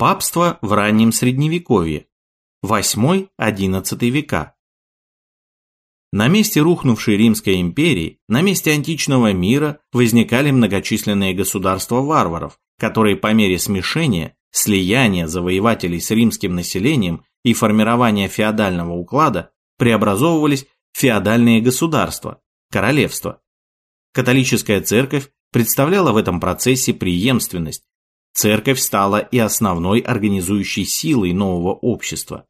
Папство в раннем Средневековье. 8-11 века. На месте рухнувшей Римской империи, на месте античного мира возникали многочисленные государства варваров, которые по мере смешения, слияния завоевателей с римским населением и формирования феодального уклада преобразовывались в феодальные государства, королевства. Католическая церковь представляла в этом процессе преемственность. Церковь стала и основной организующей силой нового общества.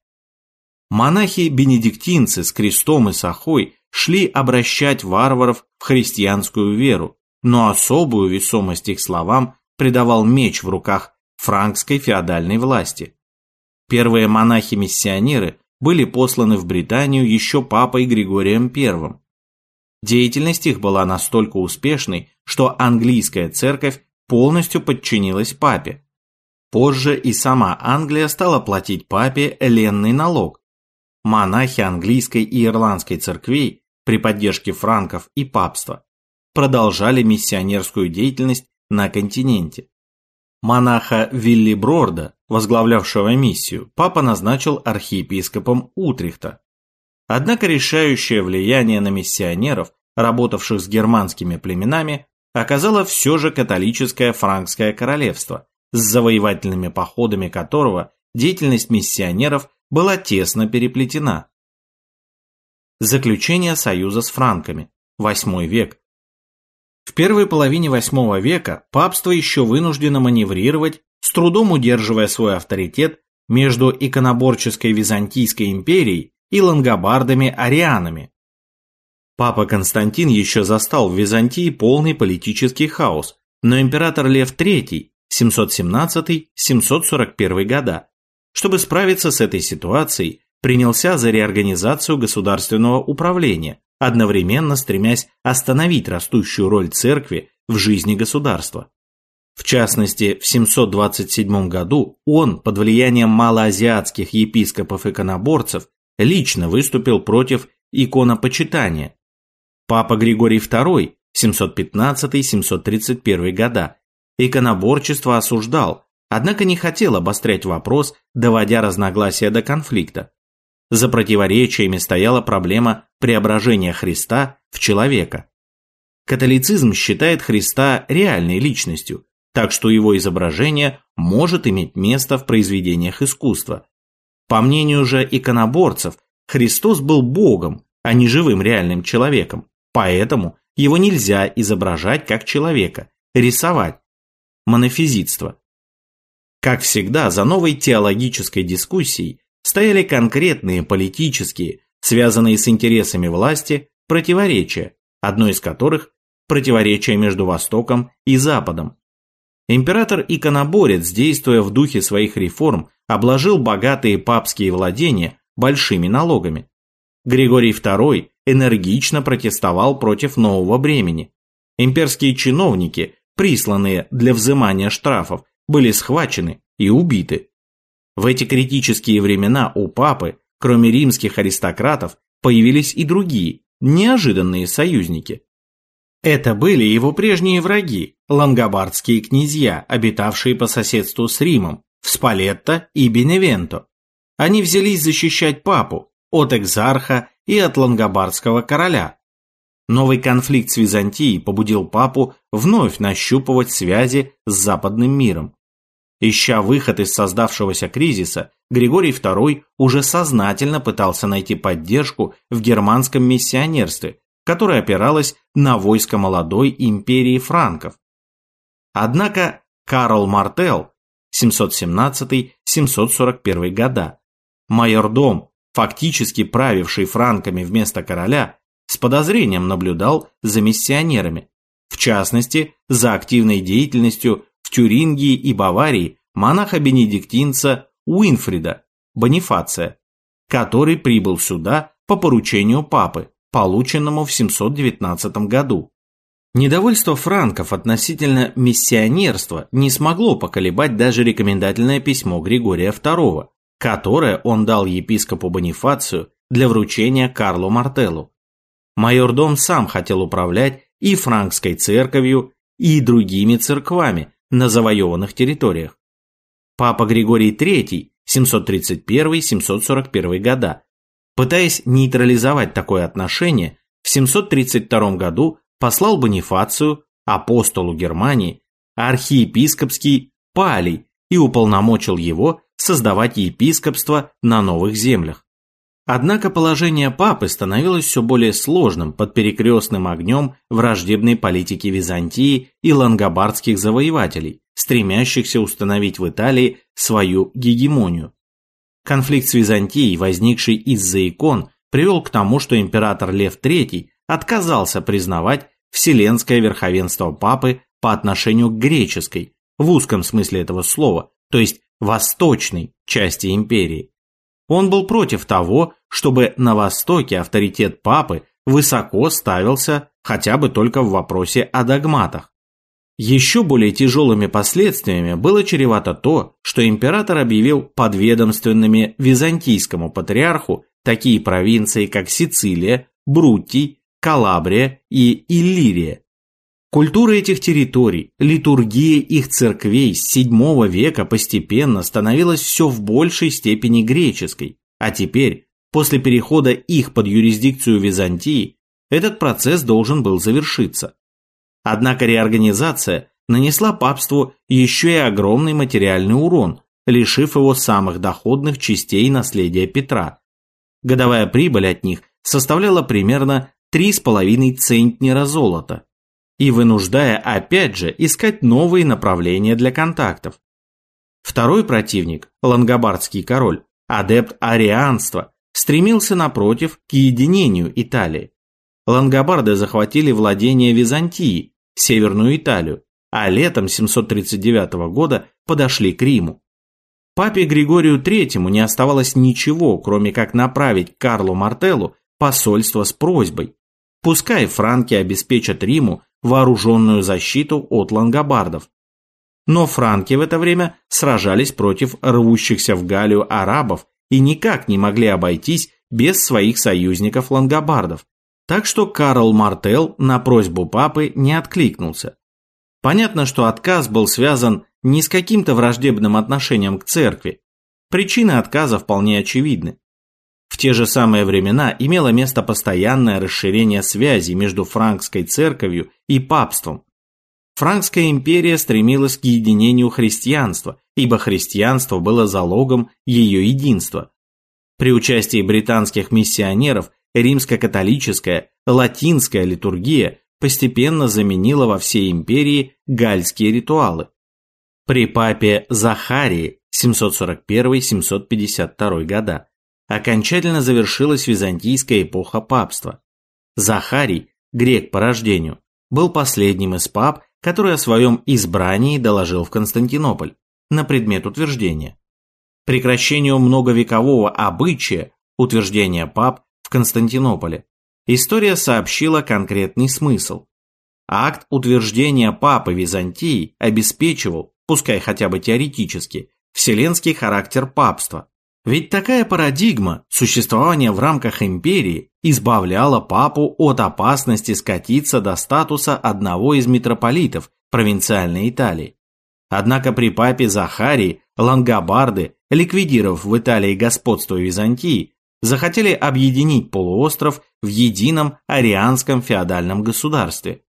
Монахи-бенедиктинцы с крестом и сахой шли обращать варваров в христианскую веру, но особую весомость их словам придавал меч в руках франкской феодальной власти. Первые монахи-миссионеры были посланы в Британию еще папой Григорием I. Деятельность их была настолько успешной, что английская церковь полностью подчинилась папе. Позже и сама Англия стала платить папе ленный налог. Монахи английской и ирландской церквей при поддержке франков и папства продолжали миссионерскую деятельность на континенте. Монаха Вилли Брорда, возглавлявшего миссию, папа назначил архиепископом Утрихта. Однако решающее влияние на миссионеров, работавших с германскими племенами, оказало все же католическое франкское королевство, с завоевательными походами которого деятельность миссионеров была тесно переплетена. Заключение союза с франками. Восьмой век. В первой половине восьмого века папство еще вынуждено маневрировать, с трудом удерживая свой авторитет между иконоборческой Византийской империей и лангобардами-арианами. Папа Константин еще застал в Византии полный политический хаос, но император Лев III 717-741 года, чтобы справиться с этой ситуацией, принялся за реорганизацию государственного управления, одновременно стремясь остановить растущую роль церкви в жизни государства. В частности, в 727 году он, под влиянием малоазиатских епископов-иконоборцев, лично выступил против иконопочитания. Папа Григорий II, 715-731 года, иконоборчество осуждал, однако не хотел обострять вопрос, доводя разногласия до конфликта. За противоречиями стояла проблема преображения Христа в человека. Католицизм считает Христа реальной личностью, так что его изображение может иметь место в произведениях искусства. По мнению же иконоборцев, Христос был Богом, а не живым реальным человеком, поэтому его нельзя изображать как человека, рисовать. Монофизитство. Как всегда, за новой теологической дискуссией стояли конкретные политические, связанные с интересами власти, противоречия, одно из которых – противоречие между Востоком и Западом. Император-иконоборец, действуя в духе своих реформ, обложил богатые папские владения большими налогами. Григорий II энергично протестовал против нового бремени. Имперские чиновники, присланные для взимания штрафов, были схвачены и убиты. В эти критические времена у папы, кроме римских аристократов, появились и другие, неожиданные союзники. Это были его прежние враги, лангобардские князья, обитавшие по соседству с Римом, в Спалетто и Беневенто. Они взялись защищать папу от экзарха и от лангобардского короля. Новый конфликт с Византией побудил папу вновь нащупывать связи с западным миром. Ища выход из создавшегося кризиса, Григорий II уже сознательно пытался найти поддержку в германском миссионерстве, которое опиралось на войско молодой империи франков. Однако Карл Мартел 717-741 года, майордом, фактически правивший франками вместо короля, с подозрением наблюдал за миссионерами, в частности, за активной деятельностью в Тюрингии и Баварии монаха-бенедиктинца Уинфрида, Бонифация, который прибыл сюда по поручению папы, полученному в 719 году. Недовольство франков относительно миссионерства не смогло поколебать даже рекомендательное письмо Григория II, которое он дал епископу Бонифацию для вручения Карлу Мартеллу. Майордом сам хотел управлять и франкской церковью, и другими церквами, на завоеванных территориях. Папа Григорий III 731-741 года, пытаясь нейтрализовать такое отношение, в 732 году послал Бонифацию, апостолу Германии, архиепископский Палий и уполномочил его создавать епископство на новых землях. Однако положение папы становилось все более сложным под перекрестным огнем враждебной политики Византии и лангобардских завоевателей, стремящихся установить в Италии свою гегемонию. Конфликт с Византией, возникший из-за икон, привел к тому, что император Лев III отказался признавать вселенское верховенство папы по отношению к греческой, в узком смысле этого слова, то есть восточной части империи. Он был против того, чтобы на Востоке авторитет папы высоко ставился хотя бы только в вопросе о догматах. Еще более тяжелыми последствиями было чревато то, что император объявил подведомственными византийскому патриарху такие провинции, как Сицилия, Брутий, Калабрия и Иллирия. Культура этих территорий, литургия их церквей с VII века постепенно становилась все в большей степени греческой, а теперь, после перехода их под юрисдикцию Византии, этот процесс должен был завершиться. Однако реорганизация нанесла папству еще и огромный материальный урон, лишив его самых доходных частей наследия Петра. Годовая прибыль от них составляла примерно 3,5 центнера золота и вынуждая опять же искать новые направления для контактов. Второй противник, лангобардский король, адепт арианства, стремился напротив к единению Италии. Лангобарды захватили владения Византии, Северную Италию, а летом 739 года подошли к Риму. Папе Григорию III не оставалось ничего, кроме как направить Карлу Мартеллу посольство с просьбой. Пускай франки обеспечат Риму вооруженную защиту от лангобардов. Но франки в это время сражались против рвущихся в Галлию арабов и никак не могли обойтись без своих союзников лангобардов, так что Карл Мартел на просьбу папы не откликнулся. Понятно, что отказ был связан не с каким-то враждебным отношением к церкви. Причины отказа вполне очевидны. В те же самые времена имело место постоянное расширение связей между франкской церковью и папством. Франкская империя стремилась к единению христианства, ибо христианство было залогом ее единства. При участии британских миссионеров римско-католическая, латинская литургия постепенно заменила во всей империи гальские ритуалы. При папе Захарии 741-752 года окончательно завершилась византийская эпоха папства. Захарий, грек по рождению, был последним из пап, который о своем избрании доложил в Константинополь на предмет утверждения. Прекращению многовекового обычая утверждения пап в Константинополе история сообщила конкретный смысл. Акт утверждения папы Византии обеспечивал, пускай хотя бы теоретически, вселенский характер папства, ведь такая парадигма существования в рамках империи избавляла папу от опасности скатиться до статуса одного из митрополитов провинциальной Италии. Однако при папе Захарии лангобарды, ликвидировав в Италии господство Византии, захотели объединить полуостров в едином арианском феодальном государстве.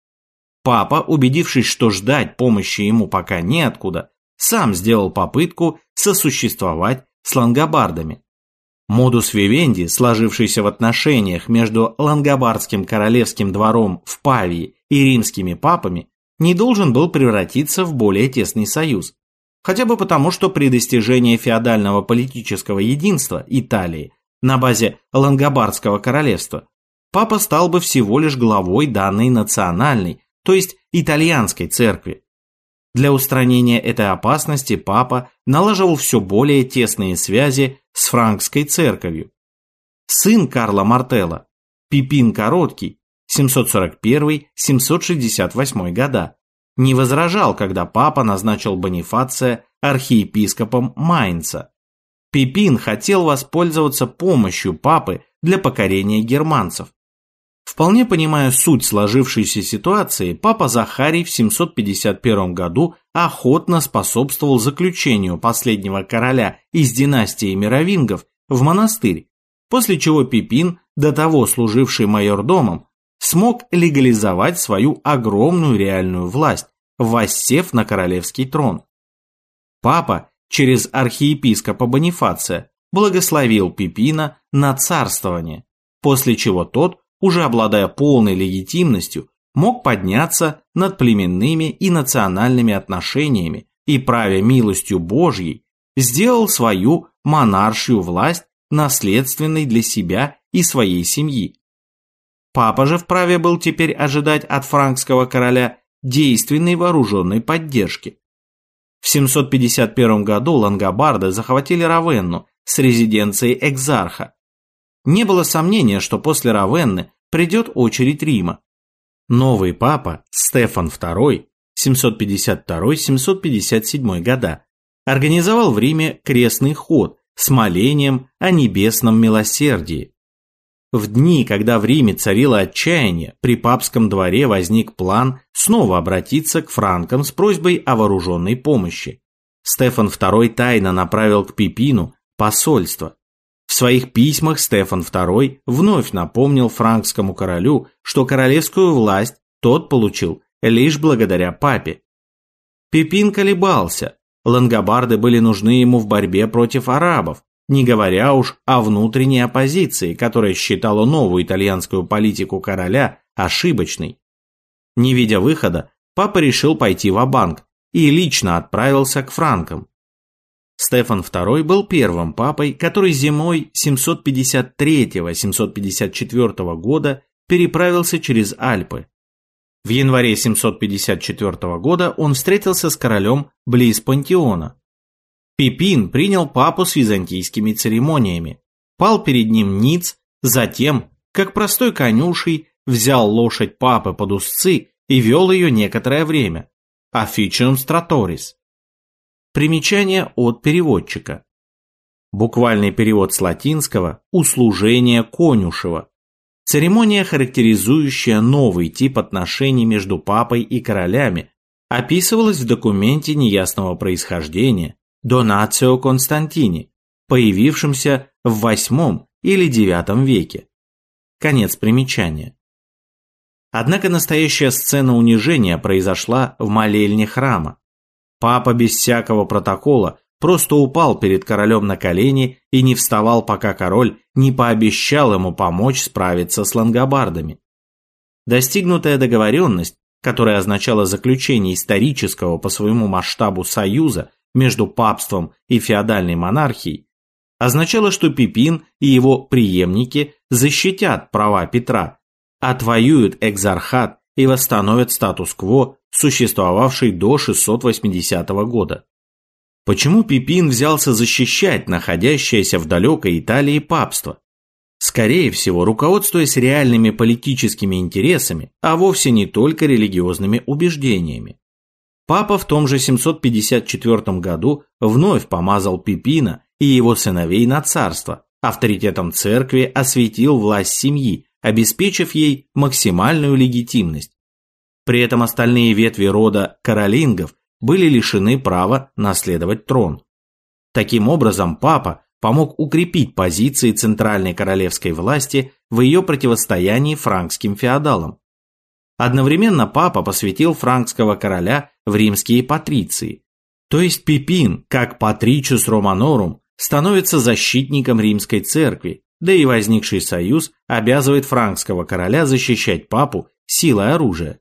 Папа, убедившись, что ждать помощи ему пока неоткуда, сам сделал попытку сосуществовать с лангобардами. Модус вивенди, сложившийся в отношениях между лангобардским королевским двором в Павии и римскими папами, не должен был превратиться в более тесный союз. Хотя бы потому, что при достижении феодального политического единства Италии на базе лангобардского королевства, папа стал бы всего лишь главой данной национальной, то есть итальянской церкви, для устранения этой опасности папа налаживал все более тесные связи с франкской церковью. Сын Карла Мартелла, Пипин Короткий, 741-768 года, не возражал, когда папа назначил Бонифация архиепископом Майнца. Пипин хотел воспользоваться помощью папы для покорения германцев. Вполне понимая суть сложившейся ситуации, папа Захарий в 751 году охотно способствовал заключению последнего короля из династии мировингов в монастырь, после чего Пипин, до того служивший майордомом, смог легализовать свою огромную реальную власть, воссев на королевский трон. Папа через архиепископа Бонифация благословил Пипина на царствование, после чего тот уже обладая полной легитимностью, мог подняться над племенными и национальными отношениями и, правя милостью Божьей, сделал свою монаршую власть наследственной для себя и своей семьи. Папа же вправе был теперь ожидать от франкского короля действенной вооруженной поддержки. В 751 году лангобарды захватили Равенну с резиденцией Экзарха, не было сомнения, что после Равенны придет очередь Рима. Новый папа Стефан II 752-757 года организовал в Риме крестный ход с молением о небесном милосердии. В дни, когда в Риме царило отчаяние, при папском дворе возник план снова обратиться к франкам с просьбой о вооруженной помощи. Стефан II тайно направил к Пипину посольство, в своих письмах Стефан II вновь напомнил франкскому королю, что королевскую власть тот получил лишь благодаря папе. Пипин колебался, лангобарды были нужны ему в борьбе против арабов, не говоря уж о внутренней оппозиции, которая считала новую итальянскую политику короля ошибочной. Не видя выхода, папа решил пойти в банк и лично отправился к франкам. Стефан II был первым папой, который зимой 753-754 года переправился через Альпы. В январе 754 года он встретился с королем близ Пантеона. Пипин принял папу с византийскими церемониями, пал перед ним ниц, затем, как простой конюшей, взял лошадь папы под узцы и вел ее некоторое время. Officium Straторис. Примечание от переводчика. Буквальный перевод с латинского «услужение конюшева». Церемония, характеризующая новый тип отношений между папой и королями, описывалась в документе неясного происхождения Донацио Константини, появившемся в VIII или IX веке. Конец примечания. Однако настоящая сцена унижения произошла в молельне храма. Папа без всякого протокола просто упал перед королем на колени и не вставал, пока король не пообещал ему помочь справиться с лангобардами. Достигнутая договоренность, которая означала заключение исторического по своему масштабу союза между папством и феодальной монархией, означала, что Пипин и его преемники защитят права Петра, отвоюют экзархат и восстановят статус-кво существовавшей до 680 года. Почему Пипин взялся защищать находящееся в далекой Италии папство? Скорее всего, руководствуясь реальными политическими интересами, а вовсе не только религиозными убеждениями. Папа в том же 754 году вновь помазал Пипина и его сыновей на царство, авторитетом церкви осветил власть семьи, обеспечив ей максимальную легитимность. При этом остальные ветви рода каролингов были лишены права наследовать трон. Таким образом, папа помог укрепить позиции центральной королевской власти в ее противостоянии франкским феодалам. Одновременно папа посвятил франкского короля в римские патриции, то есть Пипин, как патричус романорум, становится защитником римской церкви, да и возникший союз обязывает франкского короля защищать папу силой оружия.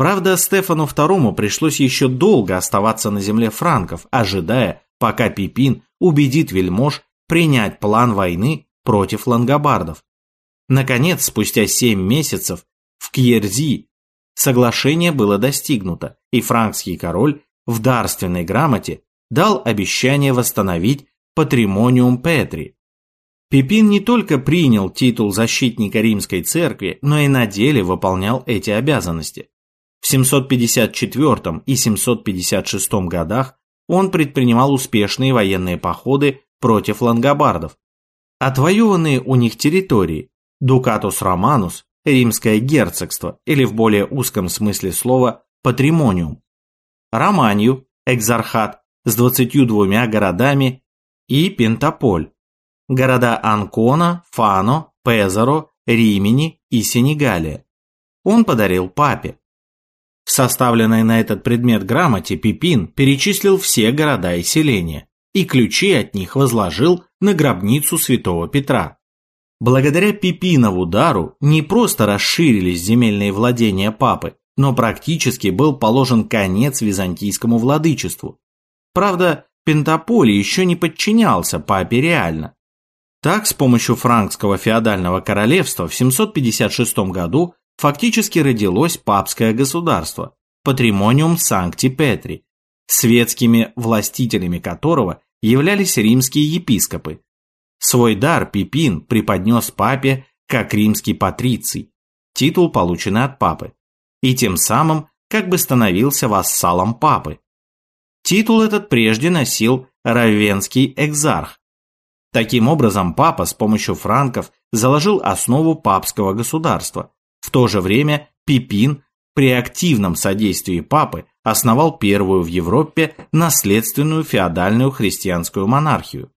Правда, Стефану II пришлось еще долго оставаться на земле франков, ожидая, пока Пипин убедит вельмож принять план войны против лангобардов. Наконец, спустя семь месяцев, в Кьерзи соглашение было достигнуто, и франкский король в дарственной грамоте дал обещание восстановить патримониум Петри. Пипин не только принял титул защитника римской церкви, но и на деле выполнял эти обязанности. В 754 и 756 годах он предпринимал успешные военные походы против лангобардов. Отвоеванные у них территории Дукатус Романус римское герцогство, или в более узком смысле слова патримониум, Романию, экзархат с 22 городами и Пентаполь, города Анкона, Фано, Пезаро, Римени и Сенегалия. Он подарил папе. В составленной на этот предмет грамоте Пипин перечислил все города и селения, и ключи от них возложил на гробницу святого Петра. Благодаря Пипинову дару не просто расширились земельные владения папы, но практически был положен конец византийскому владычеству. Правда, Пентаполий еще не подчинялся папе реально. Так, с помощью франкского феодального королевства в 756 году фактически родилось папское государство, патримониум Санкти Петри, светскими властителями которого являлись римские епископы. Свой дар Пипин преподнес папе как римский патриций, титул, полученный от папы, и тем самым как бы становился вассалом папы. Титул этот прежде носил равенский экзарх. Таким образом, папа с помощью франков заложил основу папского государства. В то же время Пипин при активном содействии папы основал первую в Европе наследственную феодальную христианскую монархию.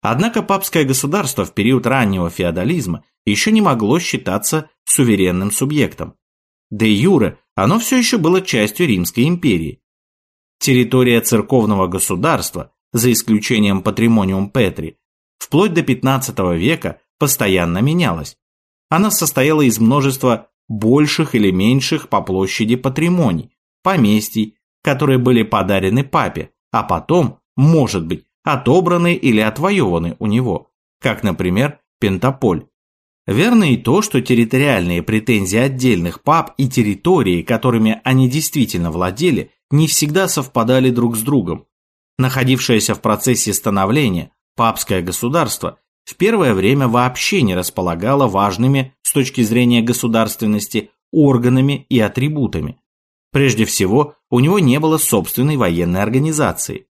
Однако папское государство в период раннего феодализма еще не могло считаться суверенным субъектом. Де юре оно все еще было частью Римской империи. Территория церковного государства, за исключением патримониум Петри, вплоть до 15 века постоянно менялась. Она состояла из множества больших или меньших по площади патримоний, поместий, которые были подарены папе, а потом, может быть, отобраны или отвоеваны у него, как, например, Пентаполь. Верно и то, что территориальные претензии отдельных пап и территории, которыми они действительно владели, не всегда совпадали друг с другом. Находившееся в процессе становления, папское государство в первое время вообще не располагало важными с точки зрения государственности органами и атрибутами. Прежде всего, у него не было собственной военной организации.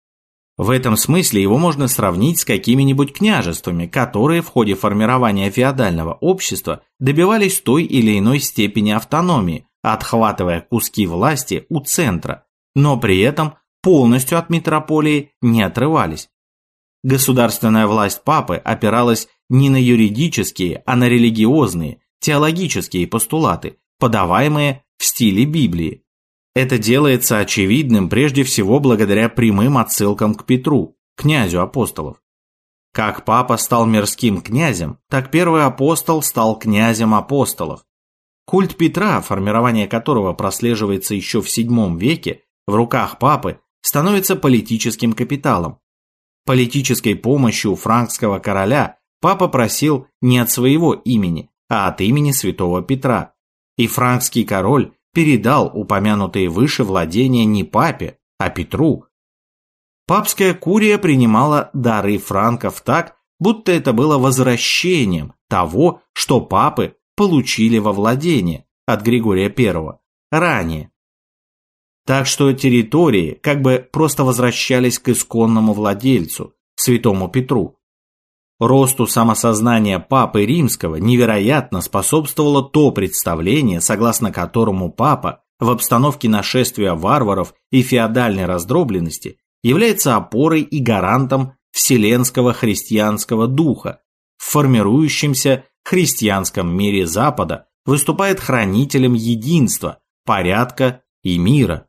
В этом смысле его можно сравнить с какими-нибудь княжествами, которые в ходе формирования феодального общества добивались той или иной степени автономии, отхватывая куски власти у центра, но при этом полностью от метрополии не отрывались. Государственная власть папы опиралась не на юридические, а на религиозные, теологические постулаты, подаваемые в стиле Библии. Это делается очевидным прежде всего благодаря прямым отсылкам к Петру, князю апостолов. Как папа стал мирским князем, так первый апостол стал князем апостолов. Культ Петра, формирование которого прослеживается еще в VII веке, в руках папы становится политическим капиталом. Политической помощью у франкского короля папа просил не от своего имени, а от имени святого Петра. И франкский король передал упомянутые выше владения не папе, а Петру. Папская курия принимала дары франков так, будто это было возвращением того, что папы получили во владение от Григория I ранее. Так что территории как бы просто возвращались к исконному владельцу, святому Петру. Росту самосознания Папы Римского невероятно способствовало то представление, согласно которому Папа в обстановке нашествия варваров и феодальной раздробленности является опорой и гарантом вселенского христианского духа, в формирующемся христианском мире Запада выступает хранителем единства, порядка и мира.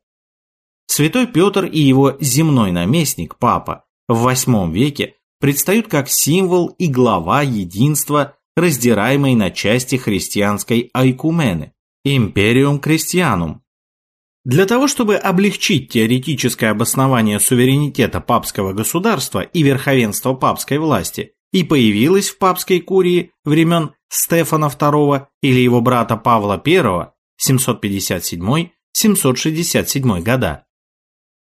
Святой Петр и его земной наместник, Папа, в VIII веке предстают как символ и глава единства, раздираемой на части христианской айкумены – Империум Christianum. Для того, чтобы облегчить теоретическое обоснование суверенитета папского государства и верховенства папской власти, и появилась в папской курии времен Стефана II или его брата Павла I 757-767 года.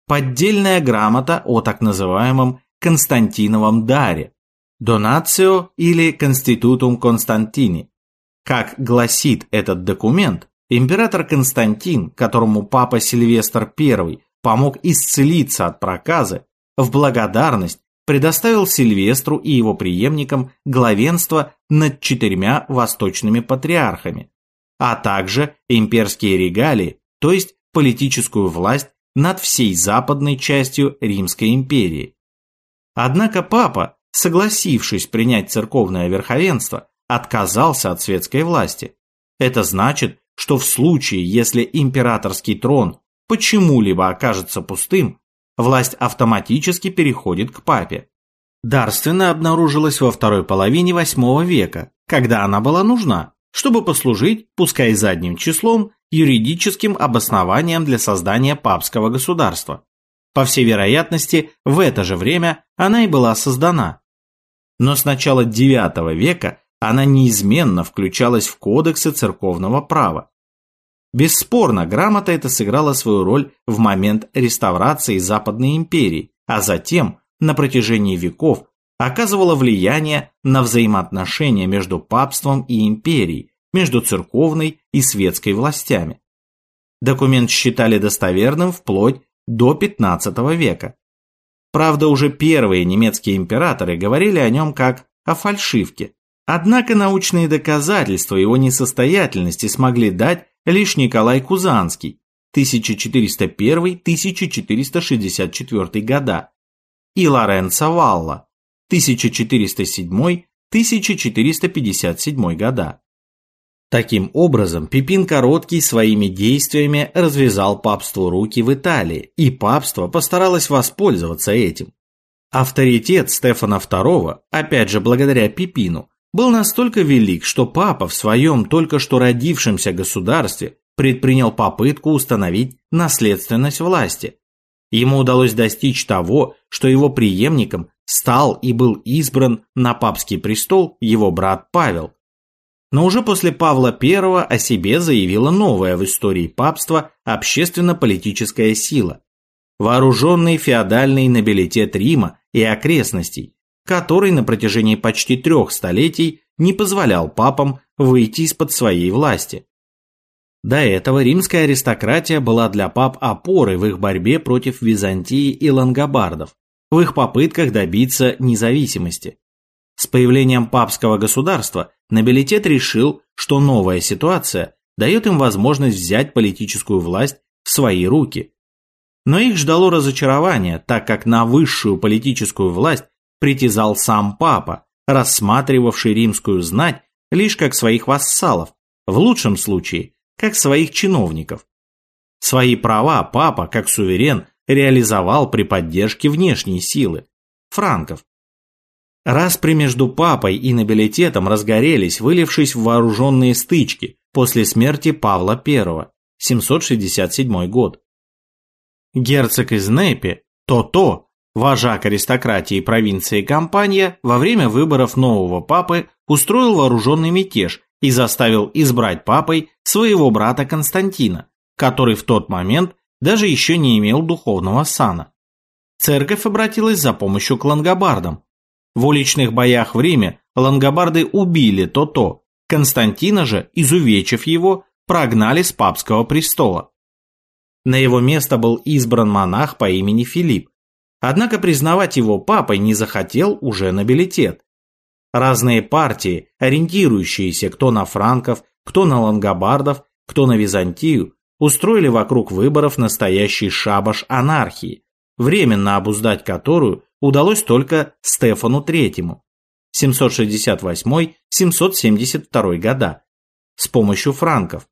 Поддельная грамота о так называемом Константиновом даре, Донацио или Конститутум Константини. Как гласит этот документ, император Константин, которому папа Сильвестр I помог исцелиться от проказы, в благодарность предоставил Сильвестру и его преемникам главенство над четырьмя восточными патриархами а также имперские регалии, то есть политическую власть над всей западной частью Римской империи. Однако папа, согласившись принять церковное верховенство, отказался от светской власти. Это значит, что в случае, если императорский трон почему-либо окажется пустым, власть автоматически переходит к папе. Дарственно обнаружилась во второй половине VIII века, когда она была нужна, чтобы послужить, пускай задним числом, юридическим обоснованием для создания папского государства. По всей вероятности, в это же время она и была создана. Но с начала IX века она неизменно включалась в кодексы церковного права. Бесспорно, грамота эта сыграла свою роль в момент реставрации Западной империи, а затем, на протяжении веков, оказывала влияние на взаимоотношения между папством и империей, между церковной и светской властями. Документ считали достоверным вплоть до XV века. Правда, уже первые немецкие императоры говорили о нем как о фальшивке. Однако научные доказательства его несостоятельности смогли дать лишь Николай Кузанский 1401-1464 года и Лоренцо Валла 1407-1457 года. Таким образом, Пипин Короткий своими действиями развязал папству руки в Италии, и папство постаралось воспользоваться этим. Авторитет Стефана II, опять же благодаря Пипину, был настолько велик, что папа в своем только что родившемся государстве предпринял попытку установить наследственность власти. Ему удалось достичь того, что его преемником стал и был избран на папский престол его брат Павел. Но уже после Павла I о себе заявила новая в истории папства общественно-политическая сила – вооруженный феодальный нобилитет Рима и окрестностей, который на протяжении почти трех столетий не позволял папам выйти из-под своей власти. До этого римская аристократия была для пап опорой в их борьбе против Византии и лангобардов, в их попытках добиться независимости. С появлением папского государства нобилитет решил, что новая ситуация дает им возможность взять политическую власть в свои руки. Но их ждало разочарование, так как на высшую политическую власть притязал сам папа, рассматривавший римскую знать лишь как своих вассалов, в лучшем случае, как своих чиновников. Свои права папа, как суверен, реализовал при поддержке внешней силы – франков. Распри между папой и нобилитетом разгорелись, вылившись в вооруженные стычки после смерти Павла I, 767 год. Герцог из Непи, То-То, вожак аристократии провинции Кампания, во время выборов нового папы устроил вооруженный мятеж и заставил избрать папой своего брата Константина, который в тот момент даже еще не имел духовного сана. Церковь обратилась за помощью к лангобардам. В уличных боях в Риме лангобарды убили То-То, Константина же, изувечив его, прогнали с папского престола. На его место был избран монах по имени Филипп, однако признавать его папой не захотел уже нобилитет. Разные партии, ориентирующиеся кто на франков, кто на лангобардов, кто на Византию, устроили вокруг выборов настоящий шабаш анархии, временно обуздать которую удалось только Стефану III 768-772 года с помощью франков.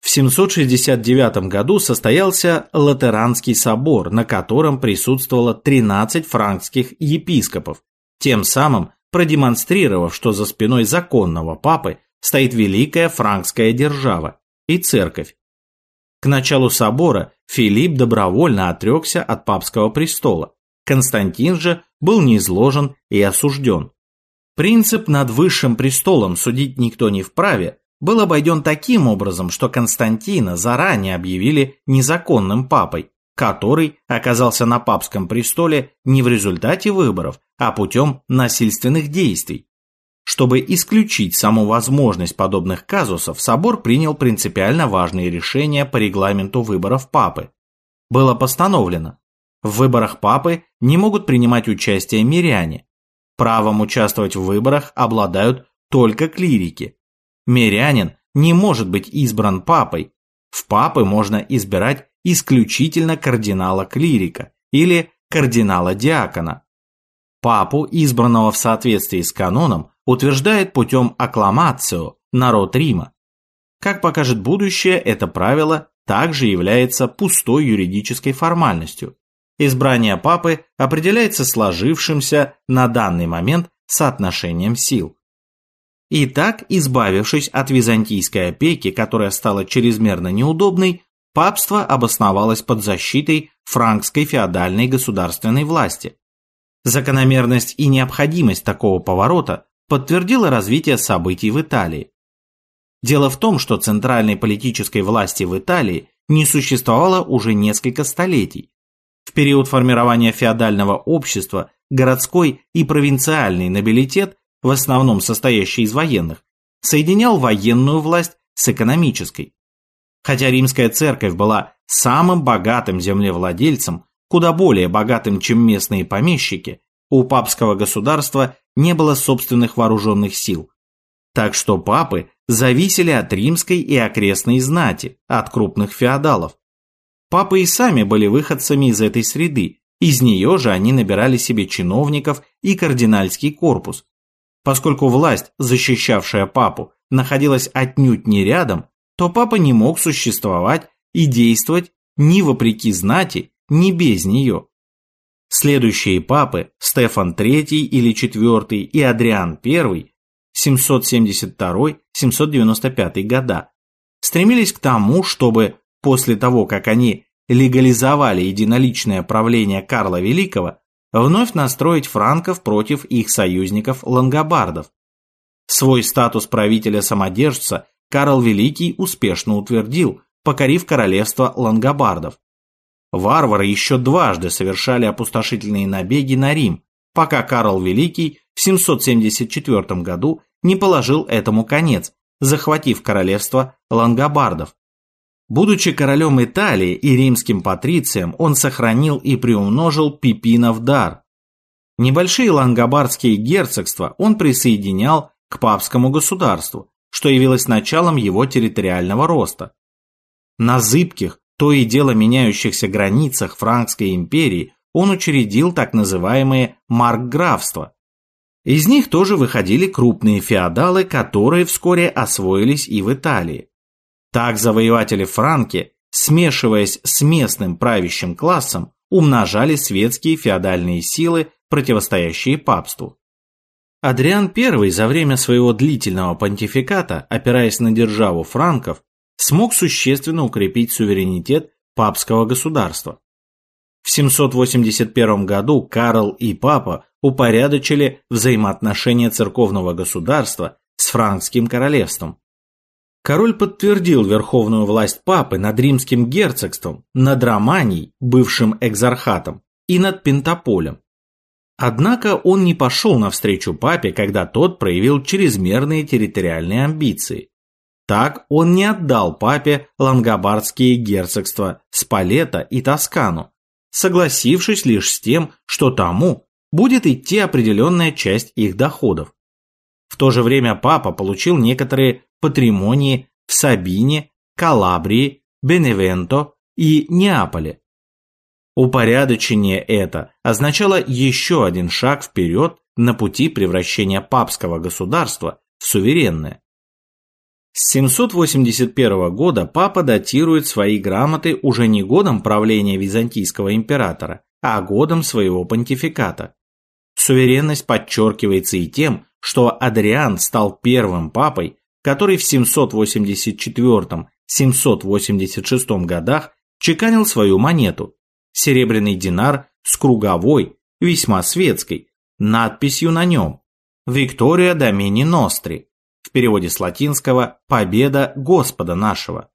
В 769 году состоялся Латеранский собор, на котором присутствовало 13 франкских епископов, тем самым продемонстрировав, что за спиной законного папы стоит великая франкская держава и церковь, к началу собора Филипп добровольно отрекся от папского престола. Константин же был низложен и осужден. Принцип над высшим престолом судить никто не вправе был обойден таким образом, что Константина заранее объявили незаконным папой, который оказался на папском престоле не в результате выборов, а путем насильственных действий, чтобы исключить саму возможность подобных казусов, собор принял принципиально важные решения по регламенту выборов папы. Было постановлено, в выборах папы не могут принимать участие миряне. Правом участвовать в выборах обладают только клирики. Мирянин не может быть избран папой. В папы можно избирать исключительно кардинала-клирика или кардинала-диакона. Папу, избранного в соответствии с каноном, утверждает путем аккламацио народ Рима. Как покажет будущее, это правило также является пустой юридической формальностью. Избрание папы определяется сложившимся на данный момент соотношением сил. Итак, избавившись от византийской опеки, которая стала чрезмерно неудобной, папство обосновалось под защитой франкской феодальной государственной власти. Закономерность и необходимость такого поворота подтвердило развитие событий в Италии. Дело в том, что центральной политической власти в Италии не существовало уже несколько столетий. В период формирования феодального общества городской и провинциальный нобилитет, в основном состоящий из военных, соединял военную власть с экономической. Хотя римская церковь была самым богатым землевладельцем, куда более богатым, чем местные помещики, у папского государства не было собственных вооруженных сил. Так что папы зависели от римской и окрестной знати, от крупных феодалов. Папы и сами были выходцами из этой среды, из нее же они набирали себе чиновников и кардинальский корпус. Поскольку власть, защищавшая папу, находилась отнюдь не рядом, то папа не мог существовать и действовать ни вопреки знати, ни без нее. Следующие папы, Стефан III или IV и Адриан I, 772-795 года, стремились к тому, чтобы после того, как они легализовали единоличное правление Карла Великого, вновь настроить франков против их союзников лангобардов. Свой статус правителя-самодержца Карл Великий успешно утвердил, покорив королевство лангобардов. Варвары еще дважды совершали опустошительные набеги на Рим, пока Карл Великий в 774 году не положил этому конец, захватив королевство лангобардов. Будучи королем Италии и римским патрицием, он сохранил и приумножил Пипинов дар. Небольшие лангобардские герцогства он присоединял к папскому государству, что явилось началом его территориального роста. На зыбких, то и дело меняющихся границах Франкской империи он учредил так называемые маркграфства. Из них тоже выходили крупные феодалы, которые вскоре освоились и в Италии. Так завоеватели Франки, смешиваясь с местным правящим классом, умножали светские феодальные силы, противостоящие папству. Адриан I за время своего длительного понтификата, опираясь на державу франков, смог существенно укрепить суверенитет папского государства. В 781 году Карл и папа упорядочили взаимоотношения церковного государства с франкским королевством. Король подтвердил верховную власть папы над римским герцогством, над Романией, бывшим экзархатом, и над Пентаполем. Однако он не пошел навстречу папе, когда тот проявил чрезмерные территориальные амбиции. Так он не отдал папе лангобардские герцогства Спалета и Тоскану, согласившись лишь с тем, что тому будет идти определенная часть их доходов. То же время папа получил некоторые патримонии в Сабине, Калабрии, Беневенто и Неаполе. Упорядочение это означало еще один шаг вперед на пути превращения папского государства в суверенное. С 781 года папа датирует свои грамоты уже не годом правления византийского императора, а годом своего понтификата. Суверенность подчеркивается и тем, что Адриан стал первым папой, который в 784-786 годах чеканил свою монету – серебряный динар с круговой, весьма светской, надписью на нем «Виктория Домини Ностри», в переводе с латинского «Победа Господа нашего».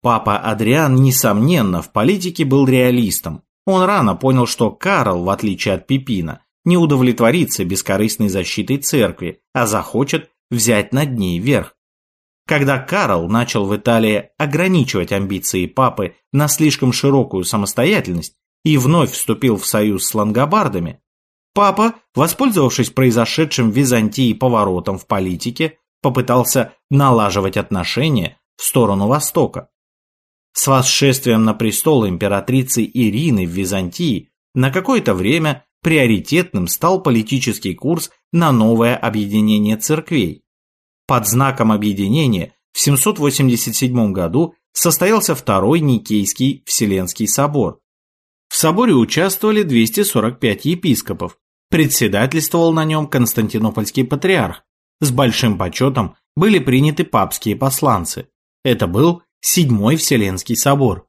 Папа Адриан, несомненно, в политике был реалистом. Он рано понял, что Карл, в отличие от Пипина, не удовлетворится бескорыстной защитой церкви, а захочет взять над ней верх. Когда Карл начал в Италии ограничивать амбиции папы на слишком широкую самостоятельность и вновь вступил в союз с лангобардами, Папа, воспользовавшись произошедшим в Византии поворотом в политике, попытался налаживать отношения в сторону Востока. С восшествием на престол императрицы Ирины в Византии на какое-то время приоритетным стал политический курс на новое объединение церквей. Под знаком объединения в 787 году состоялся Второй Никейский Вселенский собор. В соборе участвовали 245 епископов, председательствовал на нем Константинопольский патриарх, с большим почетом были приняты папские посланцы. Это был Седьмой Вселенский собор.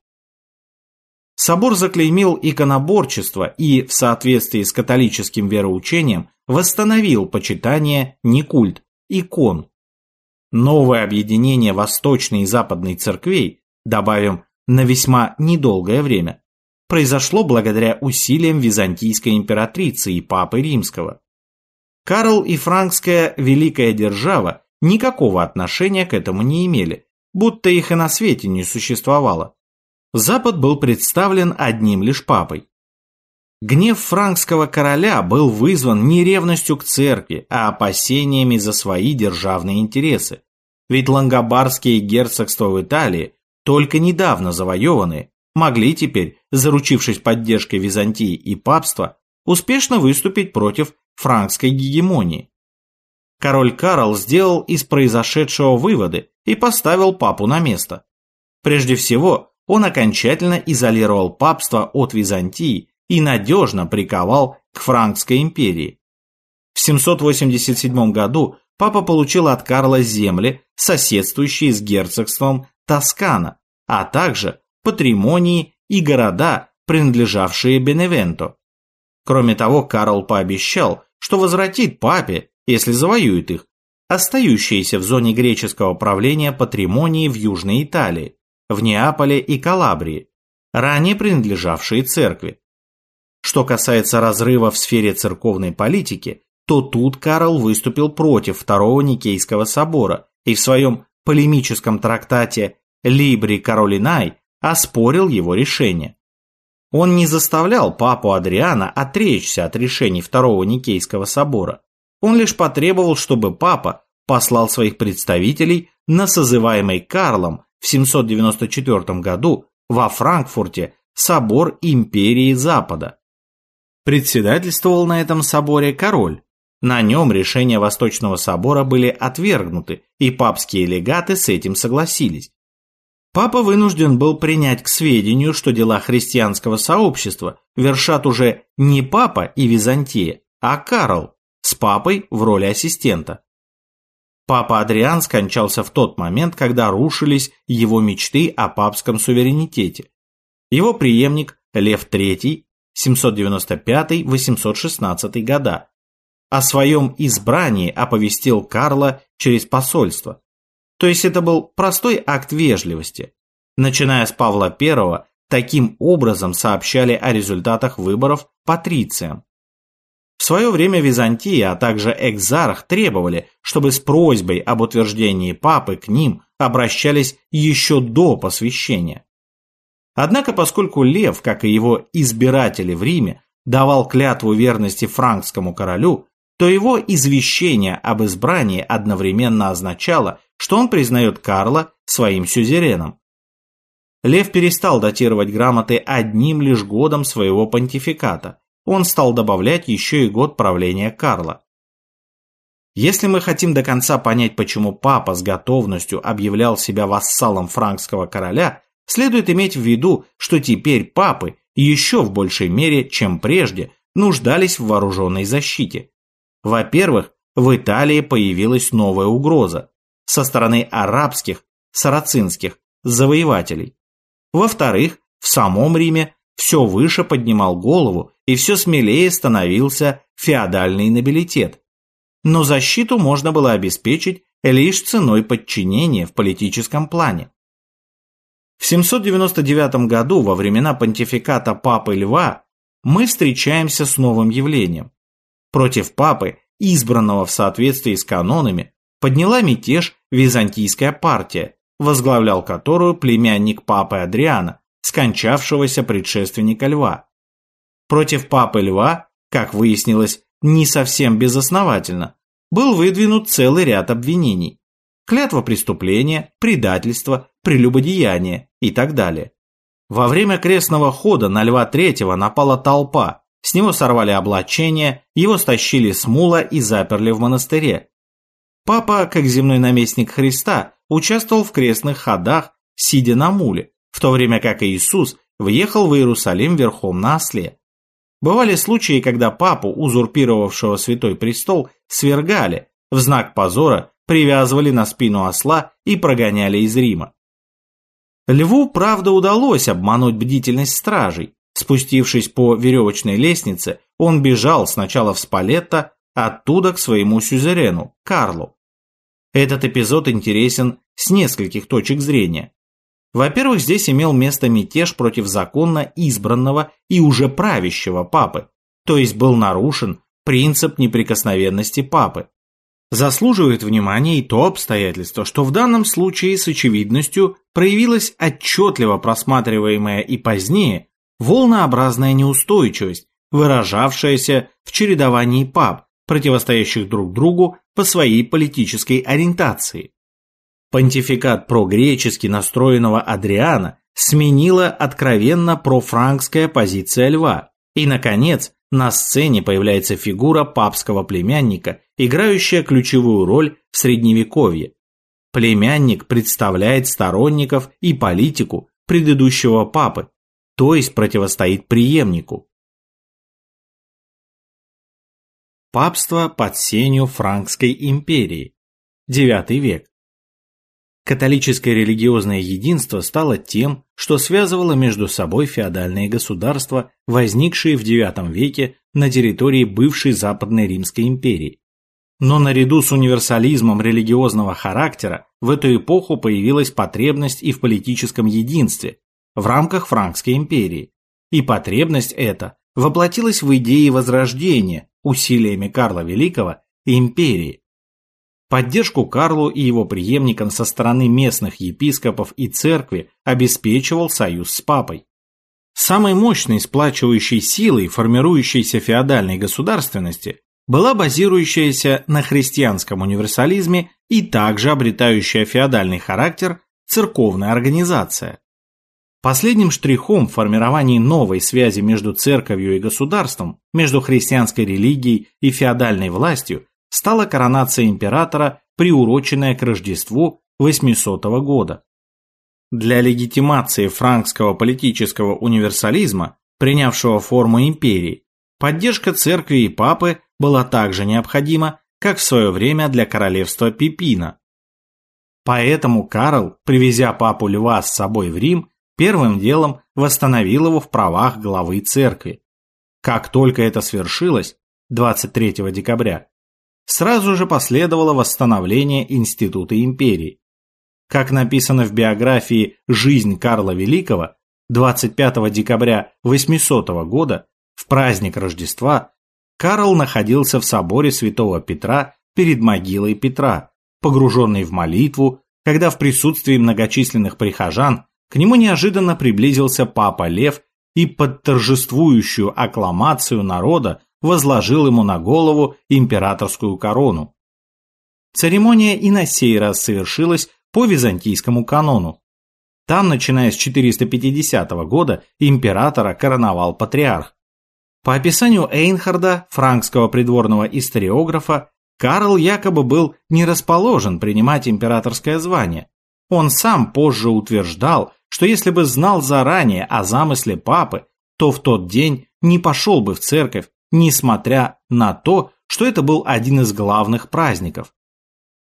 Собор заклеймил иконоборчество и, в соответствии с католическим вероучением, восстановил почитание не культ, икон. Новое объединение Восточной и Западной церквей, добавим, на весьма недолгое время, произошло благодаря усилиям византийской императрицы и папы римского. Карл и франкская Великая Держава никакого отношения к этому не имели, будто их и на свете не существовало. Запад был представлен одним лишь папой. Гнев франкского короля был вызван не ревностью к церкви, а опасениями за свои державные интересы. Ведь лангобардские герцогства в Италии, только недавно завоеванные, могли теперь, заручившись поддержкой Византии и папства, успешно выступить против франкской гегемонии. Король Карл сделал из произошедшего выводы и поставил папу на место. Прежде всего, он окончательно изолировал папство от Византии и надежно приковал к Франкской империи. В 787 году папа получил от Карла земли, соседствующие с герцогством Тоскана, а также патримонии и города, принадлежавшие Беневенто. Кроме того, Карл пообещал, что возвратит папе, если завоюет их, остающиеся в зоне греческого правления патримонии в Южной Италии, в Неаполе и Калабрии, ранее принадлежавшие церкви. Что касается разрыва в сфере церковной политики, то тут Карл выступил против Второго Никейского собора и в своем полемическом трактате «Либри Каролинай» оспорил его решение. Он не заставлял папу Адриана отречься от решений Второго Никейского собора, он лишь потребовал, чтобы папа послал своих представителей на созываемый Карлом в 794 году во Франкфурте собор Империи Запада. Председательствовал на этом соборе король. На нем решения Восточного собора были отвергнуты, и папские легаты с этим согласились. Папа вынужден был принять к сведению, что дела христианского сообщества вершат уже не папа и Византия, а Карл, с папой в роли ассистента. Папа Адриан скончался в тот момент, когда рушились его мечты о папском суверенитете. Его преемник Лев III 795-816 года о своем избрании оповестил Карла через посольство. То есть это был простой акт вежливости. Начиная с Павла I, таким образом сообщали о результатах выборов патрициям. В свое время Византия, а также Экзарх требовали, чтобы с просьбой об утверждении папы к ним обращались еще до посвящения. Однако, поскольку Лев, как и его избиратели в Риме, давал клятву верности франкскому королю, то его извещение об избрании одновременно означало, что он признает Карла своим сюзереном. Лев перестал датировать грамоты одним лишь годом своего понтификата, он стал добавлять еще и год правления Карла. Если мы хотим до конца понять, почему папа с готовностью объявлял себя вассалом франкского короля, следует иметь в виду, что теперь папы еще в большей мере, чем прежде, нуждались в вооруженной защите. Во-первых, в Италии появилась новая угроза со стороны арабских, сарацинских завоевателей. Во-вторых, в самом Риме все выше поднимал голову и все смелее становился феодальный нобилитет. Но защиту можно было обеспечить лишь ценой подчинения в политическом плане. В 799 году, во времена понтификата Папы Льва, мы встречаемся с новым явлением. Против Папы, избранного в соответствии с канонами, подняла мятеж Византийская партия, возглавлял которую племянник Папы Адриана, скончавшегося предшественника Льва. Против папы Льва, как выяснилось, не совсем безосновательно, был выдвинут целый ряд обвинений. клятва преступления, предательство, прелюбодеяние и так далее. Во время крестного хода на Льва Третьего напала толпа, с него сорвали облачение, его стащили с мула и заперли в монастыре. Папа, как земной наместник Христа, участвовал в крестных ходах, сидя на муле, в то время как Иисус въехал в Иерусалим верхом на осле. Бывали случаи, когда папу, узурпировавшего святой престол, свергали, в знак позора привязывали на спину осла и прогоняли из Рима. Льву, правда, удалось обмануть бдительность стражей. Спустившись по веревочной лестнице, он бежал сначала в Спалетто, оттуда к своему сюзерену, Карлу. Этот эпизод интересен с нескольких точек зрения. Во-первых, здесь имел место мятеж против законно избранного и уже правящего папы, то есть был нарушен принцип неприкосновенности папы. Заслуживает внимания и то обстоятельство, что в данном случае с очевидностью проявилась отчетливо просматриваемая и позднее волнообразная неустойчивость, выражавшаяся в чередовании пап, противостоящих друг другу по своей политической ориентации. Понтификат прогречески настроенного Адриана сменила откровенно профранкская позиция льва. И, наконец, на сцене появляется фигура папского племянника, играющая ключевую роль в Средневековье. Племянник представляет сторонников и политику предыдущего папы, то есть противостоит преемнику. Папство под сенью Франкской империи. IX век. Католическое религиозное единство стало тем, что связывало между собой феодальные государства, возникшие в IX веке на территории бывшей Западной Римской империи. Но наряду с универсализмом религиозного характера в эту эпоху появилась потребность и в политическом единстве в рамках Франкской империи. И потребность эта воплотилась в идее возрождения, усилиями Карла Великого и империи. Поддержку Карлу и его преемникам со стороны местных епископов и церкви обеспечивал союз с папой. Самой мощной сплачивающей силой формирующейся феодальной государственности была базирующаяся на христианском универсализме и также обретающая феодальный характер церковная организация. Последним штрихом в формировании новой связи между церковью и государством, между христианской религией и феодальной властью, стала коронация императора, приуроченная к Рождеству 800 года. Для легитимации франкского политического универсализма, принявшего форму империи, поддержка церкви и папы была также необходима, как в свое время для королевства Пипина. Поэтому Карл, привезя папу Льва с собой в Рим, первым делом восстановил его в правах главы церкви. Как только это свершилось, 23 декабря, сразу же последовало восстановление института империи. Как написано в биографии «Жизнь Карла Великого», 25 декабря 800 года, в праздник Рождества, Карл находился в соборе святого Петра перед могилой Петра, погруженный в молитву, когда в присутствии многочисленных прихожан к нему неожиданно приблизился папа Лев и под торжествующую аккламацию народа возложил ему на голову императорскую корону. Церемония и на сей раз совершилась по византийскому канону. Там, начиная с 450 года, императора короновал патриарх. По описанию Эйнхарда, франкского придворного историографа, Карл якобы был не расположен принимать императорское звание. Он сам позже утверждал, что если бы знал заранее о замысле папы, то в тот день не пошел бы в церковь, несмотря на то, что это был один из главных праздников.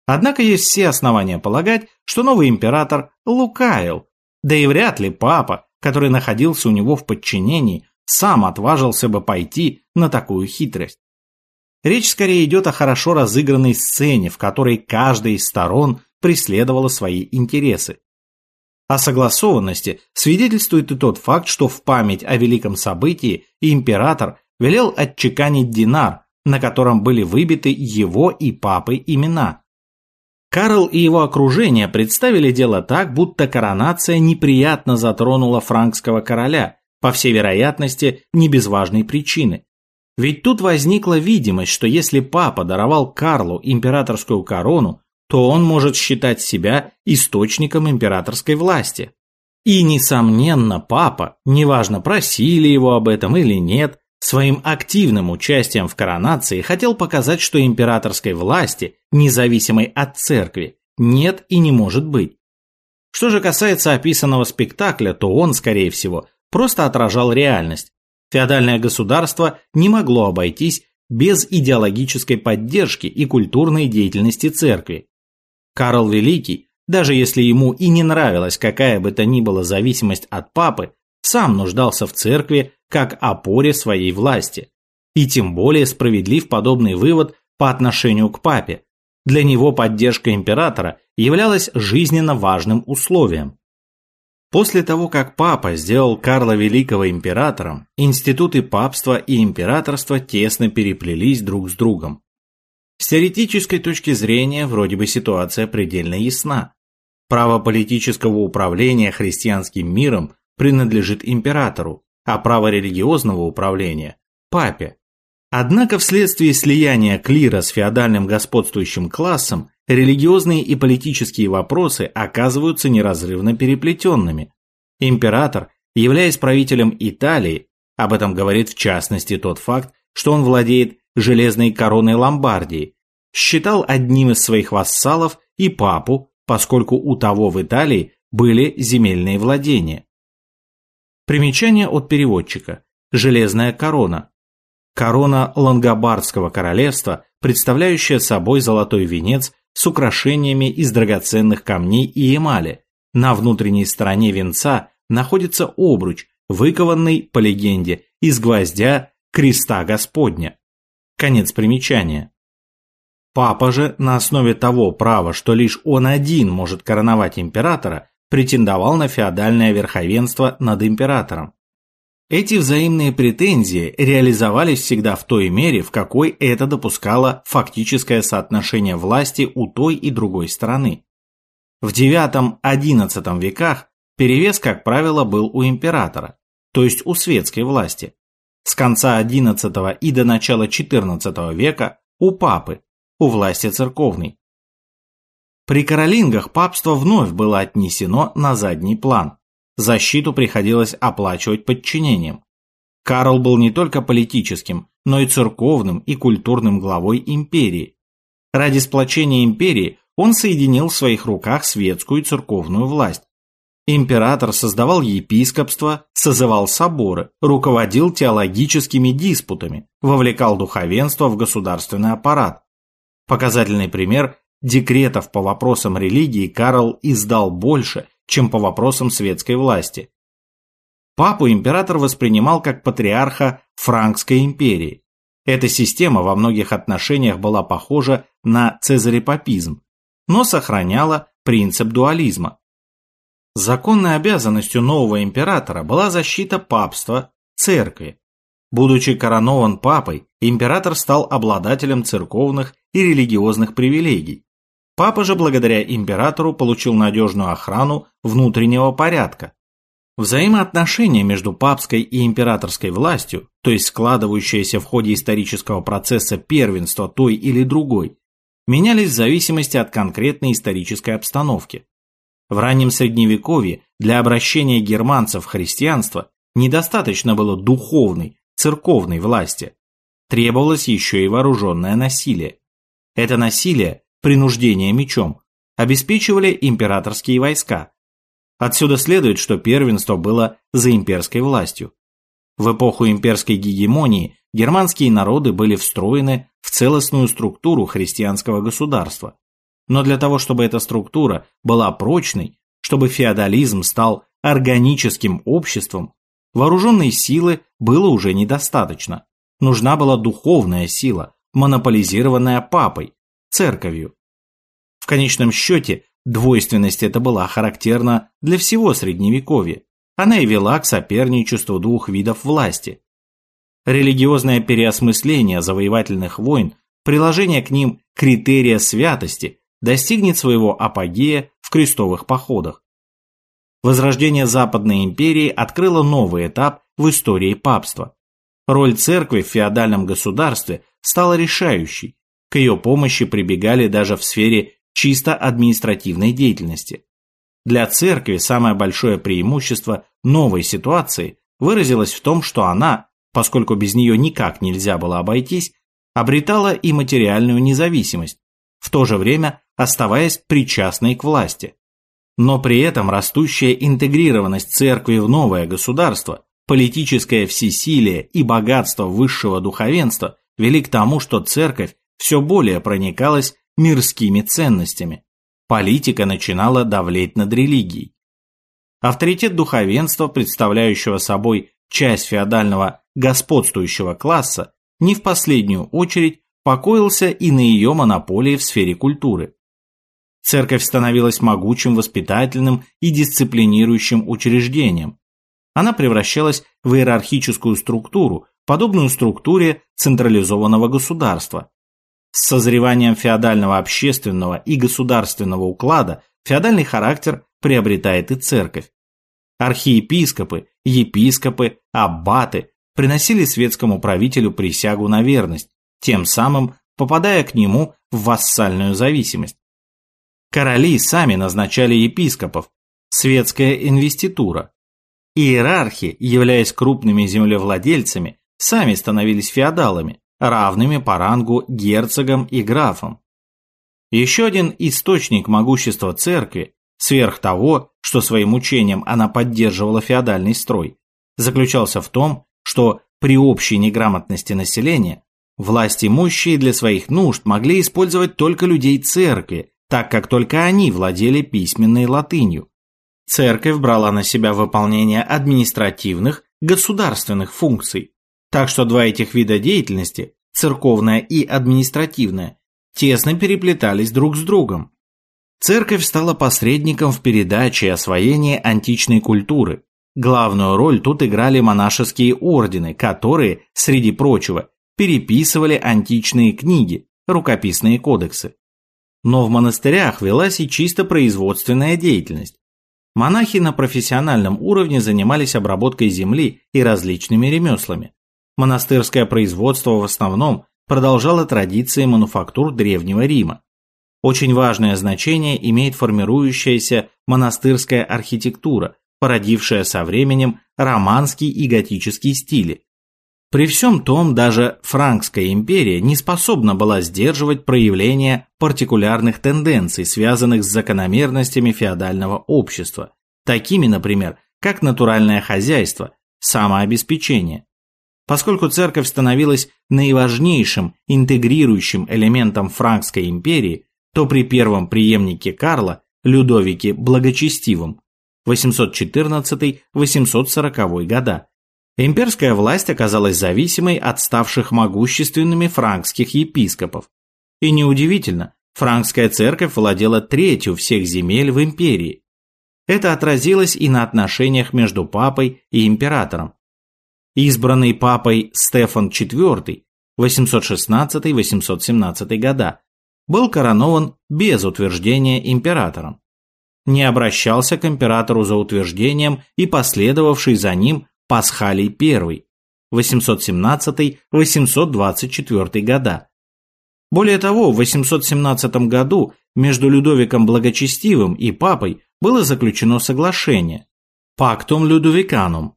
Однако есть все основания полагать, что новый император лукавил, да и вряд ли папа, который находился у него в подчинении, сам отважился бы пойти на такую хитрость. Речь скорее идет о хорошо разыгранной сцене, в которой каждая из сторон преследовала свои интересы. О согласованности свидетельствует и тот факт, что в память о великом событии император велел отчеканить динар, на котором были выбиты его и папы имена. Карл и его окружение представили дело так, будто коронация неприятно затронула франкского короля, по всей вероятности, не без важной причины. Ведь тут возникла видимость, что если папа даровал Карлу императорскую корону, то он может считать себя источником императорской власти. И, несомненно, папа, неважно, просили его об этом или нет, своим активным участием в коронации хотел показать, что императорской власти, независимой от церкви, нет и не может быть. Что же касается описанного спектакля, то он, скорее всего, просто отражал реальность. Феодальное государство не могло обойтись без идеологической поддержки и культурной деятельности церкви. Карл Великий, даже если ему и не нравилась какая бы то ни была зависимость от папы, сам нуждался в церкви как опоре своей власти. И тем более справедлив подобный вывод по отношению к папе. Для него поддержка императора являлась жизненно важным условием. После того, как папа сделал Карла Великого императором, институты папства и императорства тесно переплелись друг с другом. С теоретической точки зрения вроде бы ситуация предельно ясна. Право политического управления христианским миром принадлежит императору, а право религиозного управления – папе. Однако вследствие слияния клира с феодальным господствующим классом религиозные и политические вопросы оказываются неразрывно переплетенными. Император, являясь правителем Италии, об этом говорит в частности тот факт, что он владеет железной короной Ломбардии, считал одним из своих вассалов и папу, поскольку у того в Италии были земельные владения. Примечание от переводчика. Железная корона. Корона Лангобардского королевства, представляющая собой золотой венец с украшениями из драгоценных камней и эмали. На внутренней стороне венца находится обруч, выкованный, по легенде, из гвоздя креста Господня. Конец примечания. Папа же на основе того права, что лишь он один может короновать императора, претендовал на феодальное верховенство над императором. Эти взаимные претензии реализовались всегда в той мере, в какой это допускало фактическое соотношение власти у той и другой стороны. В IX-XI веках перевес, как правило, был у императора, то есть у светской власти. С конца XI и до начала XIV века у папы, у власти церковной. При каролингах папство вновь было отнесено на задний план. Защиту приходилось оплачивать подчинением. Карл был не только политическим, но и церковным и культурным главой империи. Ради сплочения империи он соединил в своих руках светскую и церковную власть. Император создавал епископство, созывал соборы, руководил теологическими диспутами, вовлекал духовенство в государственный аппарат. Показательный пример – декретов по вопросам религии Карл издал больше, чем по вопросам светской власти. Папу император воспринимал как патриарха Франкской империи. Эта система во многих отношениях была похожа на цезарепапизм, но сохраняла принцип дуализма. Законной обязанностью нового императора была защита папства, церкви. Будучи коронован папой, император стал обладателем церковных и религиозных привилегий. Папа же благодаря императору получил надежную охрану внутреннего порядка. Взаимоотношения между папской и императорской властью, то есть складывающиеся в ходе исторического процесса первенства той или другой, менялись в зависимости от конкретной исторической обстановки. В раннем средневековье для обращения германцев в христианство недостаточно было духовной, церковной власти. Требовалось еще и вооруженное насилие. Это насилие принуждение мечом, обеспечивали императорские войска. Отсюда следует, что первенство было за имперской властью. В эпоху имперской гегемонии германские народы были встроены в целостную структуру христианского государства. Но для того, чтобы эта структура была прочной, чтобы феодализм стал органическим обществом, вооруженной силы было уже недостаточно. Нужна была духовная сила, монополизированная папой, церковью. В конечном счете, двойственность эта была характерна для всего Средневековья. Она и вела к соперничеству двух видов власти. Религиозное переосмысление завоевательных войн, приложение к ним критерия святости достигнет своего апогея в крестовых походах. Возрождение Западной империи открыло новый этап в истории папства. Роль церкви в феодальном государстве стала решающей, к ее помощи прибегали даже в сфере чисто административной деятельности. Для церкви самое большое преимущество новой ситуации выразилось в том, что она, поскольку без нее никак нельзя было обойтись, обретала и материальную независимость, в то же время оставаясь причастной к власти. Но при этом растущая интегрированность церкви в новое государство, политическое всесилие и богатство высшего духовенства вели к тому, что церковь все более проникалась мирскими ценностями. Политика начинала давлеть над религией. Авторитет духовенства, представляющего собой часть феодального господствующего класса, не в последнюю очередь покоился и на ее монополии в сфере культуры. Церковь становилась могучим воспитательным и дисциплинирующим учреждением. Она превращалась в иерархическую структуру, подобную структуре централизованного государства. С созреванием феодального общественного и государственного уклада феодальный характер приобретает и церковь. Архиепископы, епископы, аббаты приносили светскому правителю присягу на верность, тем самым попадая к нему в вассальную зависимость. Короли сами назначали епископов, светская инвеститура. Иерархи, являясь крупными землевладельцами, сами становились феодалами, равными по рангу герцогам и графам. Еще один источник могущества церкви, сверх того, что своим учением она поддерживала феодальный строй, заключался в том, что при общей неграмотности населения власть имущие для своих нужд могли использовать только людей церкви, так как только они владели письменной латынью. Церковь брала на себя выполнение административных, государственных функций, так что два этих вида деятельности, церковная и административная, тесно переплетались друг с другом. Церковь стала посредником в передаче и освоении античной культуры. Главную роль тут играли монашеские ордены, которые, среди прочего, переписывали античные книги, рукописные кодексы. Но в монастырях велась и чисто производственная деятельность. Монахи на профессиональном уровне занимались обработкой земли и различными ремеслами. Монастырское производство в основном продолжало традиции мануфактур Древнего Рима. Очень важное значение имеет формирующаяся монастырская архитектура, породившая со временем романский и готический стили, при всем том, даже Франкская империя не способна была сдерживать проявления партикулярных тенденций, связанных с закономерностями феодального общества, такими, например, как натуральное хозяйство, самообеспечение. Поскольку церковь становилась наиважнейшим интегрирующим элементом Франкской империи, то при первом преемнике Карла, Людовике Благочестивом, 814-840 года, Имперская власть оказалась зависимой от ставших могущественными франкских епископов. И неудивительно, франкская церковь владела третью всех земель в империи. Это отразилось и на отношениях между папой и императором. Избранный папой Стефан IV 816-817 года был коронован без утверждения императором. Не обращался к императору за утверждением и последовавший за ним Пасхалий I, 817-824 года. Более того, в 817 году между Людовиком Благочестивым и Папой было заключено соглашение «Пактум Людовиканум».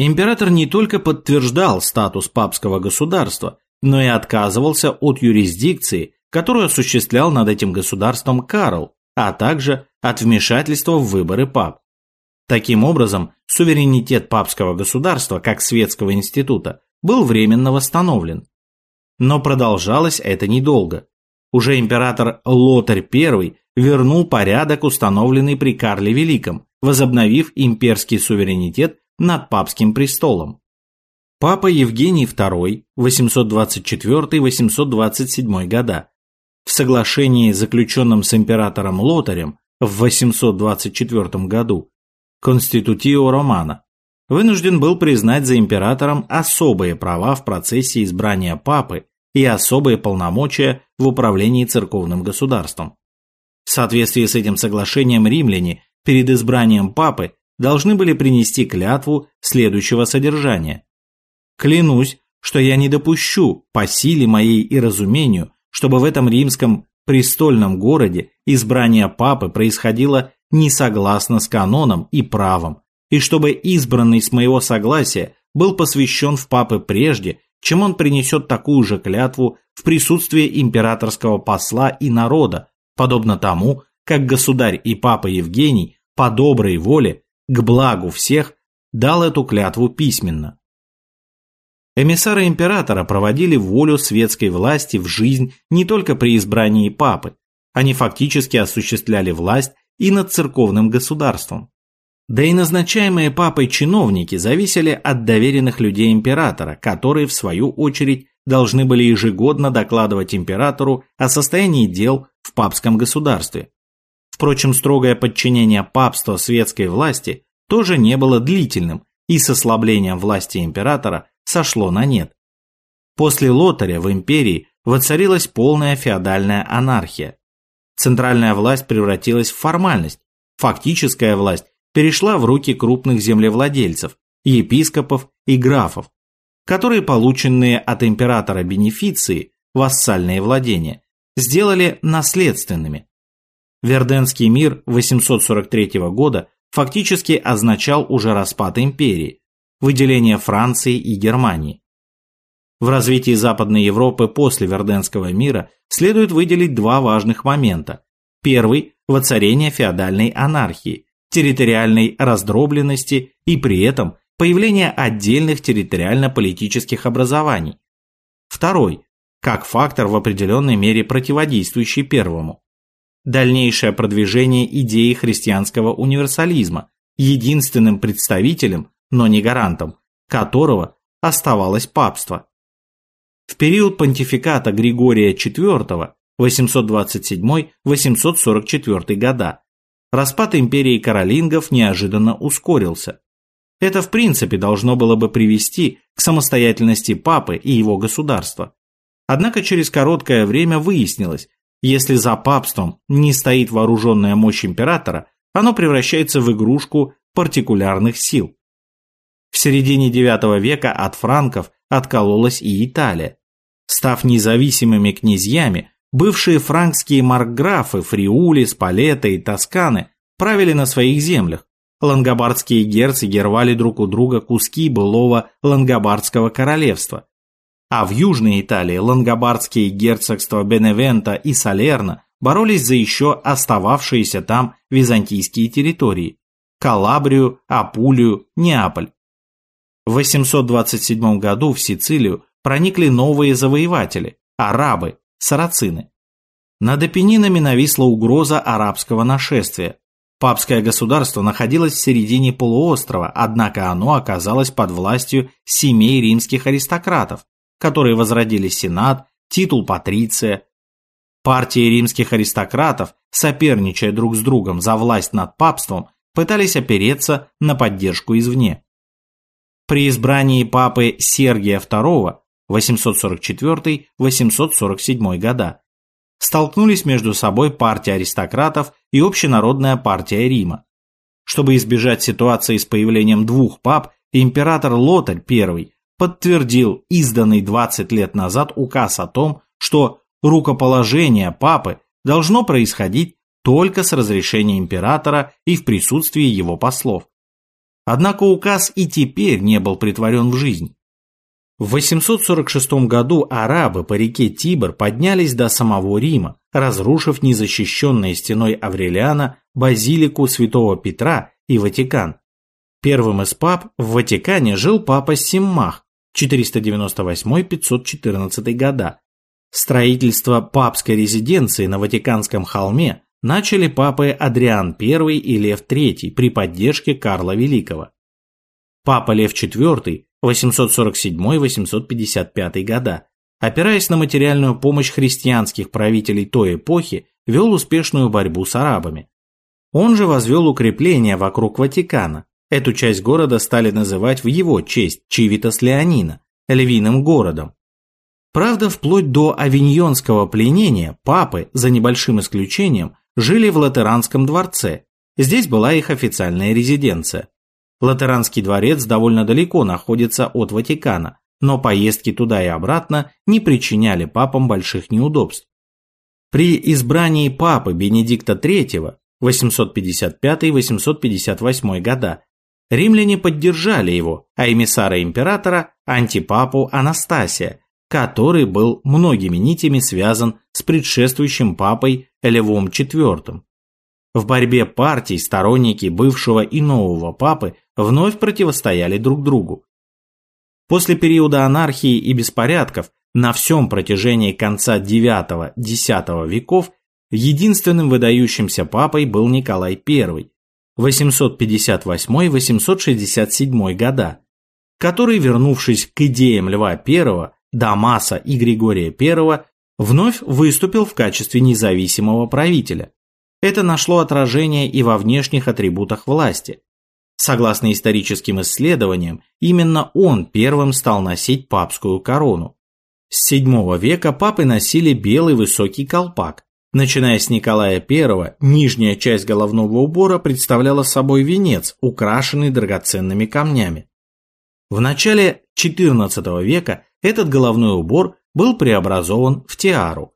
Император не только подтверждал статус папского государства, но и отказывался от юрисдикции, которую осуществлял над этим государством Карл, а также от вмешательства в выборы пап. Таким образом, суверенитет папского государства как светского института был временно восстановлен. Но продолжалось это недолго. Уже император Лотарь I вернул порядок, установленный при Карле Великом, возобновив имперский суверенитет над папским престолом. Папа Евгений II, 824-827 года, в соглашении, заключенном с императором Лотарем в 824 году, Конститутио Романа, вынужден был признать за императором особые права в процессе избрания папы и особые полномочия в управлении церковным государством. В соответствии с этим соглашением римляне перед избранием папы должны были принести клятву следующего содержания. «Клянусь, что я не допущу по силе моей и разумению, чтобы в этом римском престольном городе избрание папы происходило не согласно с каноном и правом, и чтобы избранный с моего согласия был посвящен в папы прежде, чем он принесет такую же клятву в присутствии императорского посла и народа, подобно тому, как государь и папа Евгений по доброй воле, к благу всех, дал эту клятву письменно. Эмиссары императора проводили волю светской власти в жизнь не только при избрании папы, они фактически осуществляли власть и над церковным государством. Да и назначаемые папой чиновники зависели от доверенных людей императора, которые, в свою очередь, должны были ежегодно докладывать императору о состоянии дел в папском государстве. Впрочем, строгое подчинение папства светской власти тоже не было длительным и с ослаблением власти императора сошло на нет. После Лотаря в империи воцарилась полная феодальная анархия. Центральная власть превратилась в формальность, фактическая власть перешла в руки крупных землевладельцев, епископов и графов, которые полученные от императора бенефиции, вассальные владения, сделали наследственными. Верденский мир 843 года фактически означал уже распад империи, выделение Франции и Германии. В развитии Западной Европы после Верденского мира следует выделить два важных момента. Первый – воцарение феодальной анархии, территориальной раздробленности и при этом появление отдельных территориально-политических образований. Второй – как фактор в определенной мере противодействующий первому. Дальнейшее продвижение идеи христианского универсализма, единственным представителем, но не гарантом, которого оставалось папство. В период понтификата Григория IV 827-844 года распад империи каролингов неожиданно ускорился. Это в принципе должно было бы привести к самостоятельности папы и его государства. Однако через короткое время выяснилось, если за папством не стоит вооруженная мощь императора, оно превращается в игрушку партикулярных сил. В середине IX века от франков откололась и Италия. Став независимыми князьями, Бывшие франкские маркграфы Фриули, Спалета и Тосканы правили на своих землях. Лангобардские герцоги рвали друг у друга куски былого Лангобардского королевства. А в Южной Италии лангобардские герцогства Беневента и Салерно боролись за еще остававшиеся там византийские территории – Калабрию, Апулию, Неаполь. В 827 году в Сицилию проникли новые завоеватели – арабы, сарацины. Над Апеннинами нависла угроза арабского нашествия. Папское государство находилось в середине полуострова, однако оно оказалось под властью семей римских аристократов, которые возродили сенат, титул патриция. Партии римских аристократов, соперничая друг с другом за власть над папством, пытались опереться на поддержку извне. При избрании папы Сергия II 844-847 года, столкнулись между собой партия аристократов и общенародная партия Рима. Чтобы избежать ситуации с появлением двух пап, император Лотарь I подтвердил изданный 20 лет назад указ о том, что рукоположение папы должно происходить только с разрешения императора и в присутствии его послов. Однако указ и теперь не был притворен в жизнь. В 846 году арабы по реке Тибр поднялись до самого Рима, разрушив незащищенной стеной Аврелиана базилику святого Петра и Ватикан. Первым из пап в Ватикане жил папа Симмах 498-514 года. Строительство папской резиденции на Ватиканском холме начали папы Адриан I и Лев III при поддержке Карла Великого. Папа Лев IV 847-855 года, опираясь на материальную помощь христианских правителей той эпохи, вел успешную борьбу с арабами. Он же возвел укрепления вокруг Ватикана. Эту часть города стали называть в его честь Чивитас Леонина, львиным городом. Правда, вплоть до авиньонского пленения папы, за небольшим исключением, жили в Латеранском дворце. Здесь была их официальная резиденция. Латеранский дворец довольно далеко находится от Ватикана, но поездки туда и обратно не причиняли папам больших неудобств. При избрании папы Бенедикта III 855-858 года римляне поддержали его, а эмиссара императора антипапу Анастасия, который был многими нитями связан с предшествующим папой Левом IV. В борьбе партий сторонники бывшего и нового папы вновь противостояли друг другу. После периода анархии и беспорядков на всем протяжении конца IX-X веков единственным выдающимся папой был Николай I, 858-867 года, который, вернувшись к идеям Льва I, Дамаса и Григория I, вновь выступил в качестве независимого правителя. Это нашло отражение и во внешних атрибутах власти. Согласно историческим исследованиям, именно он первым стал носить папскую корону. С VII века папы носили белый высокий колпак. Начиная с Николая I, нижняя часть головного убора представляла собой венец, украшенный драгоценными камнями. В начале XIV века этот головной убор был преобразован в тиару.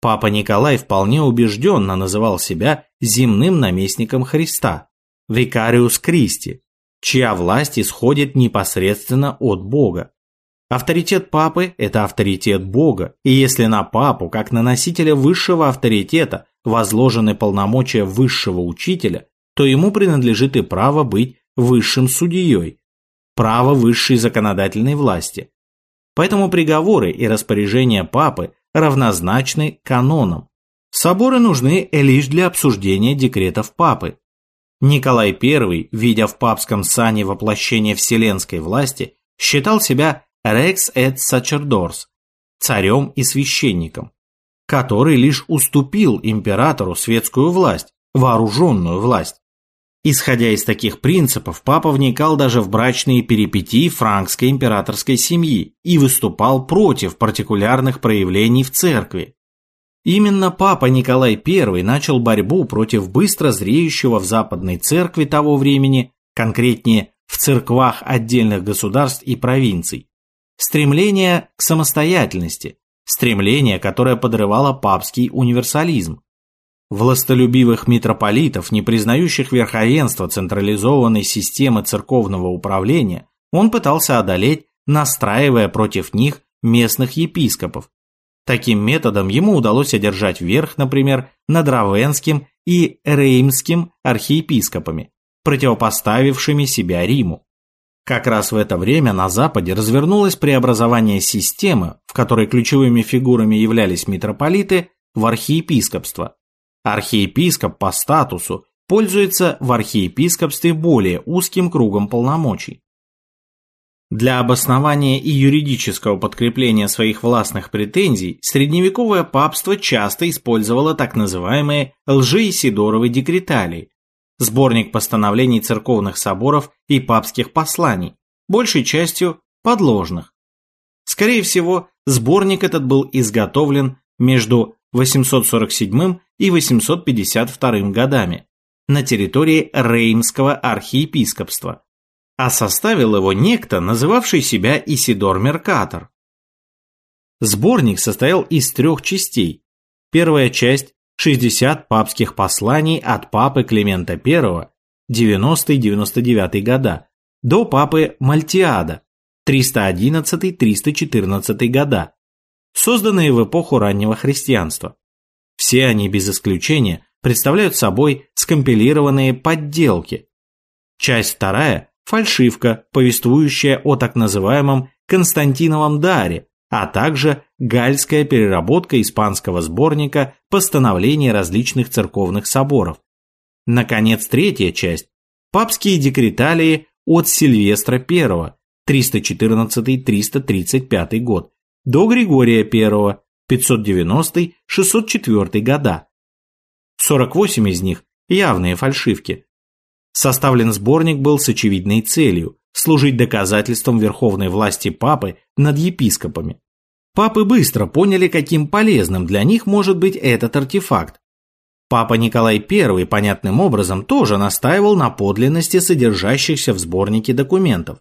Папа Николай вполне убежденно называл себя земным наместником Христа, Викариус Кристи, чья власть исходит непосредственно от Бога. Авторитет папы – это авторитет Бога, и если на папу, как на носителя высшего авторитета, возложены полномочия высшего учителя, то ему принадлежит и право быть высшим судьей, право высшей законодательной власти. Поэтому приговоры и распоряжения папы равнозначны канонам. Соборы нужны лишь для обсуждения декретов папы. Николай I, видя в папском сане воплощение вселенской власти, считал себя Rex et Sacerdos, царем и священником, который лишь уступил императору светскую власть, вооруженную власть. Исходя из таких принципов, папа вникал даже в брачные перипетии франкской императорской семьи и выступал против партикулярных проявлений в церкви. Именно папа Николай I начал борьбу против быстро зреющего в западной церкви того времени, конкретнее в церквах отдельных государств и провинций, стремление к самостоятельности, стремление, которое подрывало папский универсализм. Властолюбивых митрополитов, не признающих верховенства централизованной системы церковного управления, он пытался одолеть, настраивая против них местных епископов. Таким методом ему удалось одержать верх, например, над Равенским и Реймским архиепископами, противопоставившими себя Риму. Как раз в это время на Западе развернулось преобразование системы, в которой ключевыми фигурами являлись митрополиты, в архиепископство. Архиепископ по статусу пользуется в архиепископстве более узким кругом полномочий. Для обоснования и юридического подкрепления своих властных претензий средневековое папство часто использовало так называемые лжеисидоровы декреталии, сборник постановлений церковных соборов и папских посланий, большей частью подложных. Скорее всего, сборник этот был изготовлен между 847 и 852 годами на территории Реймского архиепископства, а составил его некто, называвший себя Исидор Меркатор. Сборник состоял из трех частей. Первая часть 60 папских посланий от папы Климента I 90-99 года до папы Мальтиада 311-314 года, созданные в эпоху раннего христианства. Все они без исключения представляют собой скомпилированные подделки. Часть вторая – фальшивка, повествующая о так называемом Константиновом даре, а также гальская переработка испанского сборника постановлений различных церковных соборов. Наконец, третья часть – папские декреталии от Сильвестра I, 314-335 год, до Григория I, 590-604 года. 48 из них – явные фальшивки. Составлен сборник был с очевидной целью служить доказательством верховной власти папы над епископами. Папы быстро поняли, каким полезным для них может быть этот артефакт. Папа Николай I понятным образом тоже настаивал на подлинности содержащихся в сборнике документов.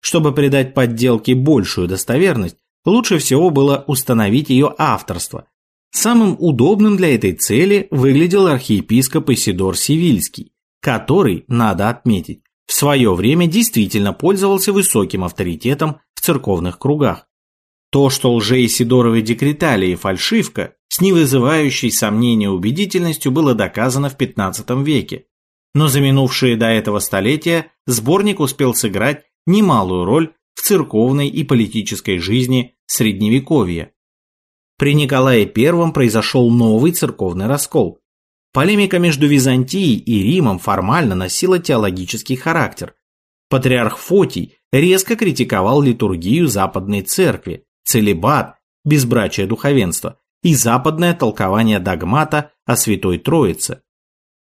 Чтобы придать подделке большую достоверность, лучше всего было установить ее авторство. Самым удобным для этой цели выглядел архиепископ Исидор Сивильский, который, надо отметить, в свое время действительно пользовался высоким авторитетом в церковных кругах. То, что лже-Исидоровы декреталии фальшивка, с невызывающей сомнения убедительностью было доказано в XV веке. Но за минувшие до этого столетия сборник успел сыграть немалую роль в церковной и политической жизни Средневековья. При Николае I произошел новый церковный раскол. Полемика между Византией и Римом формально носила теологический характер. Патриарх Фотий резко критиковал литургию Западной Церкви, целебат, безбрачие духовенства и западное толкование догмата о Святой Троице.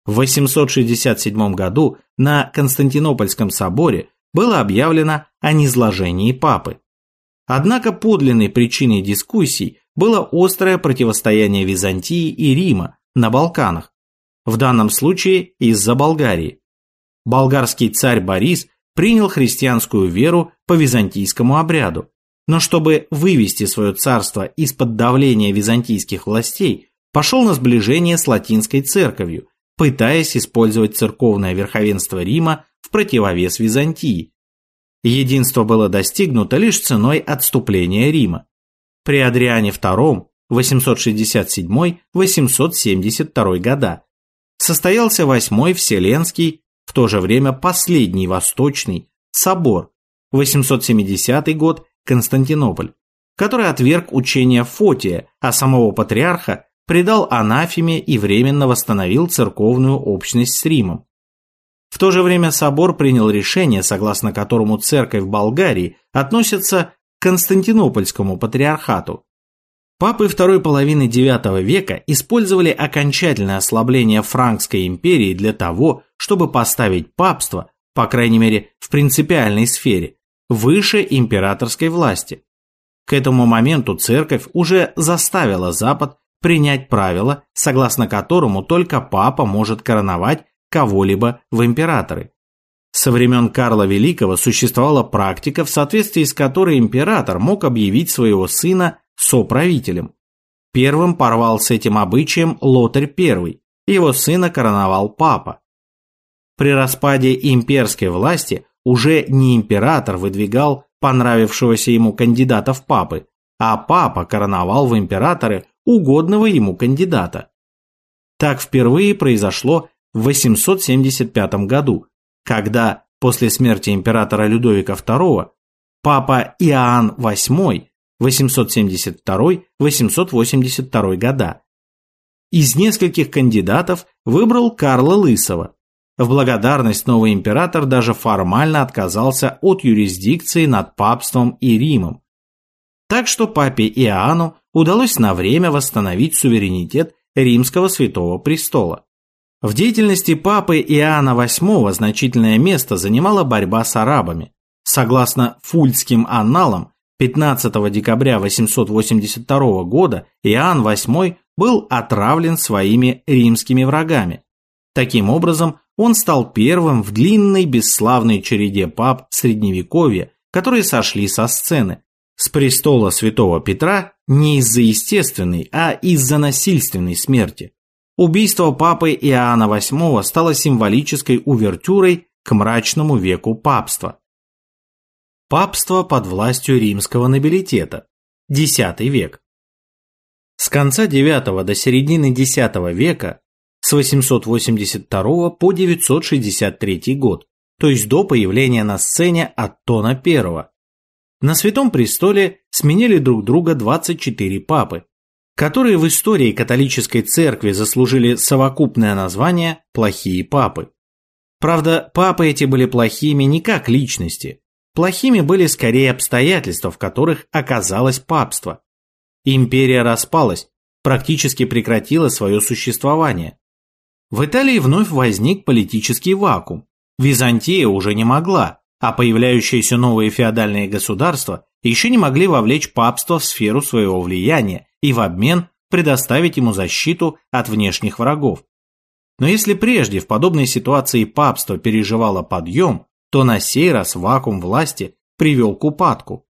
В 867 году на Константинопольском соборе было объявлено о низложении папы. Однако подлинной причиной дискуссий было острое противостояние Византии и Рима на Балканах, в данном случае из-за Болгарии. Болгарский царь Борис принял христианскую веру по византийскому обряду, но чтобы вывести свое царство из-под давления византийских властей, пошел на сближение с латинской церковью, пытаясь использовать церковное верховенство Рима в противовес Византии. Единство было достигнуто лишь ценой отступления Рима. При Адриане II 867-872 года состоялся Восьмой Вселенский, в то же время последний Восточный, собор, 870 год Константинополь, который отверг учение Фотия, а самого патриарха предал анафеме и временно восстановил церковную общность с Римом. В то же время собор принял решение, согласно которому церковь в Болгарии относится к Константинопольскому патриархату. Папы второй половины IX века использовали окончательное ослабление Франкской империи для того, чтобы поставить папство, по крайней мере в принципиальной сфере, выше императорской власти. К этому моменту церковь уже заставила Запад принять правило, согласно которому только папа может короновать кого-либо в императоры. Со времен Карла Великого существовала практика, в соответствии с которой император мог объявить своего сына соправителем. Первым порвал с этим обычаем Лотарь I, его сына короновал папа. При распаде имперской власти уже не император выдвигал понравившегося ему кандидата в папы, а папа короновал в императоры угодного ему кандидата. Так впервые произошло в 875 году, когда после смерти императора Людовика II папа Иоанн VIII 872-882 года из нескольких кандидатов выбрал Карла Лысого. В благодарность новый император даже формально отказался от юрисдикции над папством и Римом. Так что папе Иоанну удалось на время восстановить суверенитет римского святого престола. В деятельности папы Иоанна VIII значительное место занимала борьба с арабами. Согласно фульдским анналам, 15 декабря 882 года Иоанн VIII был отравлен своими римскими врагами. Таким образом, он стал первым в длинной бесславной череде пап Средневековья, которые сошли со сцены, с престола святого Петра не из-за естественной, а из-за насильственной смерти. Убийство папы Иоанна VIII стало символической увертюрой к мрачному веку папства. Папство под властью римского нобилитета. X век. С конца IX до середины X века, с 882 по 963 год, то есть до появления на сцене Аттона I, на Святом Престоле сменили друг друга 24 папы, которые в истории католической церкви заслужили совокупное название «плохие папы». Правда, папы эти были плохими не как личности. Плохими были скорее обстоятельства, в которых оказалось папство. Империя распалась, практически прекратила свое существование. В Италии вновь возник политический вакуум. Византия уже не могла, а появляющиеся новые феодальные государства еще не могли вовлечь папство в сферу своего влияния и в обмен предоставить ему защиту от внешних врагов. Но если прежде в подобной ситуации папство переживало подъем, то на сей раз вакуум власти привел к упадку.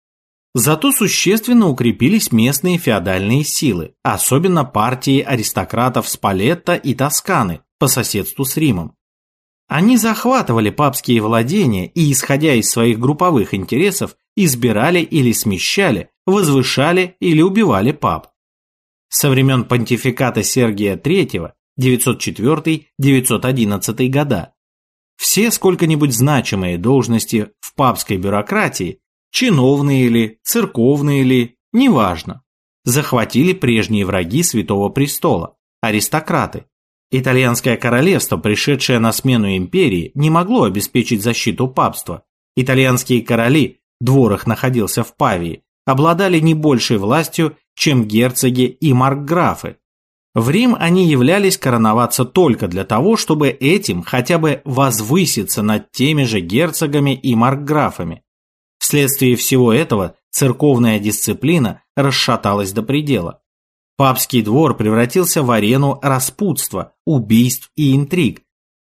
Зато существенно укрепились местные феодальные силы, особенно партии аристократов Спалетта и Тосканы по соседству с Римом. Они захватывали папские владения и, исходя из своих групповых интересов, избирали или смещали, возвышали или убивали пап. Со времен понтификата Сергия III 904-911 года все сколько-нибудь значимые должности в папской бюрократии чиновные ли, церковные ли, неважно, захватили прежние враги Святого Престола, аристократы. Итальянское королевство, пришедшее на смену империи, не могло обеспечить защиту папства. Итальянские короли, двор их находился в Павии, обладали не большей властью, чем герцоги и маркграфы. В Рим они являлись короноваться только для того, чтобы этим хотя бы возвыситься над теми же герцогами и маркграфами. Вследствие всего этого церковная дисциплина расшаталась до предела. Папский двор превратился в арену распутства, убийств и интриг.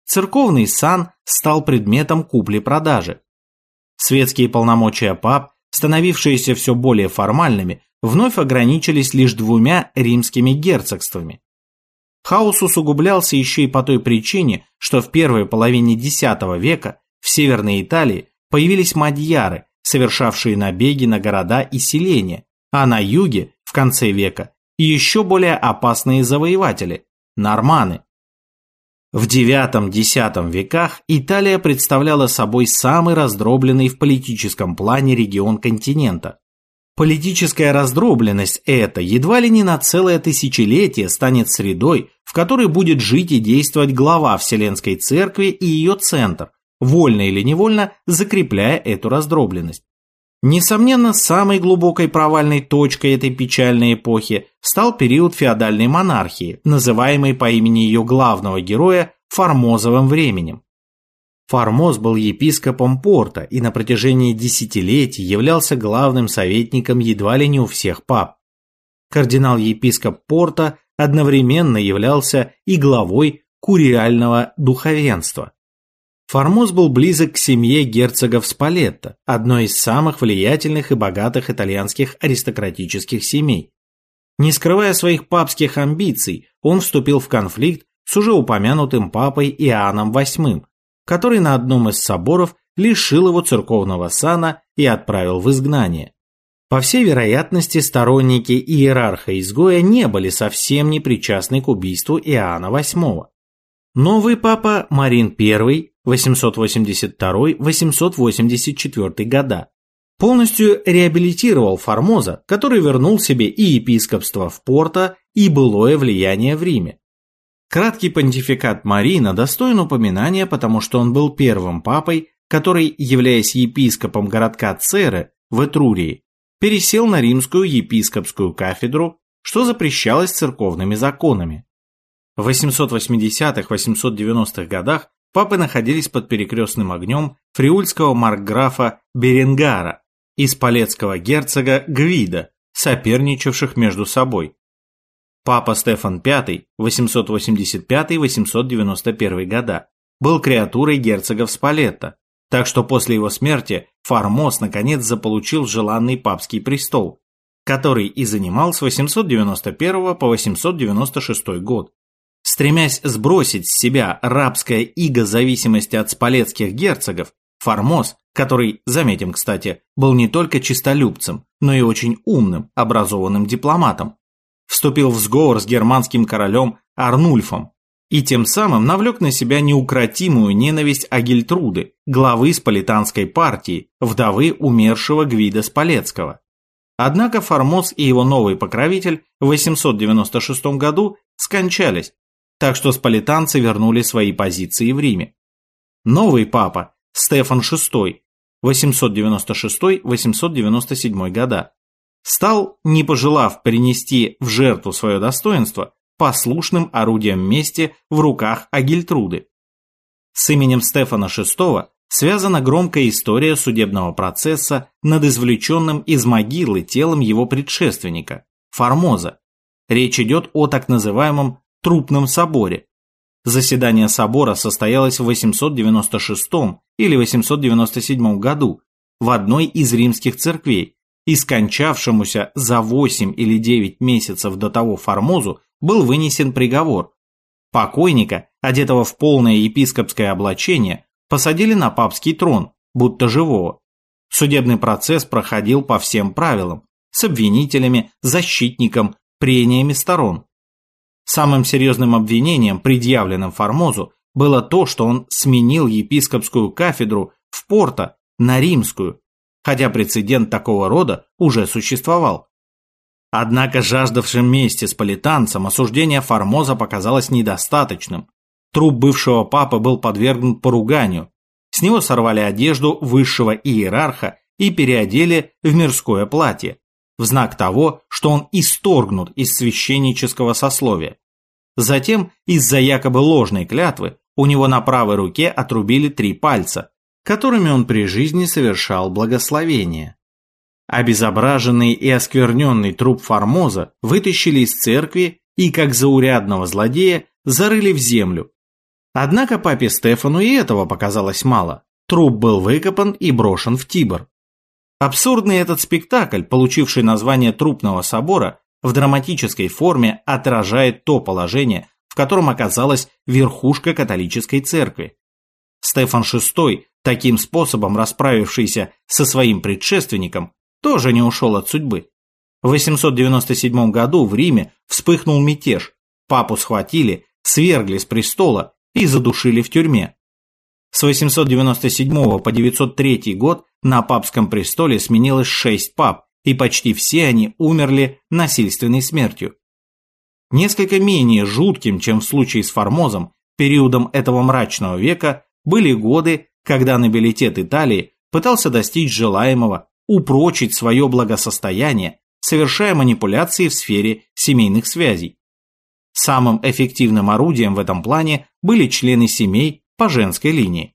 Церковный сан стал предметом купли-продажи. Светские полномочия пап, становившиеся все более формальными, вновь ограничились лишь двумя римскими герцогствами. Хаос усугублялся еще и по той причине, что в первой половине X века в Северной Италии появились мадьяры, совершавшие набеги на города и селения, а на юге, в конце века, еще более опасные завоеватели – норманы. В IX-X веках Италия представляла собой самый раздробленный в политическом плане регион континента. Политическая раздробленность эта едва ли не на целое тысячелетие станет средой, в которой будет жить и действовать глава Вселенской Церкви и ее центр, вольно или невольно закрепляя эту раздробленность. Несомненно, самой глубокой провальной точкой этой печальной эпохи стал период феодальной монархии, называемый по имени ее главного героя Формозовым временем. Формоз был епископом Порта и на протяжении десятилетий являлся главным советником едва ли не у всех пап. Кардинал-епископ Порта одновременно являлся и главой куриального духовенства. Формоз был близок к семье герцогов Спалетто, одной из самых влиятельных и богатых итальянских аристократических семей. Не скрывая своих папских амбиций, он вступил в конфликт с уже упомянутым папой Иоанном VIII, который на одном из соборов лишил его церковного сана и отправил в изгнание. По всей вероятности, сторонники иерарха-изгоя не были совсем не причастны к убийству Иоанна VIII. Новый папа Марин I 882-884 года полностью реабилитировал Формоза, который вернул себе и епископство в Порто, и былое влияние в Риме. Краткий понтификат Марина достоин упоминания, потому что он был первым папой, который, являясь епископом городка Церы в Этрурии, пересел на римскую епископскую кафедру, что запрещалось церковными законами. В 880-890-х годах папы находились под перекрестным огнем фриульского маркграфа Беренгара и спалецкого герцога Гвида, соперничавших между собой. Папа Стефан V, 885-891 года, был креатурой герцогов Спалетта, так что после его смерти Формоз наконец заполучил желанный папский престол, который и занимал с 891 по 896 год. Стремясь сбросить с себя рабское иго зависимости от спалецких герцогов, Формоз, который, заметим, кстати, был не только чистолюбцем, но и очень умным, образованным дипломатом, вступил в сговор с германским королем Арнульфом и тем самым навлек на себя неукротимую ненависть Агильтруды, главы Сполитанской партии, вдовы умершего Гвида Спалецкого. Однако Формоз и его новый покровитель в 896 году скончались, так что сполитанцы вернули свои позиции в Риме. Новый папа, Стефан VI, 896-897 года, стал, не пожелав принести в жертву свое достоинство, послушным орудием мести в руках Агильтруды. С именем Стефана VI связана громкая история судебного процесса над извлеченным из могилы телом его предшественника, Формоза. Речь идет о так называемом Трупном соборе. Заседание собора состоялось в 896 или 897 году в одной из римских церквей, и скончавшемуся за 8 или 9 месяцев до того Формозу был вынесен приговор. Покойника, одетого в полное епископское облачение, посадили на папский трон, будто живого. Судебный процесс проходил по всем правилам, с обвинителями, защитником, прениями сторон. Самым серьезным обвинением, предъявленным Формозу, было то, что он сменил епископскую кафедру в Порто на римскую, хотя прецедент такого рода уже существовал. Однако жаждавшим мести с политанцем осуждение Формоза показалось недостаточным. Труп бывшего папы был подвергнут поруганию. С него сорвали одежду высшего иерарха и переодели в мирское платье, в знак того, что он исторгнут из священнического сословия. Затем, из-за якобы ложной клятвы, у него на правой руке отрубили три пальца, которыми он при жизни совершал благословение. Обезображенный и оскверненный труп Формоза вытащили из церкви и, как заурядного злодея, зарыли в землю. Однако папе Стефану и этого показалось мало. Труп был выкопан и брошен в Тибр. Абсурдный этот спектакль, получивший название Трупного собора, в драматической форме отражает то положение, в котором оказалась верхушка католической церкви. Стефан VI, таким способом расправившийся со своим предшественником, тоже не ушел от судьбы. В 897 году в Риме вспыхнул мятеж, папу схватили, свергли с престола и задушили в тюрьме. С 897 по 903 год на папском престоле сменилось шесть пап, и почти все они умерли насильственной смертью. Несколько менее жутким, чем в случае с Формозом, периодом этого мрачного века были годы, когда нобилитет Италии пытался достичь желаемого упрочить свое благосостояние, совершая манипуляции в сфере семейных связей. Самым эффективным орудием в этом плане были члены семей по женской линии.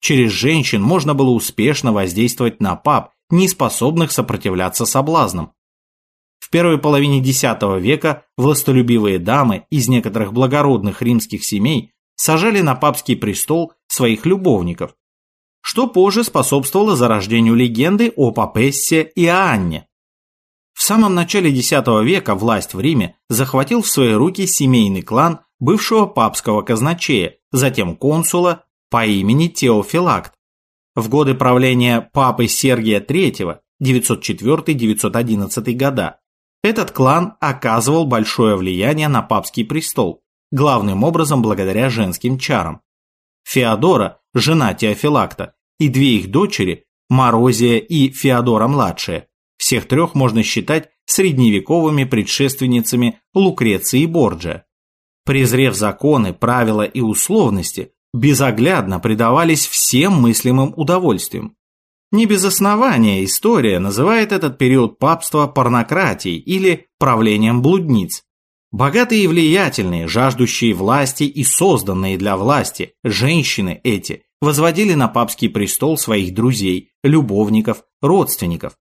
Через женщин можно было успешно воздействовать на пап, не способных сопротивляться соблазнам. В первой половине X века властолюбивые дамы из некоторых благородных римских семей сажали на папский престол своих любовников, что позже способствовало зарождению легенды о Папессе и Анне. В самом начале X века власть в Риме захватил в свои руки семейный клан бывшего папского казначея, затем консула по имени Теофилакт. В годы правления папы Сергия III 904-911 года этот клан оказывал большое влияние на папский престол, главным образом благодаря женским чарам. Феодора, жена Теофилакта, и две их дочери, Морозия и Феодора-младшая. Всех трех можно считать средневековыми предшественницами Лукреции Борджа. Презрев законы, правила и условности, безоглядно предавались всем мыслимым удовольствиям. Не без основания история называет этот период папства порнократией или правлением блудниц. Богатые и влиятельные, жаждущие власти и созданные для власти, женщины эти возводили на папский престол своих друзей, любовников, родственников.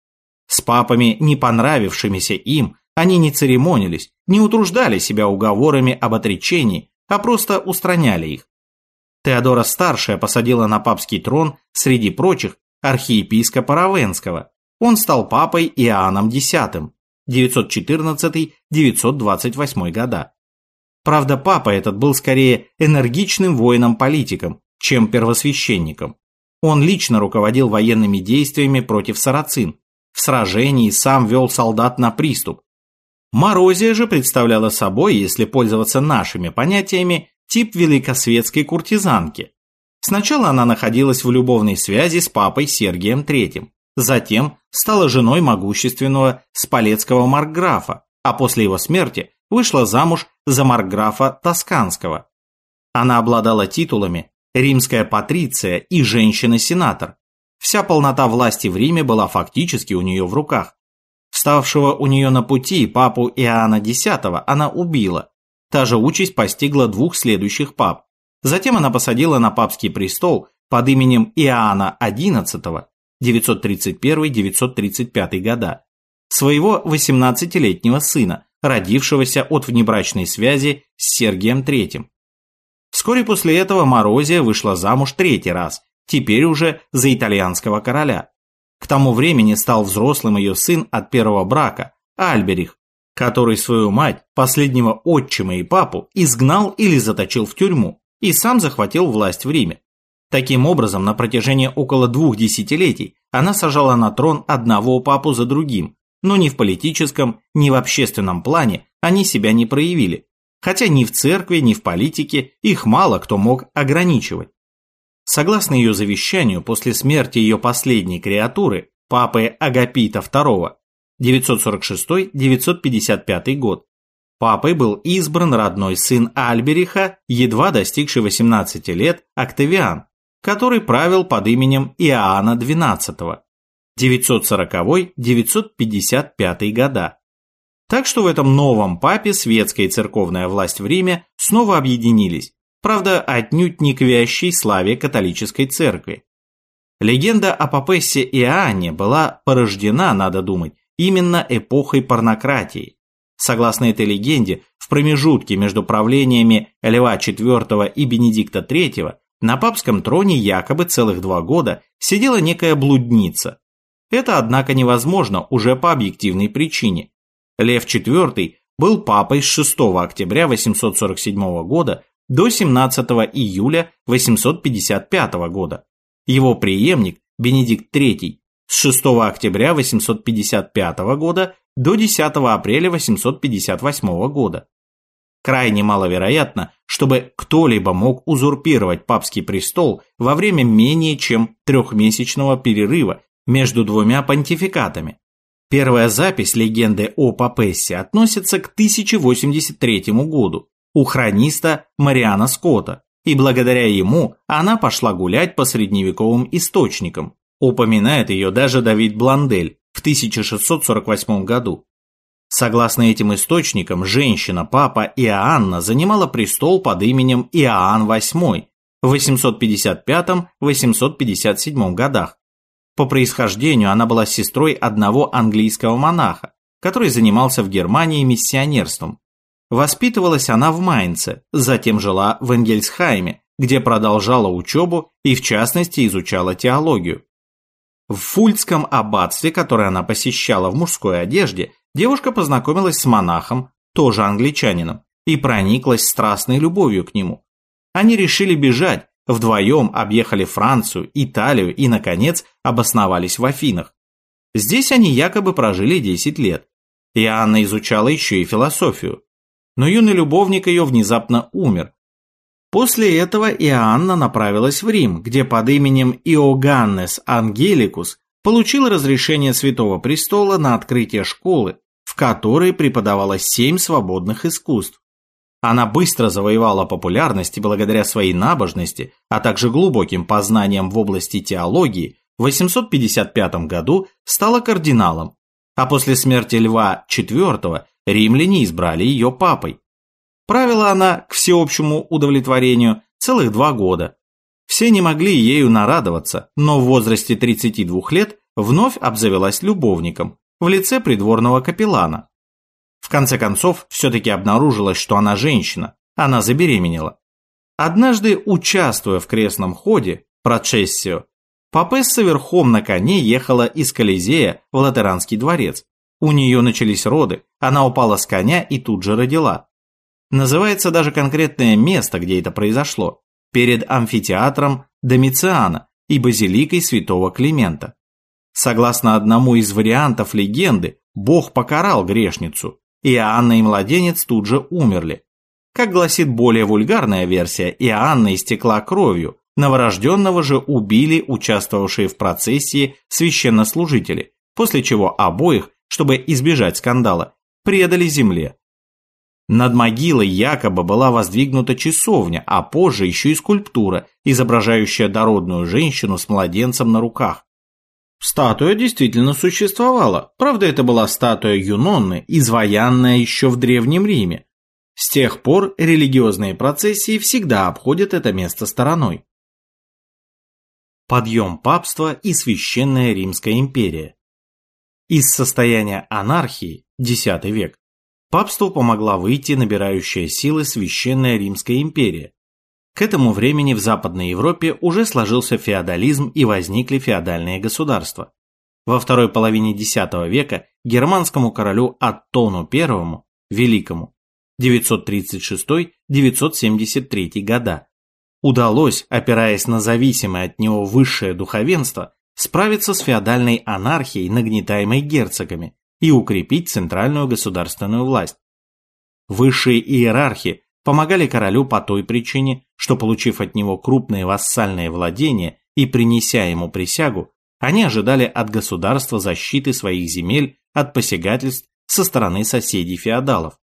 С папами, не понравившимися им, они не церемонились, не утруждали себя уговорами об отречении, а просто устраняли их. Теодора Старшая посадила на папский трон, среди прочих, архиепископа Равенского. Он стал папой Иоанном X, 914-928 года. Правда, папа этот был скорее энергичным воином-политиком, чем первосвященником. Он лично руководил военными действиями против сарацин. В сражении сам вел солдат на приступ. Морозия же представляла собой, если пользоваться нашими понятиями, тип великосветской куртизанки. Сначала она находилась в любовной связи с папой Сергием III, затем стала женой могущественного Спалецкого маркграфа, а после его смерти вышла замуж за маркграфа Тосканского. Она обладала титулами римская патриция и женщина-сенатор. Вся полнота власти в Риме была фактически у нее в руках. Вставшего у нее на пути папу Иоанна X она убила. Та же участь постигла двух следующих пап. Затем она посадила на папский престол под именем Иоанна XI 931-935 года своего 18-летнего сына, родившегося от внебрачной связи с Сергием III. Вскоре после этого Морозия вышла замуж третий раз, теперь уже за итальянского короля. К тому времени стал взрослым ее сын от первого брака, Альберих, который свою мать, последнего отчима и папу, изгнал или заточил в тюрьму и сам захватил власть в Риме. Таким образом, на протяжении около двух десятилетий она сажала на трон одного папу за другим, но ни в политическом, ни в общественном плане они себя не проявили, хотя ни в церкви, ни в политике их мало кто мог ограничивать. Согласно ее завещанию, после смерти ее последней креатуры, папы Агапита II, 946-955 год, папой был избран родной сын Альбериха, едва достигший 18 лет, Октавиан, который правил под именем Иоанна XII, 940-955 года. Так что в этом новом папе светская и церковная власть в Риме снова объединились, правда, отнюдь не к вящей славе католической церкви. Легенда о папессе Иоанне была порождена, надо думать, именно эпохой порнократии. Согласно этой легенде, в промежутке между правлениями Льва IV и Бенедикта III на папском троне якобы целых два года сидела некая блудница. Это, однако, невозможно уже по объективной причине. Лев IV был папой с 6 октября 847 года до 17 июля 855 года. Его преемник Бенедикт III с 6 октября 855 года до 10 апреля 858 года. Крайне маловероятно, чтобы кто-либо мог узурпировать папский престол во время менее чем трехмесячного перерыва между двумя понтификатами. Первая запись легенды о Папессе относится к 1083 году у хрониста Мариана Скотта, и благодаря ему она пошла гулять по средневековым источникам. Упоминает ее даже Давид Бландель в 1648 году. Согласно этим источникам, женщина-папа Иоанна занимала престол под именем Иоанн VIII в 855-857 годах. По происхождению она была сестрой одного английского монаха, который занимался в Германии миссионерством. Воспитывалась она в Майнце, затем жила в Энгельсхайме, где продолжала учебу и в частности изучала теологию. В Фульдском аббатстве, которое она посещала в мужской одежде, девушка познакомилась с монахом, тоже англичанином, и прониклась страстной любовью к нему. Они решили бежать, вдвоем объехали Францию, Италию и, наконец, обосновались в Афинах. Здесь они якобы прожили 10 лет. И Анна изучала еще и философию. Но юный любовник ее внезапно умер, После этого Иоанна направилась в Рим, где под именем Иоганнес Ангеликус получил разрешение Святого Престола на открытие школы, в которой преподавалось семь свободных искусств. Она быстро завоевала популярность благодаря своей набожности, а также глубоким познаниям в области теологии, в 855 году стала кардиналом, а после смерти Льва IV римляне избрали ее папой. Правила она, к всеобщему удовлетворению, целых два года. Все не могли ею нарадоваться, но в возрасте 32 лет вновь обзавелась любовником в лице придворного капеллана. В конце концов, все-таки обнаружилось, что она женщина, она забеременела. Однажды, участвуя в крестном ходе, процессию, Папесса верхом на коне ехала из Колизея в Латеранский дворец. У нее начались роды, она упала с коня и тут же родила. Называется даже конкретное место, где это произошло, перед амфитеатром Домициана и базиликой святого Климента. Согласно одному из вариантов легенды, Бог покарал грешницу, и Иоанна и младенец тут же умерли. Как гласит более вульгарная версия, Иоанна истекла кровью, новорожденного же убили участвовавшие в процессии священнослужители, после чего обоих, чтобы избежать скандала, предали земле, над могилой якобы была воздвигнута часовня, а позже еще и скульптура, изображающая дородную женщину с младенцем на руках. Статуя действительно существовала, правда это была статуя Юнонны, изваянная еще в Древнем Риме. С тех пор религиозные процессии всегда обходят это место стороной. Подъем папства и Священная Римская империя Из состояния анархии, X век, Папству помогла выйти набирающая силы Священная Римская империя. К этому времени в Западной Европе уже сложился феодализм и возникли феодальные государства. Во второй половине X века германскому королю Аттону I Великому 936-973 года удалось, опираясь на зависимое от него высшее духовенство, справиться с феодальной анархией, нагнетаемой герцогами, и укрепить центральную государственную власть. Высшие иерархи помогали королю по той причине, что получив от него крупные вассальные владения и принеся ему присягу, они ожидали от государства защиты своих земель от посягательств со стороны соседей-феодалов.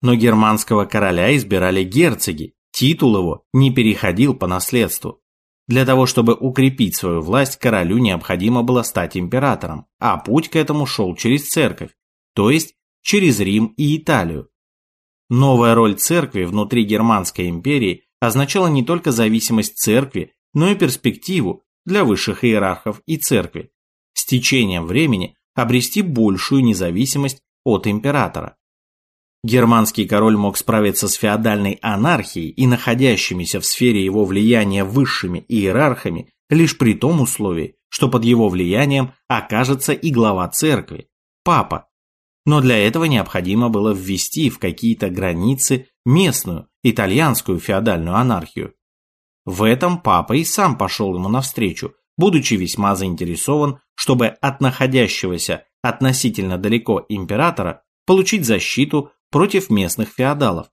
Но германского короля избирали герцоги, титул его не переходил по наследству. Для того, чтобы укрепить свою власть, королю необходимо было стать императором, а путь к этому шел через церковь, то есть через Рим и Италию. Новая роль церкви внутри Германской империи означала не только зависимость церкви, но и перспективу для высших иерархов и церкви с течением времени обрести большую независимость от императора. Германский король мог справиться с феодальной анархией и находящимися в сфере его влияния высшими иерархами лишь при том условии, что под его влиянием окажется и глава церкви, папа. Но для этого необходимо было ввести в какие-то границы местную, итальянскую феодальную анархию. В этом папа и сам пошел ему навстречу, будучи весьма заинтересован, чтобы от находящегося относительно далеко императора получить защиту против местных феодалов.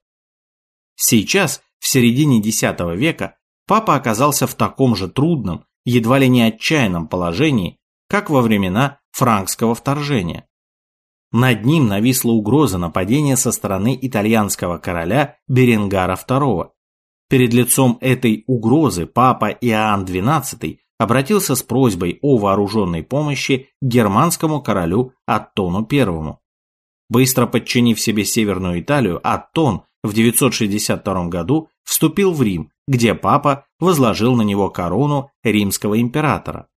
Сейчас, в середине X века, папа оказался в таком же трудном, едва ли не отчаянном положении, как во времена франкского вторжения. Над ним нависла угроза нападения со стороны итальянского короля Беренгара II. Перед лицом этой угрозы папа Иоанн XII обратился с просьбой о вооруженной помощи германскому королю Аттону I. Быстро подчинив себе Северную Италию, Аттон в 962 году вступил в Рим, где папа возложил на него корону римского императора.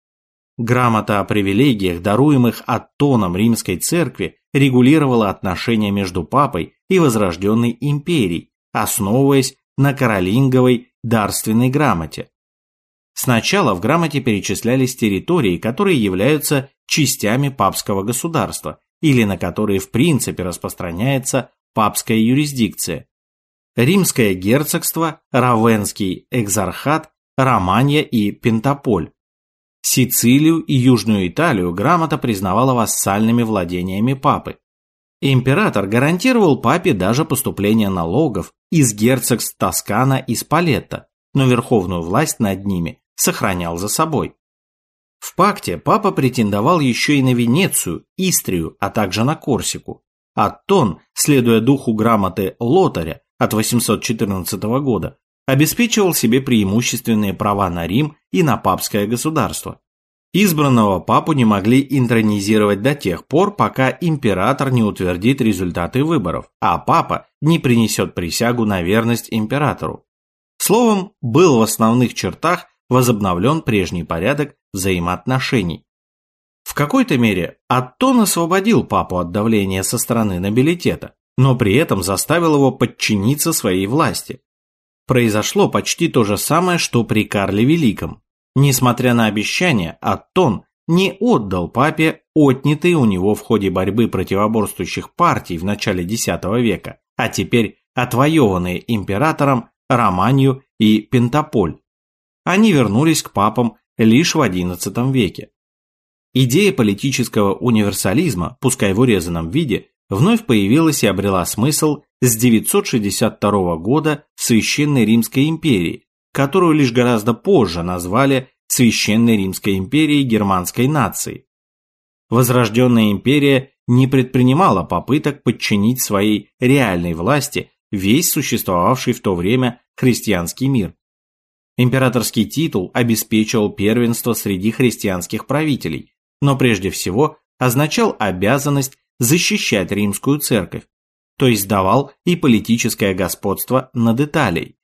Грамота о привилегиях, даруемых Аттоном римской церкви, регулировала отношения между папой и возрожденной империей, основываясь на каролинговой дарственной грамоте. Сначала в грамоте перечислялись территории, которые являются частями папского государства или на которые в принципе распространяется папская юрисдикция. Римское герцогство, Равенский экзархат, Романья и Пентаполь. Сицилию и Южную Италию грамота признавала вассальными владениями папы. Император гарантировал папе даже поступление налогов из герцогств Тоскана и Спалетта, но верховную власть над ними сохранял за собой. В пакте папа претендовал еще и на Венецию, Истрию, а также на Корсику. А Тон, следуя духу грамоты Лотаря от 814 года, обеспечивал себе преимущественные права на Рим и на папское государство. Избранного папу не могли интронизировать до тех пор, пока император не утвердит результаты выборов, а папа не принесет присягу на верность императору. Словом, был в основных чертах возобновлен прежний порядок взаимоотношений. В какой-то мере Аттон освободил папу от давления со стороны нобилитета, но при этом заставил его подчиниться своей власти. Произошло почти то же самое, что при Карле Великом. Несмотря на обещания, Аттон не отдал папе отнятые у него в ходе борьбы противоборствующих партий в начале X века, а теперь отвоеванные императором Романию и Пентаполь. Они вернулись к папам лишь в XI веке. Идея политического универсализма, пускай в урезанном виде, вновь появилась и обрела смысл с 962 года Священной Римской империи, которую лишь гораздо позже назвали Священной Римской империей германской нации. Возрожденная империя не предпринимала попыток подчинить своей реальной власти весь существовавший в то время христианский мир. Императорский титул обеспечивал первенство среди христианских правителей, но прежде всего означал обязанность защищать римскую церковь, то есть давал и политическое господство над Италией.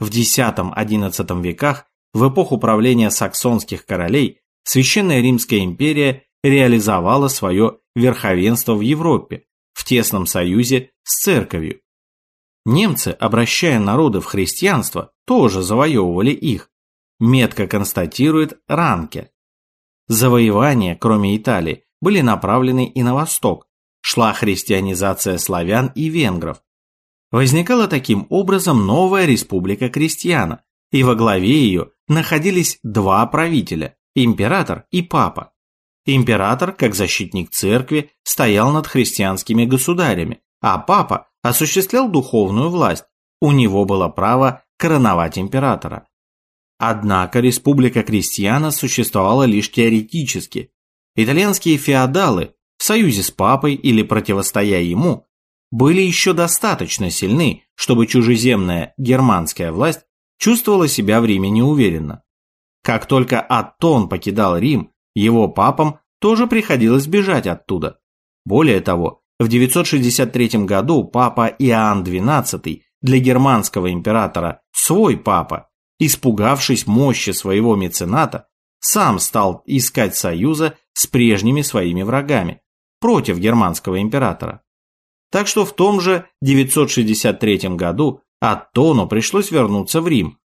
В X-XI веках, в эпоху правления саксонских королей, Священная Римская империя реализовала свое верховенство в Европе в тесном союзе с церковью. Немцы, обращая народы в христианство, тоже завоевывали их, метко констатирует Ранке. Завоевания, кроме Италии, были направлены и на восток. Шла христианизация славян и венгров. Возникала таким образом новая республика крестьяна, и во главе ее находились два правителя – император и папа. Император, как защитник церкви, стоял над христианскими государями, а папа осуществлял духовную власть. У него было право короновать императора. Однако республика крестьяна существовала лишь теоретически. Итальянские феодалы союзе с папой или противостоя ему были еще достаточно сильны, чтобы чужеземная германская власть чувствовала себя в Риме неуверенно. Как только Аттон покидал Рим, его папам тоже приходилось бежать оттуда. Более того, в 963 году папа Иоанн XII для германского императора свой папа, испугавшись мощи своего мецената, сам стал искать союза с прежними своими врагами против германского императора. Так что в том же 963 году Аттону пришлось вернуться в Рим.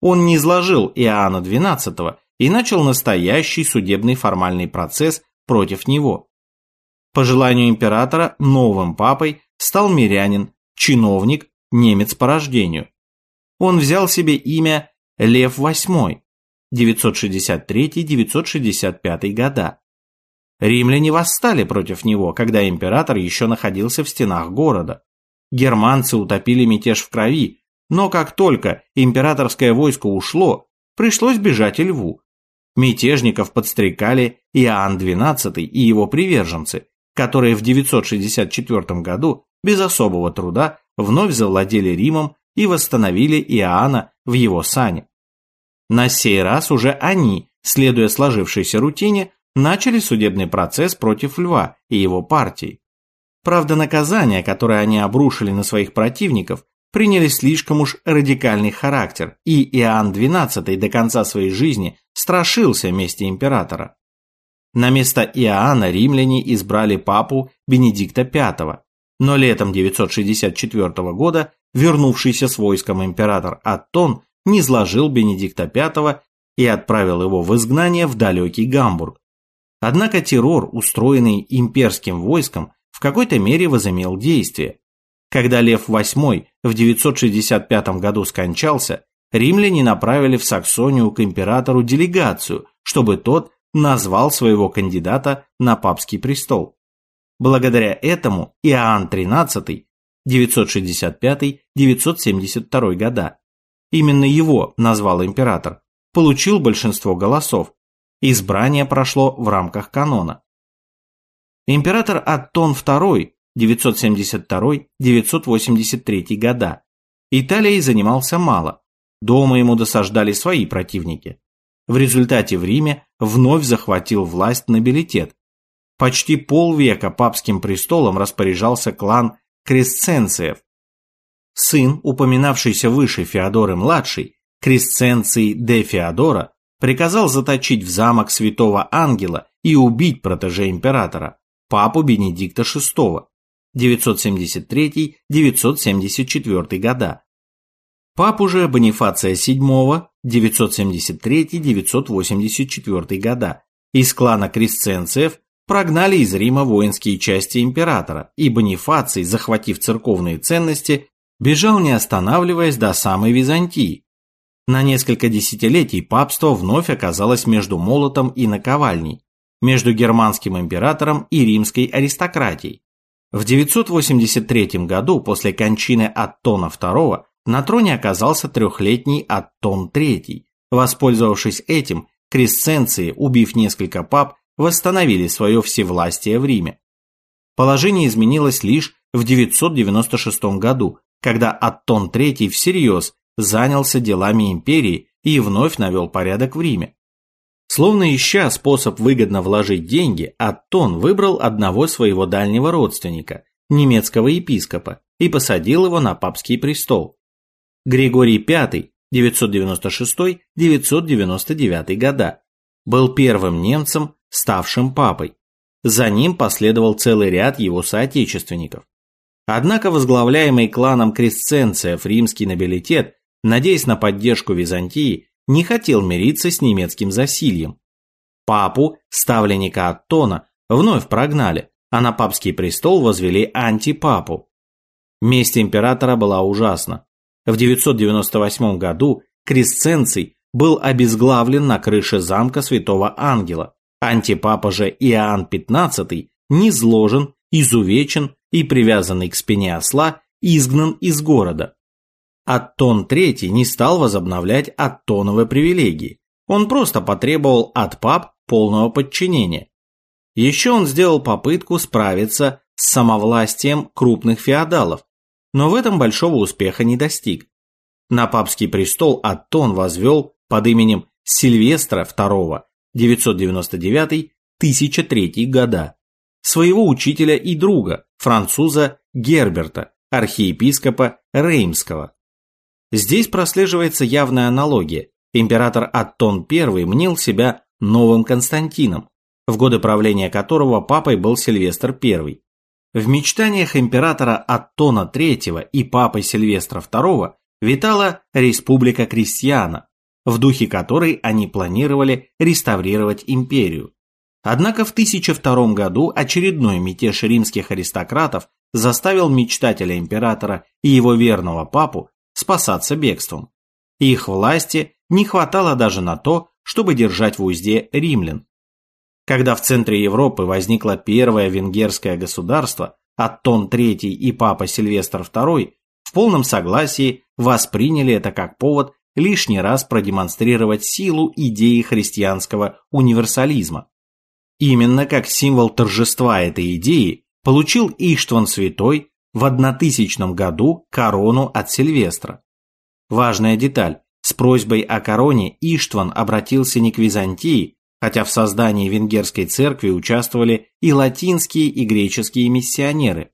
Он не изложил Иоанна XII и начал настоящий судебный формальный процесс против него. По желанию императора новым папой стал мирянин, чиновник, немец по рождению. Он взял себе имя Лев VIII, 963-965 года. Римляне восстали против него, когда император еще находился в стенах города. Германцы утопили мятеж в крови, но как только императорское войско ушло, пришлось бежать и льву. Мятежников подстрекали Иоанн XII и его приверженцы, которые в 964 году без особого труда вновь завладели Римом и восстановили Иоанна в его сане. На сей раз уже они, следуя сложившейся рутине, начали судебный процесс против Льва и его партии. Правда, наказания, которые они обрушили на своих противников, приняли слишком уж радикальный характер, и Иоанн XII до конца своей жизни страшился мести императора. На место Иоанна римляне избрали папу Бенедикта V, но летом 964 года вернувшийся с войском император Аттон не сложил Бенедикта V и отправил его в изгнание в далекий Гамбург. Однако террор, устроенный имперским войском, в какой-то мере возымел действие. Когда Лев VIII в 965 году скончался, римляне направили в Саксонию к императору делегацию, чтобы тот назвал своего кандидата на папский престол. Благодаря этому Иоанн XIII 965-972 года, именно его назвал император, получил большинство голосов. Избрание прошло в рамках канона. Император Аттон II 972-983 года. Италией занимался мало. Дома ему досаждали свои противники. В результате в Риме вновь захватил власть нобилитет. Почти полвека папским престолом распоряжался клан Кресценциев. Сын, упоминавшийся выше Феодоры-младший, Кресценций де Феодора, приказал заточить в замок святого ангела и убить протеже императора папу Бенедикта VI 973-974 года. Папу же Бонифация VII 973-984 года из клана кресценциев прогнали из Рима воинские части императора, и Бонифаций, захватив церковные ценности, бежал не останавливаясь до самой Византии. На несколько десятилетий папство вновь оказалось между молотом и наковальней между германским императором и римской аристократией. В 983 году после кончины Аттона II на троне оказался трехлетний Аттон III. Воспользовавшись этим, кресценции, убив несколько пап, восстановили свое всевластие в Риме. Положение изменилось лишь в 996 году, когда Аттон III всерьез занялся делами империи и вновь навел порядок в Риме. Словно ища способ выгодно вложить деньги, Аттон выбрал одного своего дальнего родственника, немецкого епископа, и посадил его на папский престол. Григорий V, 996-999 года, был первым немцем, ставшим папой. За ним последовал целый ряд его соотечественников. Однако возглавляемый кланом кресценциев римский нобилитет, надеясь на поддержку Византии, не хотел мириться с немецким засильем. Папу, ставленника Аттона, вновь прогнали, а на папский престол возвели антипапу. Месть императора была ужасна. В 998 году Кресценций был обезглавлен на крыше замка Святого Ангела. Антипапа же Иоанн XV низложен, изувечен и привязанный к спине осла изгнан из города. Аттон III не стал возобновлять аттоновые привилегии. Он просто потребовал от пап полного подчинения. Еще он сделал попытку справиться с самовластием крупных феодалов, но в этом большого успеха не достиг. На папский престол Аттон возвел под именем Сильвестра II 999-1003 года своего учителя и друга, француза Герберта, архиепископа Реймского. Здесь прослеживается явная аналогия. Император Аттон I мнил себя новым Константином, в годы правления которого папой был Сильвестр I. В мечтаниях императора Аттона III и папы Сильвестра II витала Республика Крестьяна, в духе которой они планировали реставрировать империю. Однако в 1002 году очередной мятеж римских аристократов заставил мечтателя императора и его верного папу спасаться бегством. Их власти не хватало даже на то, чтобы держать в узде римлян. Когда в центре Европы возникло первое венгерское государство, Аттон III и папа Сильвестр II в полном согласии восприняли это как повод лишний раз продемонстрировать силу идеи христианского универсализма. Именно как символ торжества этой идеи получил Иштван Святой в 1000 году корону от Сильвестра. Важная деталь. С просьбой о короне Иштван обратился не к Византии, хотя в создании венгерской церкви участвовали и латинские, и греческие миссионеры.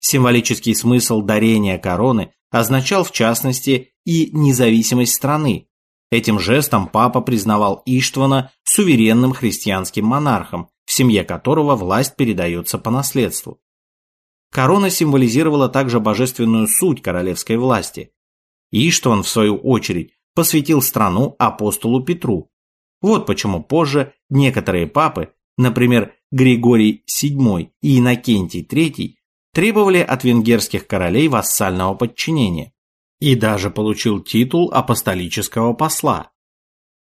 Символический смысл дарения короны означал в частности и независимость страны. Этим жестом папа признавал Иштвана суверенным христианским монархом, в семье которого власть передается по наследству. Корона символизировала также божественную суть королевской власти. И что он, в свою очередь, посвятил страну апостолу Петру. Вот почему позже некоторые папы, например, Григорий VII и Иннокентий III, требовали от венгерских королей вассального подчинения и даже получил титул апостолического посла.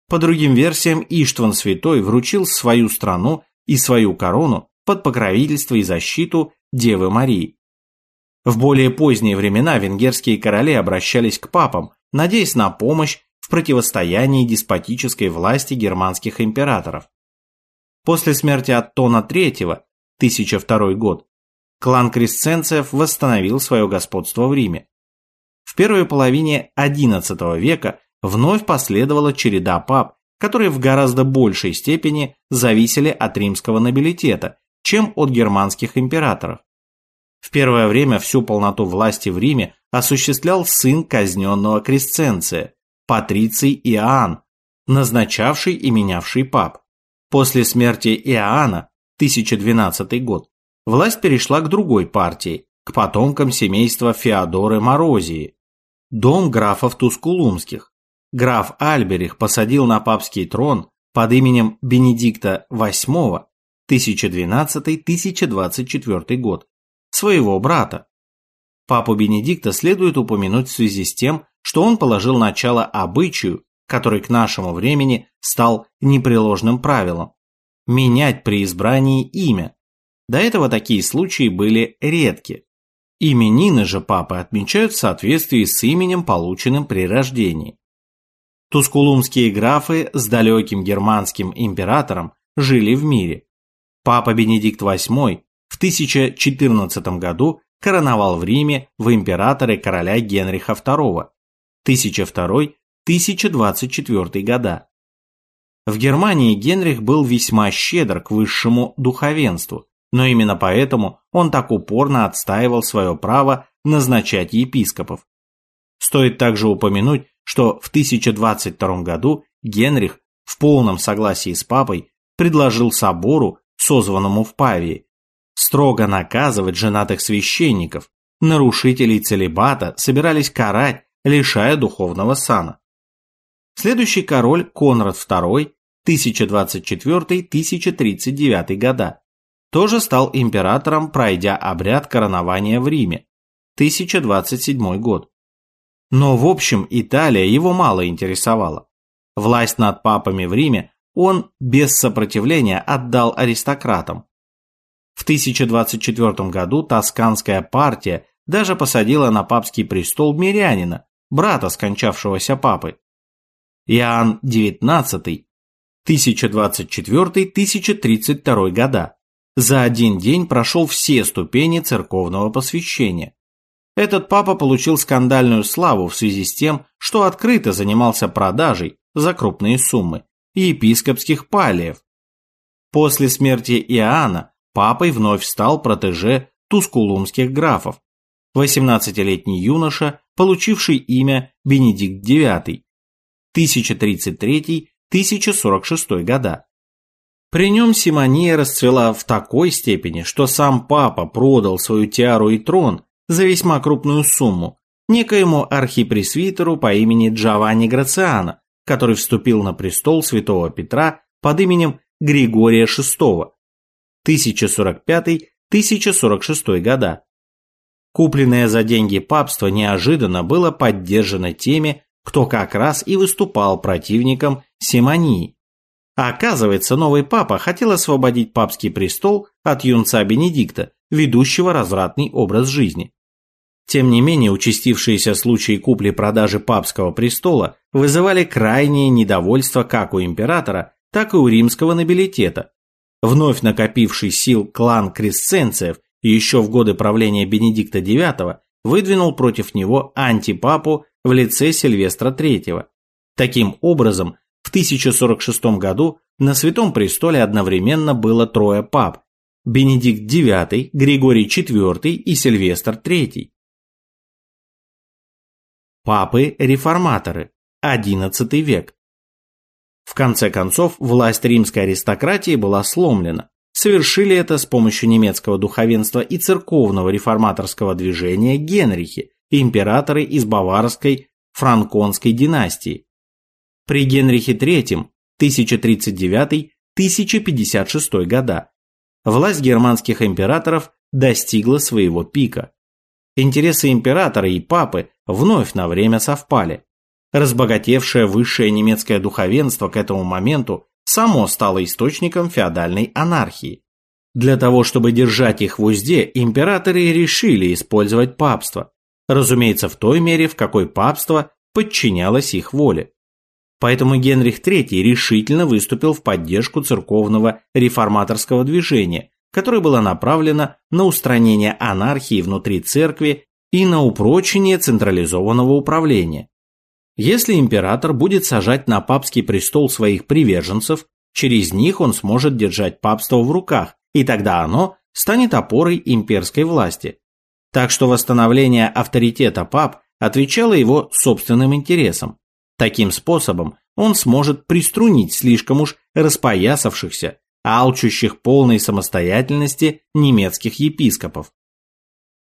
По другим версиям, Иштван Святой вручил свою страну и свою корону под покровительство и защиту Девы Марии. В более поздние времена венгерские короли обращались к папам, надеясь на помощь в противостоянии деспотической власти германских императоров. После смерти Аттона III, 1002 год, клан кресценцев восстановил свое господство в Риме. В первой половине XI века вновь последовала череда пап, которые в гораздо большей степени зависели от римского нобилитета, чем от германских императоров. В первое время всю полноту власти в Риме осуществлял сын казненного Кресценция, Патриций Иоанн, назначавший и менявший пап. После смерти Иоанна, 1012 год, власть перешла к другой партии, к потомкам семейства Феодоры Морозии, дом графов Тускулумских. Граф Альберих посадил на папский трон под именем Бенедикта VIII 1012-1024 год своего брата. Папу Бенедикта следует упомянуть в связи с тем, что он положил начало обычаю, который к нашему времени стал непреложным правилом – менять при избрании имя. До этого такие случаи были редки. Именины же папы отмечают в соответствии с именем, полученным при рождении. Тускулумские графы с далеким германским императором жили в мире. Папа Бенедикт VIII в 1014 году короновал в Риме в императоры короля Генриха II 1002-1024 года. В Германии Генрих был весьма щедр к высшему духовенству, но именно поэтому он так упорно отстаивал свое право назначать епископов. Стоит также упомянуть, что в 1022 году Генрих в полном согласии с папой предложил собору, созванному в Павии, строго наказывать женатых священников. Нарушителей целебата собирались карать, лишая духовного сана. Следующий король Конрад II 1024-1039 года. Тоже стал императором, пройдя обряд коронования в Риме, 1027 год. Но в общем Италия его мало интересовала. Власть над папами в Риме он без сопротивления отдал аристократам. В 1024 году Тосканская партия даже посадила на папский престол мирянина, брата скончавшегося папы. Иоанн XIX, 1024-1032 года, за один день прошел все ступени церковного посвящения. Этот папа получил скандальную славу в связи с тем, что открыто занимался продажей за крупные суммы епископских палиев. После смерти Иоанна папой вновь стал протеже тускулумских графов, 18-летний юноша, получивший имя Бенедикт IX, 1033-1046 года. При нем симония расцвела в такой степени, что сам папа продал свою тиару и трон за весьма крупную сумму некоему архипресвитеру по имени Джованни Грациано, который вступил на престол святого Петра под именем Григория VI, 1045-1046 года. Купленное за деньги папство неожиданно было поддержано теми, кто как раз и выступал противником симонии. А оказывается, новый папа хотел освободить папский престол от юнца Бенедикта, ведущего развратный образ жизни. Тем не менее, участившиеся случаи купли-продажи папского престола вызывали крайнее недовольство как у императора, так и у римского нобилитета. Вновь накопивший сил клан кресценцев еще в годы правления Бенедикта IX выдвинул против него антипапу в лице Сильвестра III. Таким образом, в 1046 году на Святом Престоле одновременно было трое пап – Бенедикт IX, Григорий IV и Сильвестр III. Папы-реформаторы. XI век. В конце концов, власть римской аристократии была сломлена. Совершили это с помощью немецкого духовенства и церковного реформаторского движения Генрихи, императоры из баварской франконской династии. При Генрихе III 1039-1056 года власть германских императоров достигла своего пика. Интересы императора и папы вновь на время совпали. Разбогатевшее высшее немецкое духовенство к этому моменту само стало источником феодальной анархии. Для того, чтобы держать их в узде, императоры решили использовать папство, разумеется, в той мере, в какой папство подчинялось их воле. Поэтому Генрих III решительно выступил в поддержку церковного реформаторского движения, которое было направлено на устранение анархии внутри церкви и на упрочение централизованного управления. Если император будет сажать на папский престол своих приверженцев, через них он сможет держать папство в руках, и тогда оно станет опорой имперской власти. Так что восстановление авторитета пап отвечало его собственным интересам. Таким способом он сможет приструнить слишком уж распоясавшихся, алчущих полной самостоятельности немецких епископов.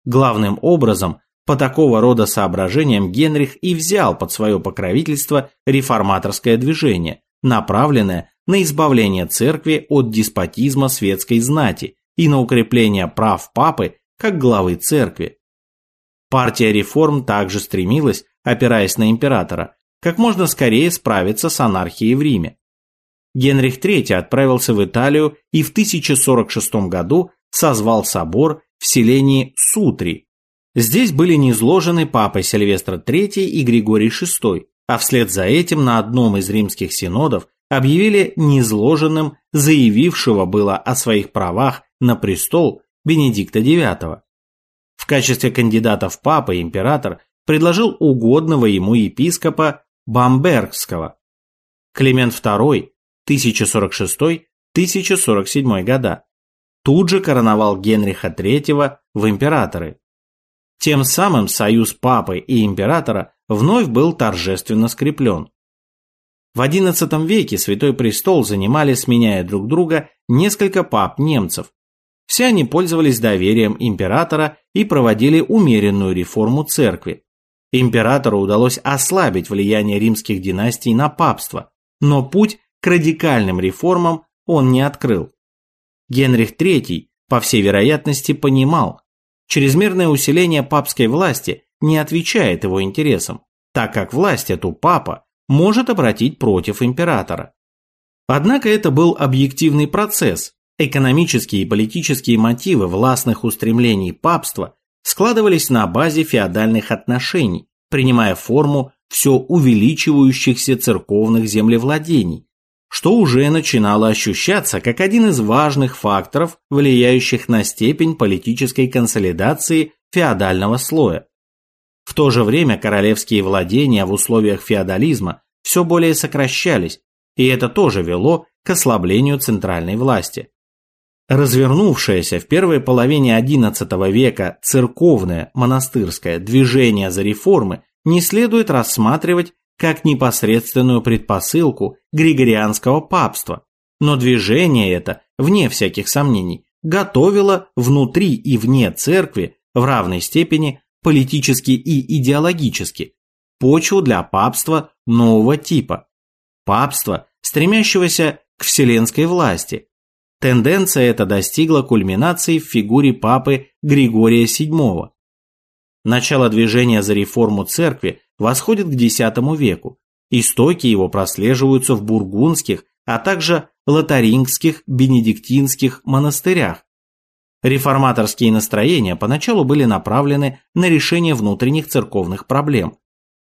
Главным образом, по такого рода соображениям Генрих и взял под свое покровительство реформаторское движение, направленное на избавление церкви от деспотизма светской знати и на укрепление прав папы как главы церкви. Партия реформ также стремилась, опираясь на императора, как можно скорее справиться с анархией в Риме. Генрих III отправился в Италию и в 1046 году созвал собор в селении Сутри. Здесь были низложены папы Сильвестр III и Григорий VI, а вслед за этим на одном из римских синодов объявили низложенным заявившего было о своих правах на престол Бенедикта IX. В качестве кандидата в папы император предложил угодного ему епископа Бамбергского. Климент II 1046-1047 года тут же короновал Генриха III в императоры. Тем самым союз папы и императора вновь был торжественно скреплен. В XI веке Святой Престол занимали, сменяя друг друга, несколько пап немцев. Все они пользовались доверием императора и проводили умеренную реформу церкви. Императору удалось ослабить влияние римских династий на папство, но путь к радикальным реформам он не открыл. Генрих III, по всей вероятности, понимал, чрезмерное усиление папской власти не отвечает его интересам, так как власть эту папа может обратить против императора. Однако это был объективный процесс, экономические и политические мотивы властных устремлений папства складывались на базе феодальных отношений, принимая форму все увеличивающихся церковных землевладений, что уже начинало ощущаться как один из важных факторов, влияющих на степень политической консолидации феодального слоя. В то же время королевские владения в условиях феодализма все более сокращались, и это тоже вело к ослаблению центральной власти. Развернувшееся в первой половине XI века церковное монастырское движение за реформы не следует рассматривать как непосредственную предпосылку григорианского папства, но движение это, вне всяких сомнений, готовило внутри и вне церкви в равной степени политически и идеологически почву для папства нового типа, папства, стремящегося к вселенской власти, Тенденция эта достигла кульминации в фигуре папы Григория VII. Начало движения за реформу церкви восходит к X веку. Истоки его прослеживаются в бургундских, а также лотарингских бенедиктинских монастырях. Реформаторские настроения поначалу были направлены на решение внутренних церковных проблем.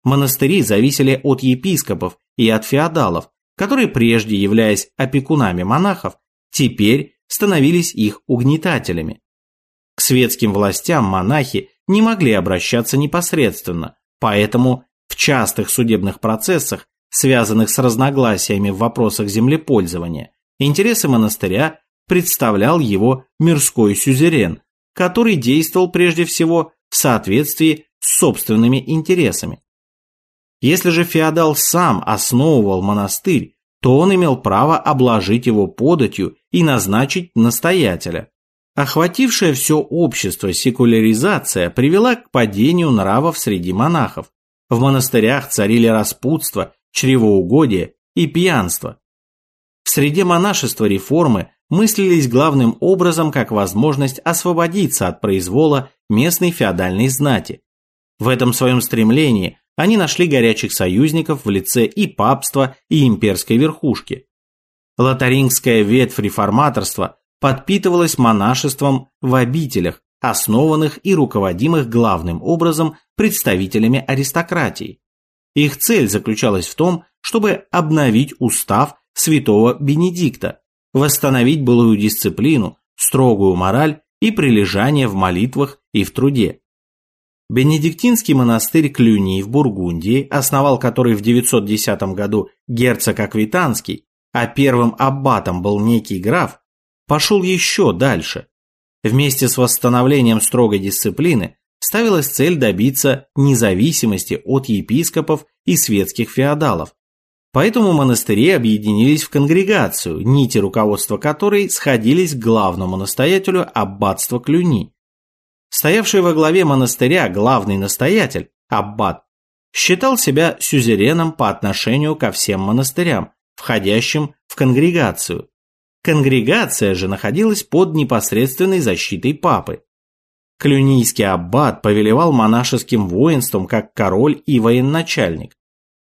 Монастыри зависели от епископов и от феодалов, которые прежде, являясь опекунами монахов, теперь становились их угнетателями. К светским властям монахи не могли обращаться непосредственно, поэтому в частых судебных процессах, связанных с разногласиями в вопросах землепользования, интересы монастыря представлял его мирской сюзерен, который действовал прежде всего в соответствии с собственными интересами. Если же феодал сам основывал монастырь, то он имел право обложить его податью и назначить настоятеля. Охватившая все общество секуляризация привела к падению нравов среди монахов. В монастырях царили распутство, чревоугодие и пьянство. В среде монашества реформы мыслились главным образом как возможность освободиться от произвола местной феодальной знати. В этом своем стремлении они нашли горячих союзников в лице и папства, и имперской верхушки. Лотарингская ветвь реформаторства подпитывалась монашеством в обителях, основанных и руководимых главным образом представителями аристократии. Их цель заключалась в том, чтобы обновить устав святого Бенедикта, восстановить былую дисциплину, строгую мораль и прилежание в молитвах и в труде. Бенедиктинский монастырь Клюни в Бургундии, основал который в 910 году герцог Аквитанский, а первым аббатом был некий граф, пошел еще дальше. Вместе с восстановлением строгой дисциплины ставилась цель добиться независимости от епископов и светских феодалов. Поэтому монастыри объединились в конгрегацию, нити руководства которой сходились к главному настоятелю аббатства Клюни – Стоявший во главе монастыря главный настоятель, аббат, считал себя сюзереном по отношению ко всем монастырям, входящим в конгрегацию. Конгрегация же находилась под непосредственной защитой папы. Клюнийский аббат повелевал монашеским воинством как король и военачальник.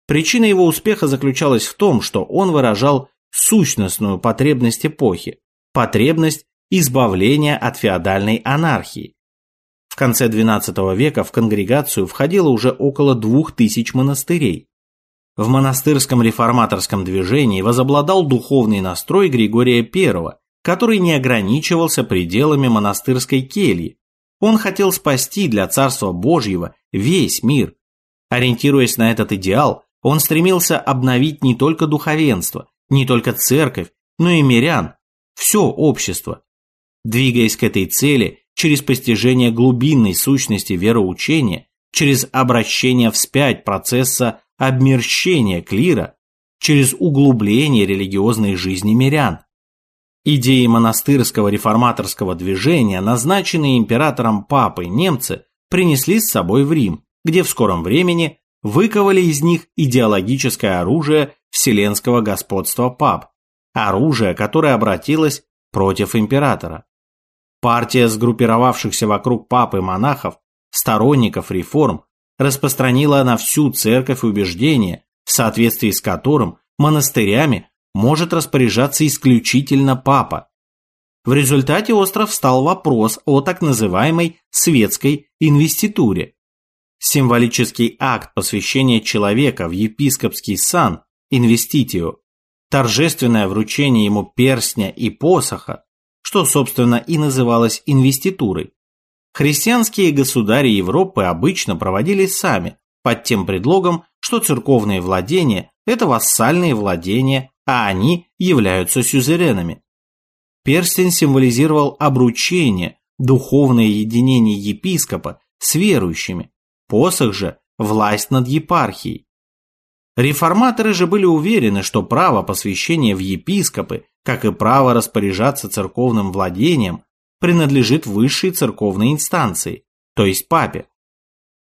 Причина его успеха заключалась в том, что он выражал сущностную потребность эпохи, потребность избавления от феодальной анархии, в конце XII века в конгрегацию входило уже около двух тысяч монастырей. В монастырском реформаторском движении возобладал духовный настрой Григория I, который не ограничивался пределами монастырской кельи. Он хотел спасти для Царства Божьего весь мир. Ориентируясь на этот идеал, он стремился обновить не только духовенство, не только церковь, но и мирян, все общество. Двигаясь к этой цели, через постижение глубинной сущности вероучения, через обращение вспять процесса обмерщения клира, через углубление религиозной жизни мирян. Идеи монастырского реформаторского движения, назначенные императором папой немцы, принесли с собой в Рим, где в скором времени выковали из них идеологическое оружие вселенского господства пап, оружие, которое обратилось против императора. Партия сгруппировавшихся вокруг папы монахов, сторонников реформ, распространила на всю церковь убеждение, в соответствии с которым монастырями может распоряжаться исключительно папа. В результате остров стал вопрос о так называемой светской инвеституре. Символический акт посвящения человека в епископский сан инвеститио, торжественное вручение ему перстня и посоха, что, собственно, и называлось инвеститурой. Христианские государи Европы обычно проводили сами, под тем предлогом, что церковные владения – это вассальные владения, а они являются сюзеренами. Перстень символизировал обручение, духовное единение епископа с верующими, посох же – власть над епархией. Реформаторы же были уверены, что право посвящения в епископы, как и право распоряжаться церковным владением, принадлежит высшей церковной инстанции, то есть папе.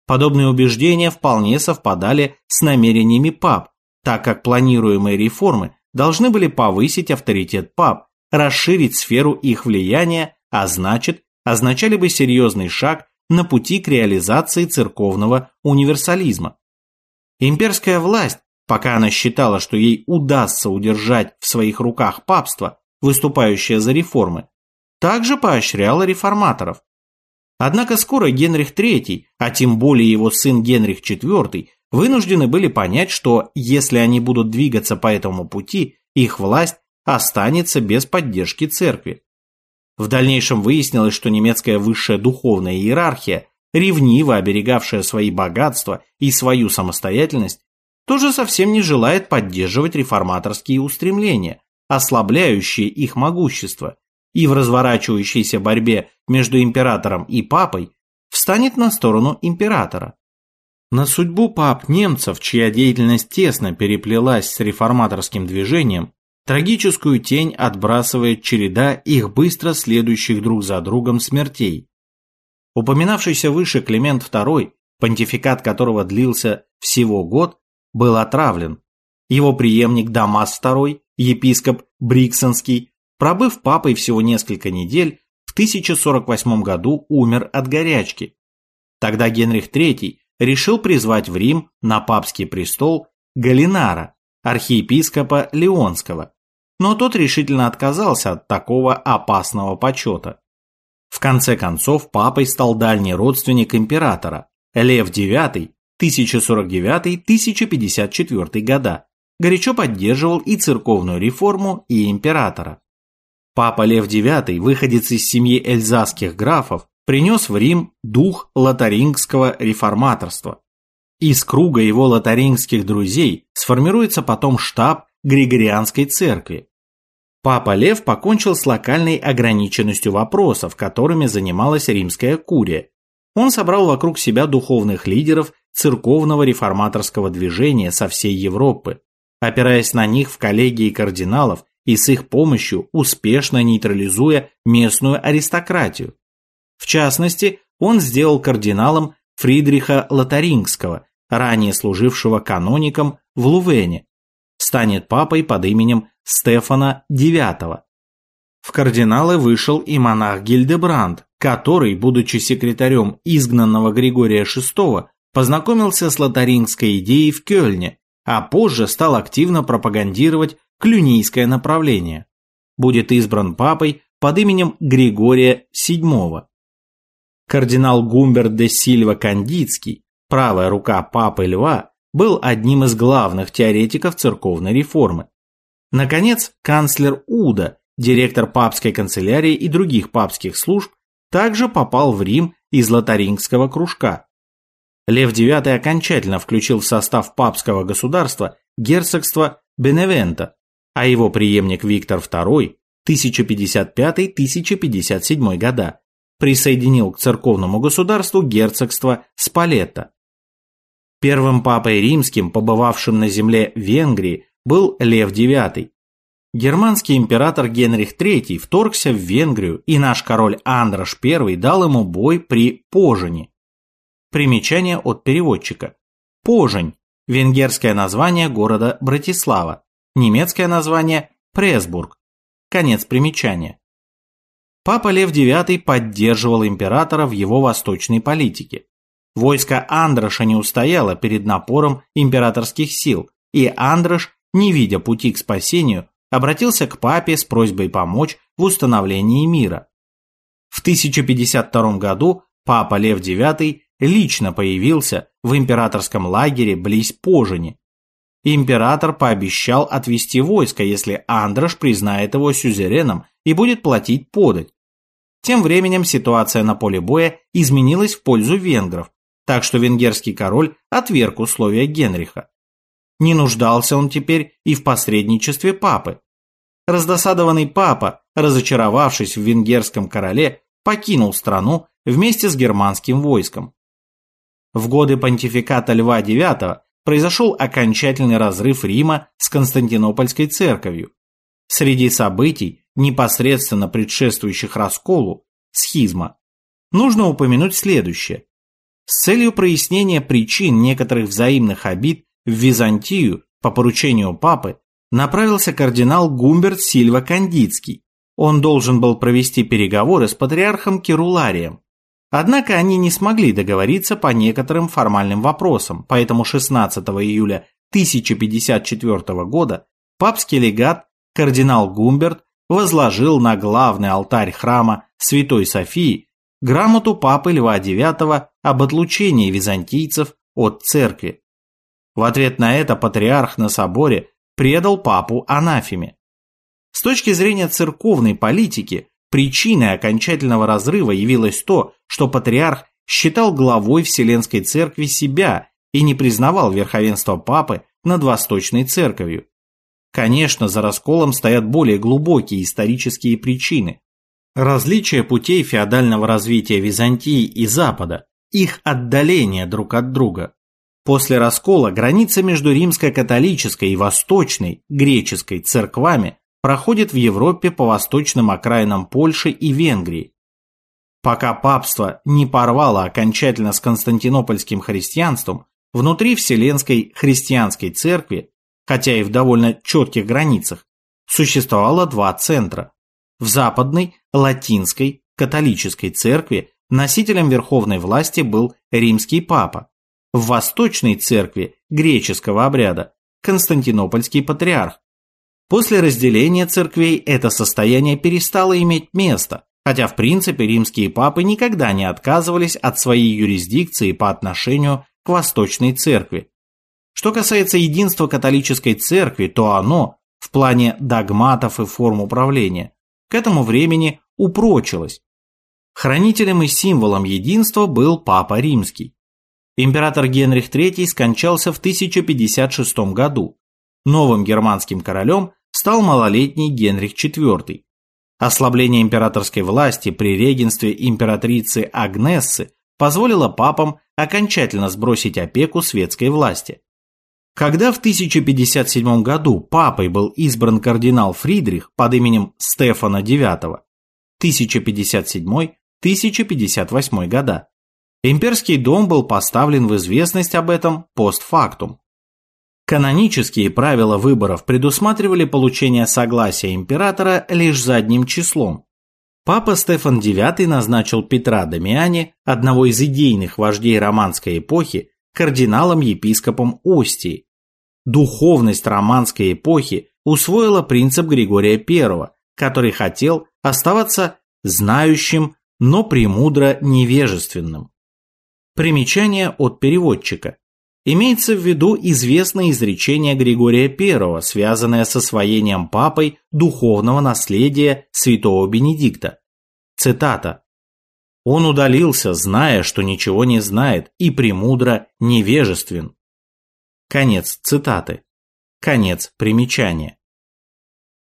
Подобные убеждения вполне совпадали с намерениями пап, так как планируемые реформы должны были повысить авторитет пап, расширить сферу их влияния, а значит, означали бы серьезный шаг на пути к реализации церковного универсализма. Имперская власть, пока она считала, что ей удастся удержать в своих руках папство, выступающее за реформы, также поощряла реформаторов. Однако скоро Генрих III, а тем более его сын Генрих IV, вынуждены были понять, что если они будут двигаться по этому пути, их власть останется без поддержки церкви. В дальнейшем выяснилось, что немецкая высшая духовная иерархия, ревниво оберегавшая свои богатства и свою самостоятельность, тоже совсем не желает поддерживать реформаторские устремления, ослабляющие их могущество, и в разворачивающейся борьбе между императором и папой встанет на сторону императора. На судьбу пап немцев, чья деятельность тесно переплелась с реформаторским движением, трагическую тень отбрасывает череда их быстро следующих друг за другом смертей. Упоминавшийся выше Климент II, понтификат которого длился всего год, был отравлен. Его преемник Дамас II, епископ Бриксонский, Пробыв папой всего несколько недель, в 1048 году умер от горячки. Тогда Генрих III решил призвать в Рим на папский престол Галинара, архиепископа Леонского, но тот решительно отказался от такого опасного почета. В конце концов, папой стал дальний родственник императора, Лев IX, 1049-1054 года, горячо поддерживал и церковную реформу, и императора. Папа Лев IX, выходец из семьи эльзасских графов, принес в Рим дух лотарингского реформаторства. Из круга его лотарингских друзей сформируется потом штаб Григорианской церкви. Папа Лев покончил с локальной ограниченностью вопросов, которыми занималась римская курия. Он собрал вокруг себя духовных лидеров церковного реформаторского движения со всей Европы. Опираясь на них в коллегии кардиналов и с их помощью успешно нейтрализуя местную аристократию. В частности, он сделал кардиналом Фридриха Лотарингского, ранее служившего каноником в Лувене, станет папой под именем Стефана IX. В кардиналы вышел и монах Гильдебранд, который, будучи секретарем изгнанного Григория VI, познакомился с лотарингской идеей в Кёльне, а позже стал активно пропагандировать клюнийское направление. Будет избран папой под именем Григория VII. Кардинал Гумберт де Сильва Кандицкий, правая рука папы Льва, был одним из главных теоретиков церковной реформы. Наконец, канцлер Уда, директор папской канцелярии и других папских служб, также попал в Рим из лотарингского кружка. Лев IX окончательно включил в состав папского государства герцогство Беневента, а его преемник Виктор II 1055-1057 года присоединил к церковному государству герцогство Спалетто. Первым папой римским, побывавшим на земле Венгрии, был Лев IX. Германский император Генрих III вторгся в Венгрию, и наш король Андрош I дал ему бой при Пожине. Примечание от переводчика. Пожень, венгерское название города Братислава, немецкое название Пресбург. Конец примечания. Папа Лев IX поддерживал императора в его восточной политике. Войско Андроша не устояло перед напором императорских сил, и Андрош, не видя пути к спасению, обратился к папе с просьбой помочь в установлении мира. В 1052 году папа Лев IX лично появился в императорском лагере близ Пожени. Император пообещал отвести войско, если Андрош признает его сюзереном и будет платить подать. Тем временем ситуация на поле боя изменилась в пользу венгров, так что венгерский король отверг условия Генриха. Не нуждался он теперь и в посредничестве папы. Раздосадованный папа, разочаровавшись в венгерском короле, покинул страну вместе с германским войском. В годы понтификата Льва IX произошел окончательный разрыв Рима с Константинопольской церковью. Среди событий, непосредственно предшествующих расколу, схизма, нужно упомянуть следующее. С целью прояснения причин некоторых взаимных обид в Византию по поручению папы направился кардинал Гумберт Сильва Кандицкий. Он должен был провести переговоры с патриархом Кируларием. Однако они не смогли договориться по некоторым формальным вопросам, поэтому 16 июля 1054 года папский легат кардинал Гумберт возложил на главный алтарь храма Святой Софии грамоту папы Льва IX об отлучении византийцев от церкви. В ответ на это патриарх на соборе предал папу анафеме. С точки зрения церковной политики, причиной окончательного разрыва явилось то, что патриарх считал главой Вселенской Церкви себя и не признавал верховенства папы над Восточной Церковью. Конечно, за расколом стоят более глубокие исторические причины. Различие путей феодального развития Византии и Запада, их отдаление друг от друга. После раскола граница между римско-католической и восточной, греческой церквами проходит в Европе по восточным окраинам Польши и Венгрии. Пока папство не порвало окончательно с константинопольским христианством, внутри Вселенской христианской церкви хотя и в довольно четких границах, существовало два центра. В западной, латинской, католической церкви носителем верховной власти был римский папа. В восточной церкви греческого обряда – Константинопольский патриарх. После разделения церквей это состояние перестало иметь место, хотя в принципе римские папы никогда не отказывались от своей юрисдикции по отношению к Восточной церкви. Что касается единства католической церкви, то оно, в плане догматов и форм управления, к этому времени упрочилось. Хранителем и символом единства был Папа Римский. Император Генрих III скончался в 1056 году. Новым германским королем стал малолетний Генрих IV. Ослабление императорской власти при регенстве императрицы Агнессы позволило папам окончательно сбросить опеку светской власти. Когда в 1057 году папой был избран кардинал Фридрих под именем Стефана IX, 1057-1058 года, имперский дом был поставлен в известность об этом постфактум. Канонические правила выборов предусматривали получение согласия императора лишь задним числом. Папа Стефан IX назначил Петра Дамиани, одного из идейных вождей романской эпохи, кардиналом-епископом Остии, Духовность романской эпохи усвоила принцип Григория I, который хотел оставаться знающим, но премудро невежественным. Примечание от переводчика. Имеется в виду известное изречение Григория I, связанное с освоением папой духовного наследия святого Бенедикта. Цитата. «Он удалился, зная, что ничего не знает, и премудро невежествен». Конец цитаты. Конец примечания.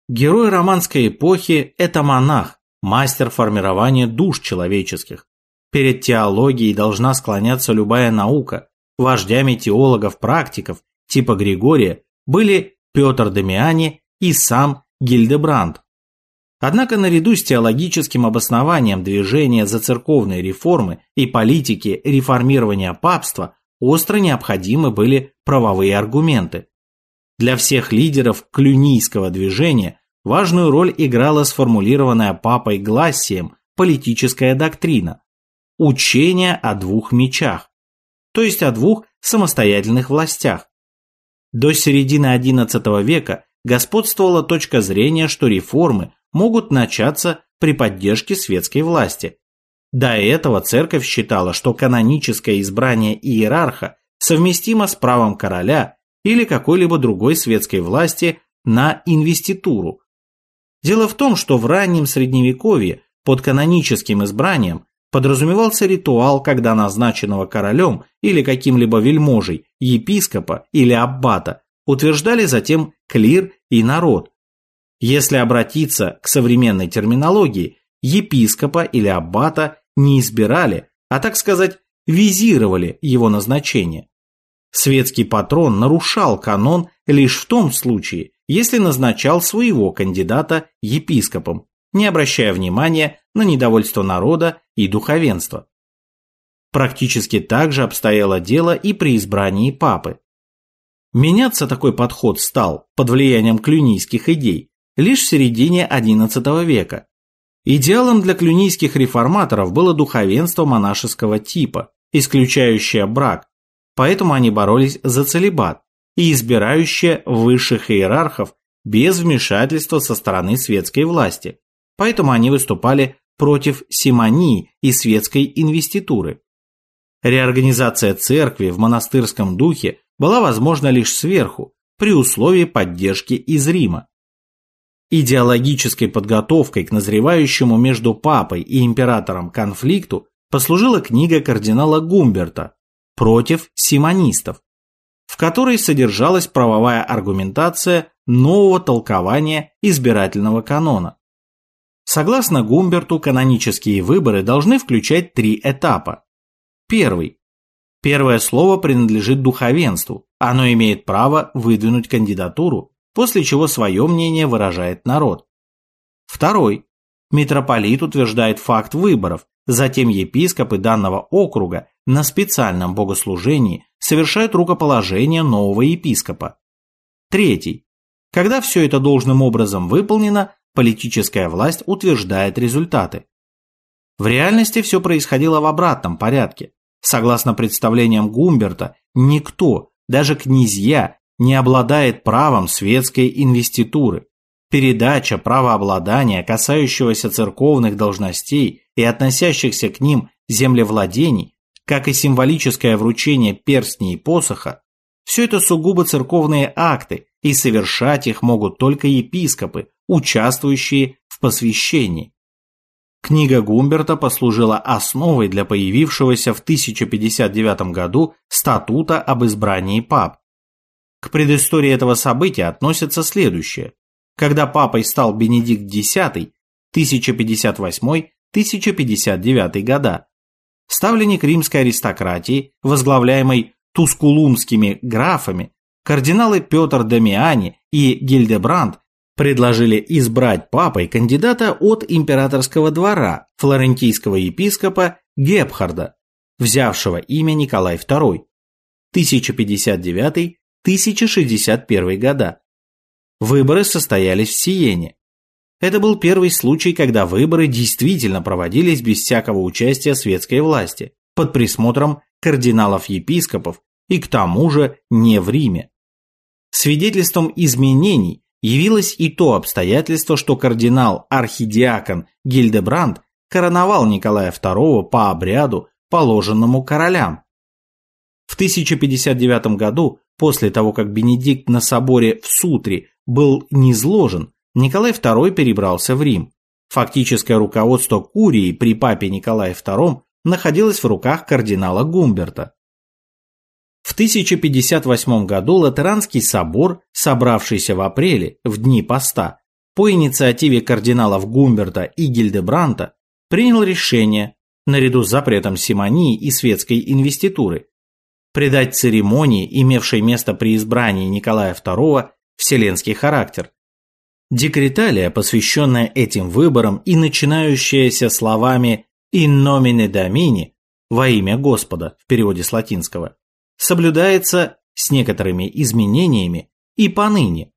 Герой романской эпохи – это монах, мастер формирования душ человеческих. Перед теологией должна склоняться любая наука. Вождями теологов-практиков типа Григория были Петр Дамиани и сам Гильдебранд. Однако наряду с теологическим обоснованием движения за церковные реформы и политики реформирования папства остро необходимы были правовые аргументы. Для всех лидеров клюнийского движения важную роль играла сформулированная папой Глассием политическая доктрина – учение о двух мечах, то есть о двух самостоятельных властях. До середины XI века господствовала точка зрения, что реформы могут начаться при поддержке светской власти. До этого церковь считала, что каноническое избрание иерарха совместимо с правом короля или какой-либо другой светской власти на инвеституру. Дело в том, что в раннем средневековье под каноническим избранием подразумевался ритуал, когда назначенного королем или каким-либо вельможей, епископа или аббата утверждали затем клир и народ. Если обратиться к современной терминологии, епископа или аббата не избирали, а так сказать, визировали его назначение. Светский патрон нарушал канон лишь в том случае, если назначал своего кандидата епископом, не обращая внимания на недовольство народа и духовенства. Практически так же обстояло дело и при избрании папы. Меняться такой подход стал под влиянием клюнийских идей лишь в середине XI века. Идеалом для клюнийских реформаторов было духовенство монашеского типа, исключающее брак, поэтому они боролись за целебат и избирающее высших иерархов без вмешательства со стороны светской власти, поэтому они выступали против симонии и светской инвеституры. Реорганизация церкви в монастырском духе была возможна лишь сверху, при условии поддержки из Рима. Идеологической подготовкой к назревающему между папой и императором конфликту послужила книга кардинала Гумберта «Против симонистов», в которой содержалась правовая аргументация нового толкования избирательного канона. Согласно Гумберту, канонические выборы должны включать три этапа. Первый. Первое слово принадлежит духовенству, оно имеет право выдвинуть кандидатуру, после чего свое мнение выражает народ. Второй. Митрополит утверждает факт выборов, затем епископы данного округа на специальном богослужении совершают рукоположение нового епископа. Третий. Когда все это должным образом выполнено, политическая власть утверждает результаты. В реальности все происходило в обратном порядке. Согласно представлениям Гумберта, никто, даже князья, не обладает правом светской инвеституры. Передача правообладания, касающегося церковных должностей и относящихся к ним землевладений, как и символическое вручение перстней и посоха, все это сугубо церковные акты, и совершать их могут только епископы, участвующие в посвящении. Книга Гумберта послужила основой для появившегося в 1059 году статута об избрании пап. К предыстории этого события относится следующее. Когда папой стал Бенедикт X, 1058-1059 года, ставленник римской аристократии, возглавляемой тускулумскими графами, кардиналы Петр Дамиани и Гильдебранд предложили избрать папой кандидата от императорского двора, флорентийского епископа Гепхарда, взявшего имя Николай II, 1059-1061 года. Выборы состоялись в Сиене. Это был первый случай, когда выборы действительно проводились без всякого участия светской власти, под присмотром кардиналов-епископов и к тому же не в Риме. Свидетельством изменений явилось и то обстоятельство, что кардинал-архидиакон Гильдебранд короновал Николая II по обряду, положенному королям. В 1059 году, после того, как Бенедикт на соборе в Сутре был низложен, Николай II перебрался в Рим. Фактическое руководство Курии при папе Николае II находилось в руках кардинала Гумберта. В 1058 году Латеранский собор, собравшийся в апреле, в дни поста, по инициативе кардиналов Гумберта и Гильдебранта, принял решение, наряду с запретом симонии и светской инвеституры, придать церемонии, имевшей место при избрании Николая II, вселенский характер. Декреталия, посвященная этим выборам и начинающаяся словами «in nomine Domini» во имя Господа в переводе с латинского, соблюдается с некоторыми изменениями и поныне.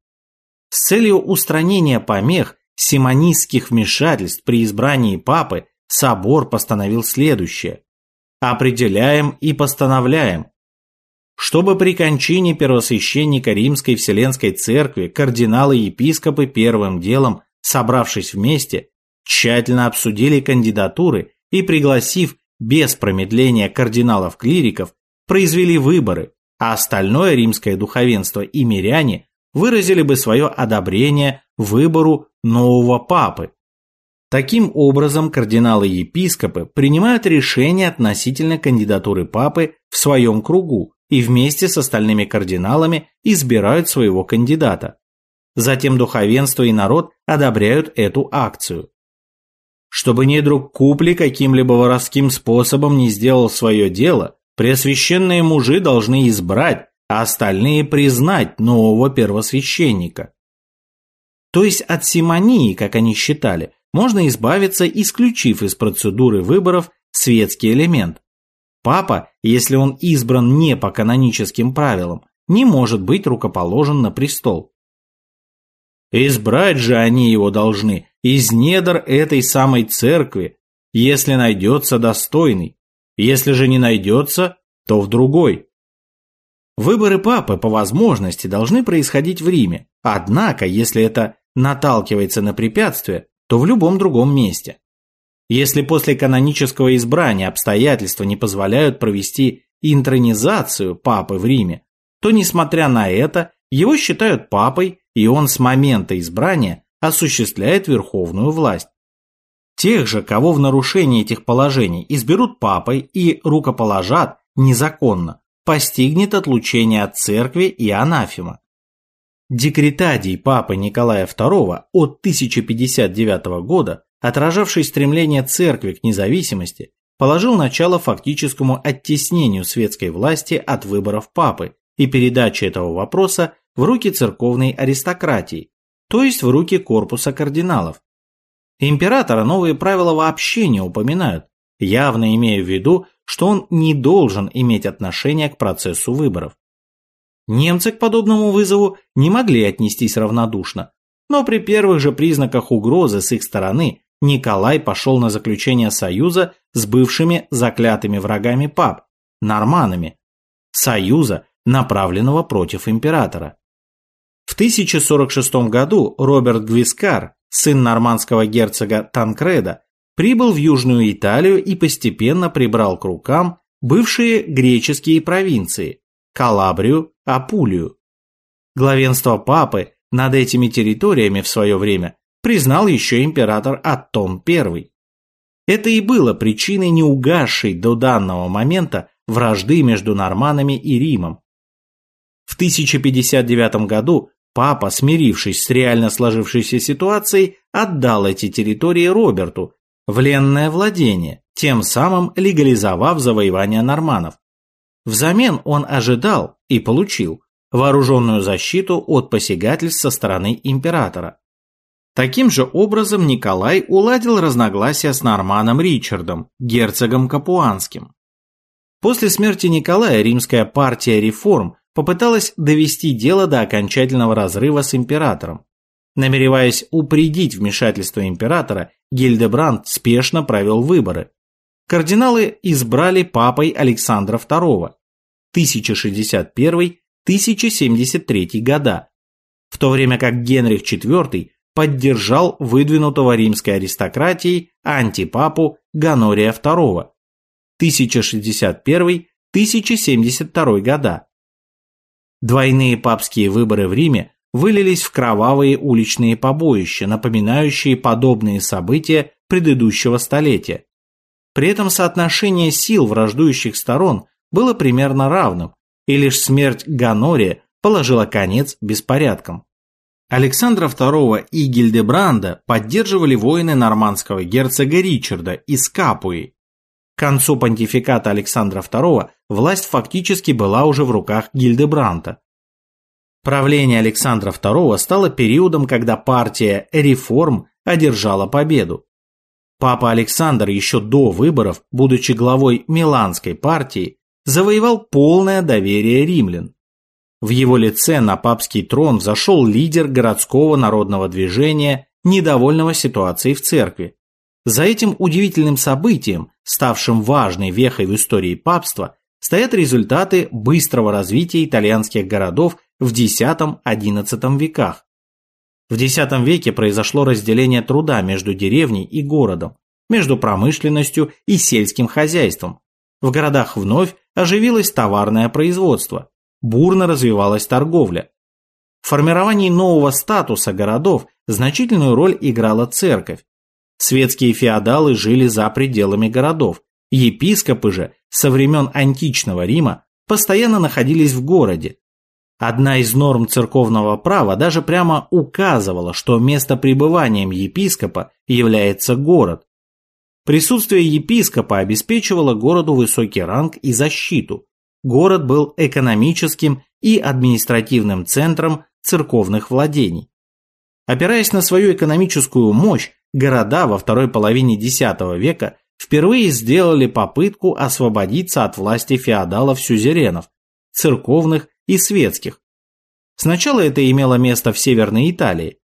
С целью устранения помех симонистских вмешательств при избрании папы собор постановил следующее. Определяем и постановляем, чтобы при кончине первосвященника Римской Вселенской Церкви кардиналы-епископы первым делом, собравшись вместе, тщательно обсудили кандидатуры и, пригласив без промедления кардиналов-клириков, произвели выборы, а остальное римское духовенство и миряне выразили бы свое одобрение выбору нового папы. Таким образом, кардиналы-епископы принимают решение относительно кандидатуры папы в своем кругу и вместе с остальными кардиналами избирают своего кандидата. Затем духовенство и народ одобряют эту акцию. Чтобы недруг Купли каким-либо воровским способом не сделал свое дело, преосвященные мужи должны избрать, а остальные признать нового первосвященника. То есть от симонии, как они считали, можно избавиться, исключив из процедуры выборов светский элемент. Папа, если он избран не по каноническим правилам, не может быть рукоположен на престол. Избрать же они его должны из недр этой самой церкви, если найдется достойный. Если же не найдется, то в другой. Выборы папы по возможности должны происходить в Риме, однако, если это наталкивается на препятствие, то в любом другом месте. Если после канонического избрания обстоятельства не позволяют провести интронизацию папы в Риме, то, несмотря на это, его считают папой и он с момента избрания осуществляет верховную власть. Тех же, кого в нарушении этих положений изберут папой и рукоположат незаконно, постигнет отлучение от церкви и анафема. Декретадий папы Николая II от 1059 года, отражавший стремление церкви к независимости, положил начало фактическому оттеснению светской власти от выборов папы и передаче этого вопроса в руки церковной аристократии, то есть в руки корпуса кардиналов. Императора новые правила вообще не упоминают, явно имея в виду, что он не должен иметь отношения к процессу выборов. Немцы к подобному вызову не могли отнестись равнодушно, но при первых же признаках угрозы с их стороны Николай пошел на заключение союза с бывшими заклятыми врагами пап, норманами, союза, направленного против императора. В 1046 году Роберт Гвискар, сын нормандского герцога Танкреда, прибыл в Южную Италию и постепенно прибрал к рукам бывшие греческие провинции – Калабрию, Апулию. Главенство папы над этими территориями в свое время признал еще император Аттон I. Это и было причиной неугасшей до данного момента вражды между норманами и Римом, в 1059 году папа, смирившись с реально сложившейся ситуацией, отдал эти территории Роберту в ленное владение, тем самым легализовав завоевание норманов. Взамен он ожидал и получил вооруженную защиту от посягательств со стороны императора. Таким же образом Николай уладил разногласия с Норманом Ричардом, герцогом Капуанским. После смерти Николая римская партия реформ попыталась довести дело до окончательного разрыва с императором. Намереваясь упредить вмешательство императора, Гильдебранд спешно провел выборы. Кардиналы избрали папой Александра II 1061-1073 года, в то время как Генрих IV поддержал выдвинутого римской аристократией антипапу Ганория II 1061-1072 года. Двойные папские выборы в Риме вылились в кровавые уличные побоища, напоминающие подобные события предыдущего столетия. При этом соотношение сил враждующих сторон было примерно равным, и лишь смерть Ганория положила конец беспорядкам. Александра II и Гильдебранда поддерживали воины нормандского герцога Ричарда из Капуи. К концу понтификата Александра II власть фактически была уже в руках Гильдебранта. Правление Александра II стало периодом, когда партия реформ одержала победу. Папа Александр еще до выборов, будучи главой Миланской партии, завоевал полное доверие римлян. В его лице на папский трон взошел лидер городского народного движения, недовольного ситуацией в церкви. За этим удивительным событием, ставшим важной вехой в истории папства, стоят результаты быстрого развития итальянских городов в X-XI веках. В X веке произошло разделение труда между деревней и городом, между промышленностью и сельским хозяйством. В городах вновь оживилось товарное производство, бурно развивалась торговля. В формировании нового статуса городов значительную роль играла церковь. Светские феодалы жили за пределами городов, епископы же со времен античного Рима постоянно находились в городе. Одна из норм церковного права даже прямо указывала, что место пребыванием епископа является город. Присутствие епископа обеспечивало городу высокий ранг и защиту. Город был экономическим и административным центром церковных владений. Опираясь на свою экономическую мощь, города во второй половине X века впервые сделали попытку освободиться от власти феодалов-сюзеренов, церковных и светских. Сначала это имело место в Северной Италии.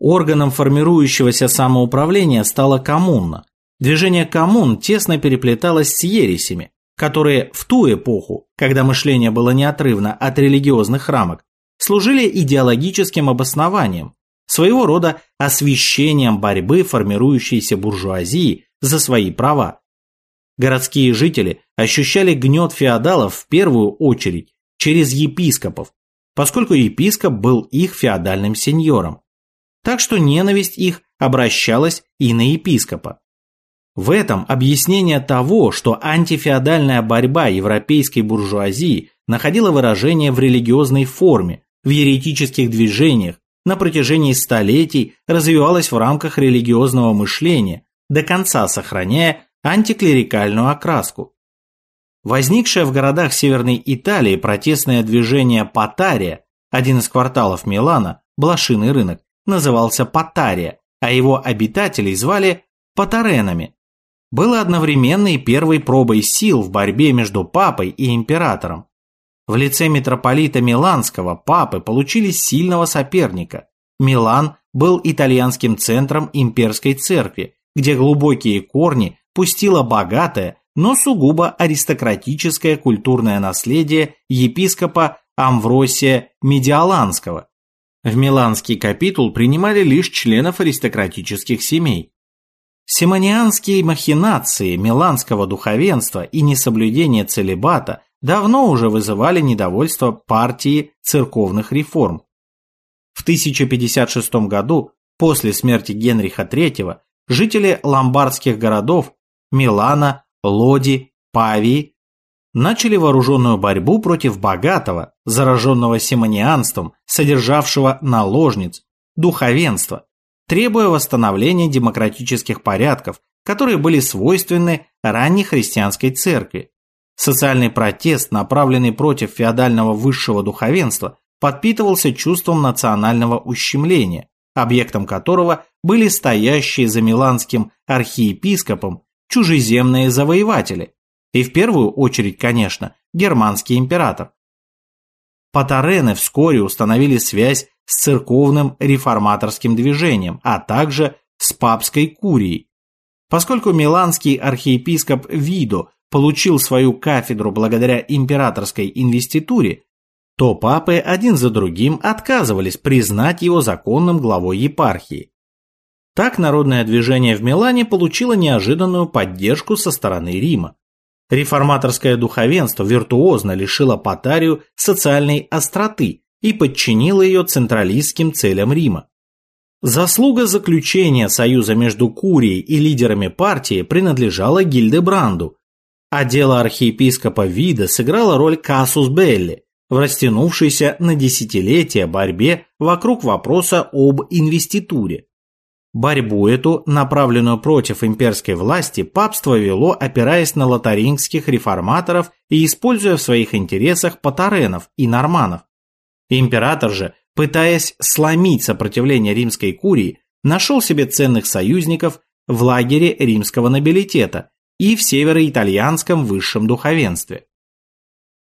Органом формирующегося самоуправления стала коммуна. Движение коммун тесно переплеталось с ересями, которые в ту эпоху, когда мышление было неотрывно от религиозных рамок, служили идеологическим обоснованием, своего рода освещением борьбы формирующейся буржуазии за свои права. Городские жители ощущали гнет феодалов в первую очередь через епископов, поскольку епископ был их феодальным сеньором. Так что ненависть их обращалась и на епископа. В этом объяснение того, что антифеодальная борьба европейской буржуазии находила выражение в религиозной форме, в еретических движениях, на протяжении столетий развивалась в рамках религиозного мышления, до конца сохраняя антиклерикальную окраску. Возникшее в городах Северной Италии протестное движение Патария, один из кварталов Милана, блошиный рынок, назывался Патария, а его обитателей звали Патаренами. Было одновременно и первой пробой сил в борьбе между папой и императором. В лице митрополита Миланского папы получили сильного соперника. Милан был итальянским центром имперской церкви, где глубокие корни пустило богатое, но сугубо аристократическое культурное наследие епископа Амвросия Медиаланского. В Миланский капитул принимали лишь членов аристократических семей. Симонианские махинации миланского духовенства и несоблюдение целебата давно уже вызывали недовольство партии церковных реформ. В 1056 году, после смерти Генриха III, жители ломбардских городов Милана, Лоди, Павии начали вооруженную борьбу против богатого, зараженного симонианством, содержавшего наложниц, духовенства, требуя восстановления демократических порядков, которые были свойственны ранней христианской церкви. Социальный протест, направленный против феодального высшего духовенства, подпитывался чувством национального ущемления, объектом которого были стоящие за миланским архиепископом чужеземные завоеватели, и в первую очередь, конечно, германский император. Патарены вскоре установили связь с церковным реформаторским движением, а также с папской курией. Поскольку миланский архиепископ Видо получил свою кафедру благодаря императорской инвеституре, то папы один за другим отказывались признать его законным главой епархии. Так народное движение в Милане получило неожиданную поддержку со стороны Рима. Реформаторское духовенство виртуозно лишило Патарию социальной остроты и подчинило ее централистским целям Рима. Заслуга заключения союза между Курией и лидерами партии принадлежала Гильдебранду, а дело архиепископа Вида сыграло роль Кассус Белли в растянувшейся на десятилетия борьбе вокруг вопроса об инвеституре. Борьбу эту, направленную против имперской власти, папство вело, опираясь на лотарингских реформаторов и используя в своих интересах патаренов и норманов. Император же, пытаясь сломить сопротивление римской курии, нашел себе ценных союзников в лагере римского нобилитета – и в североитальянском высшем духовенстве.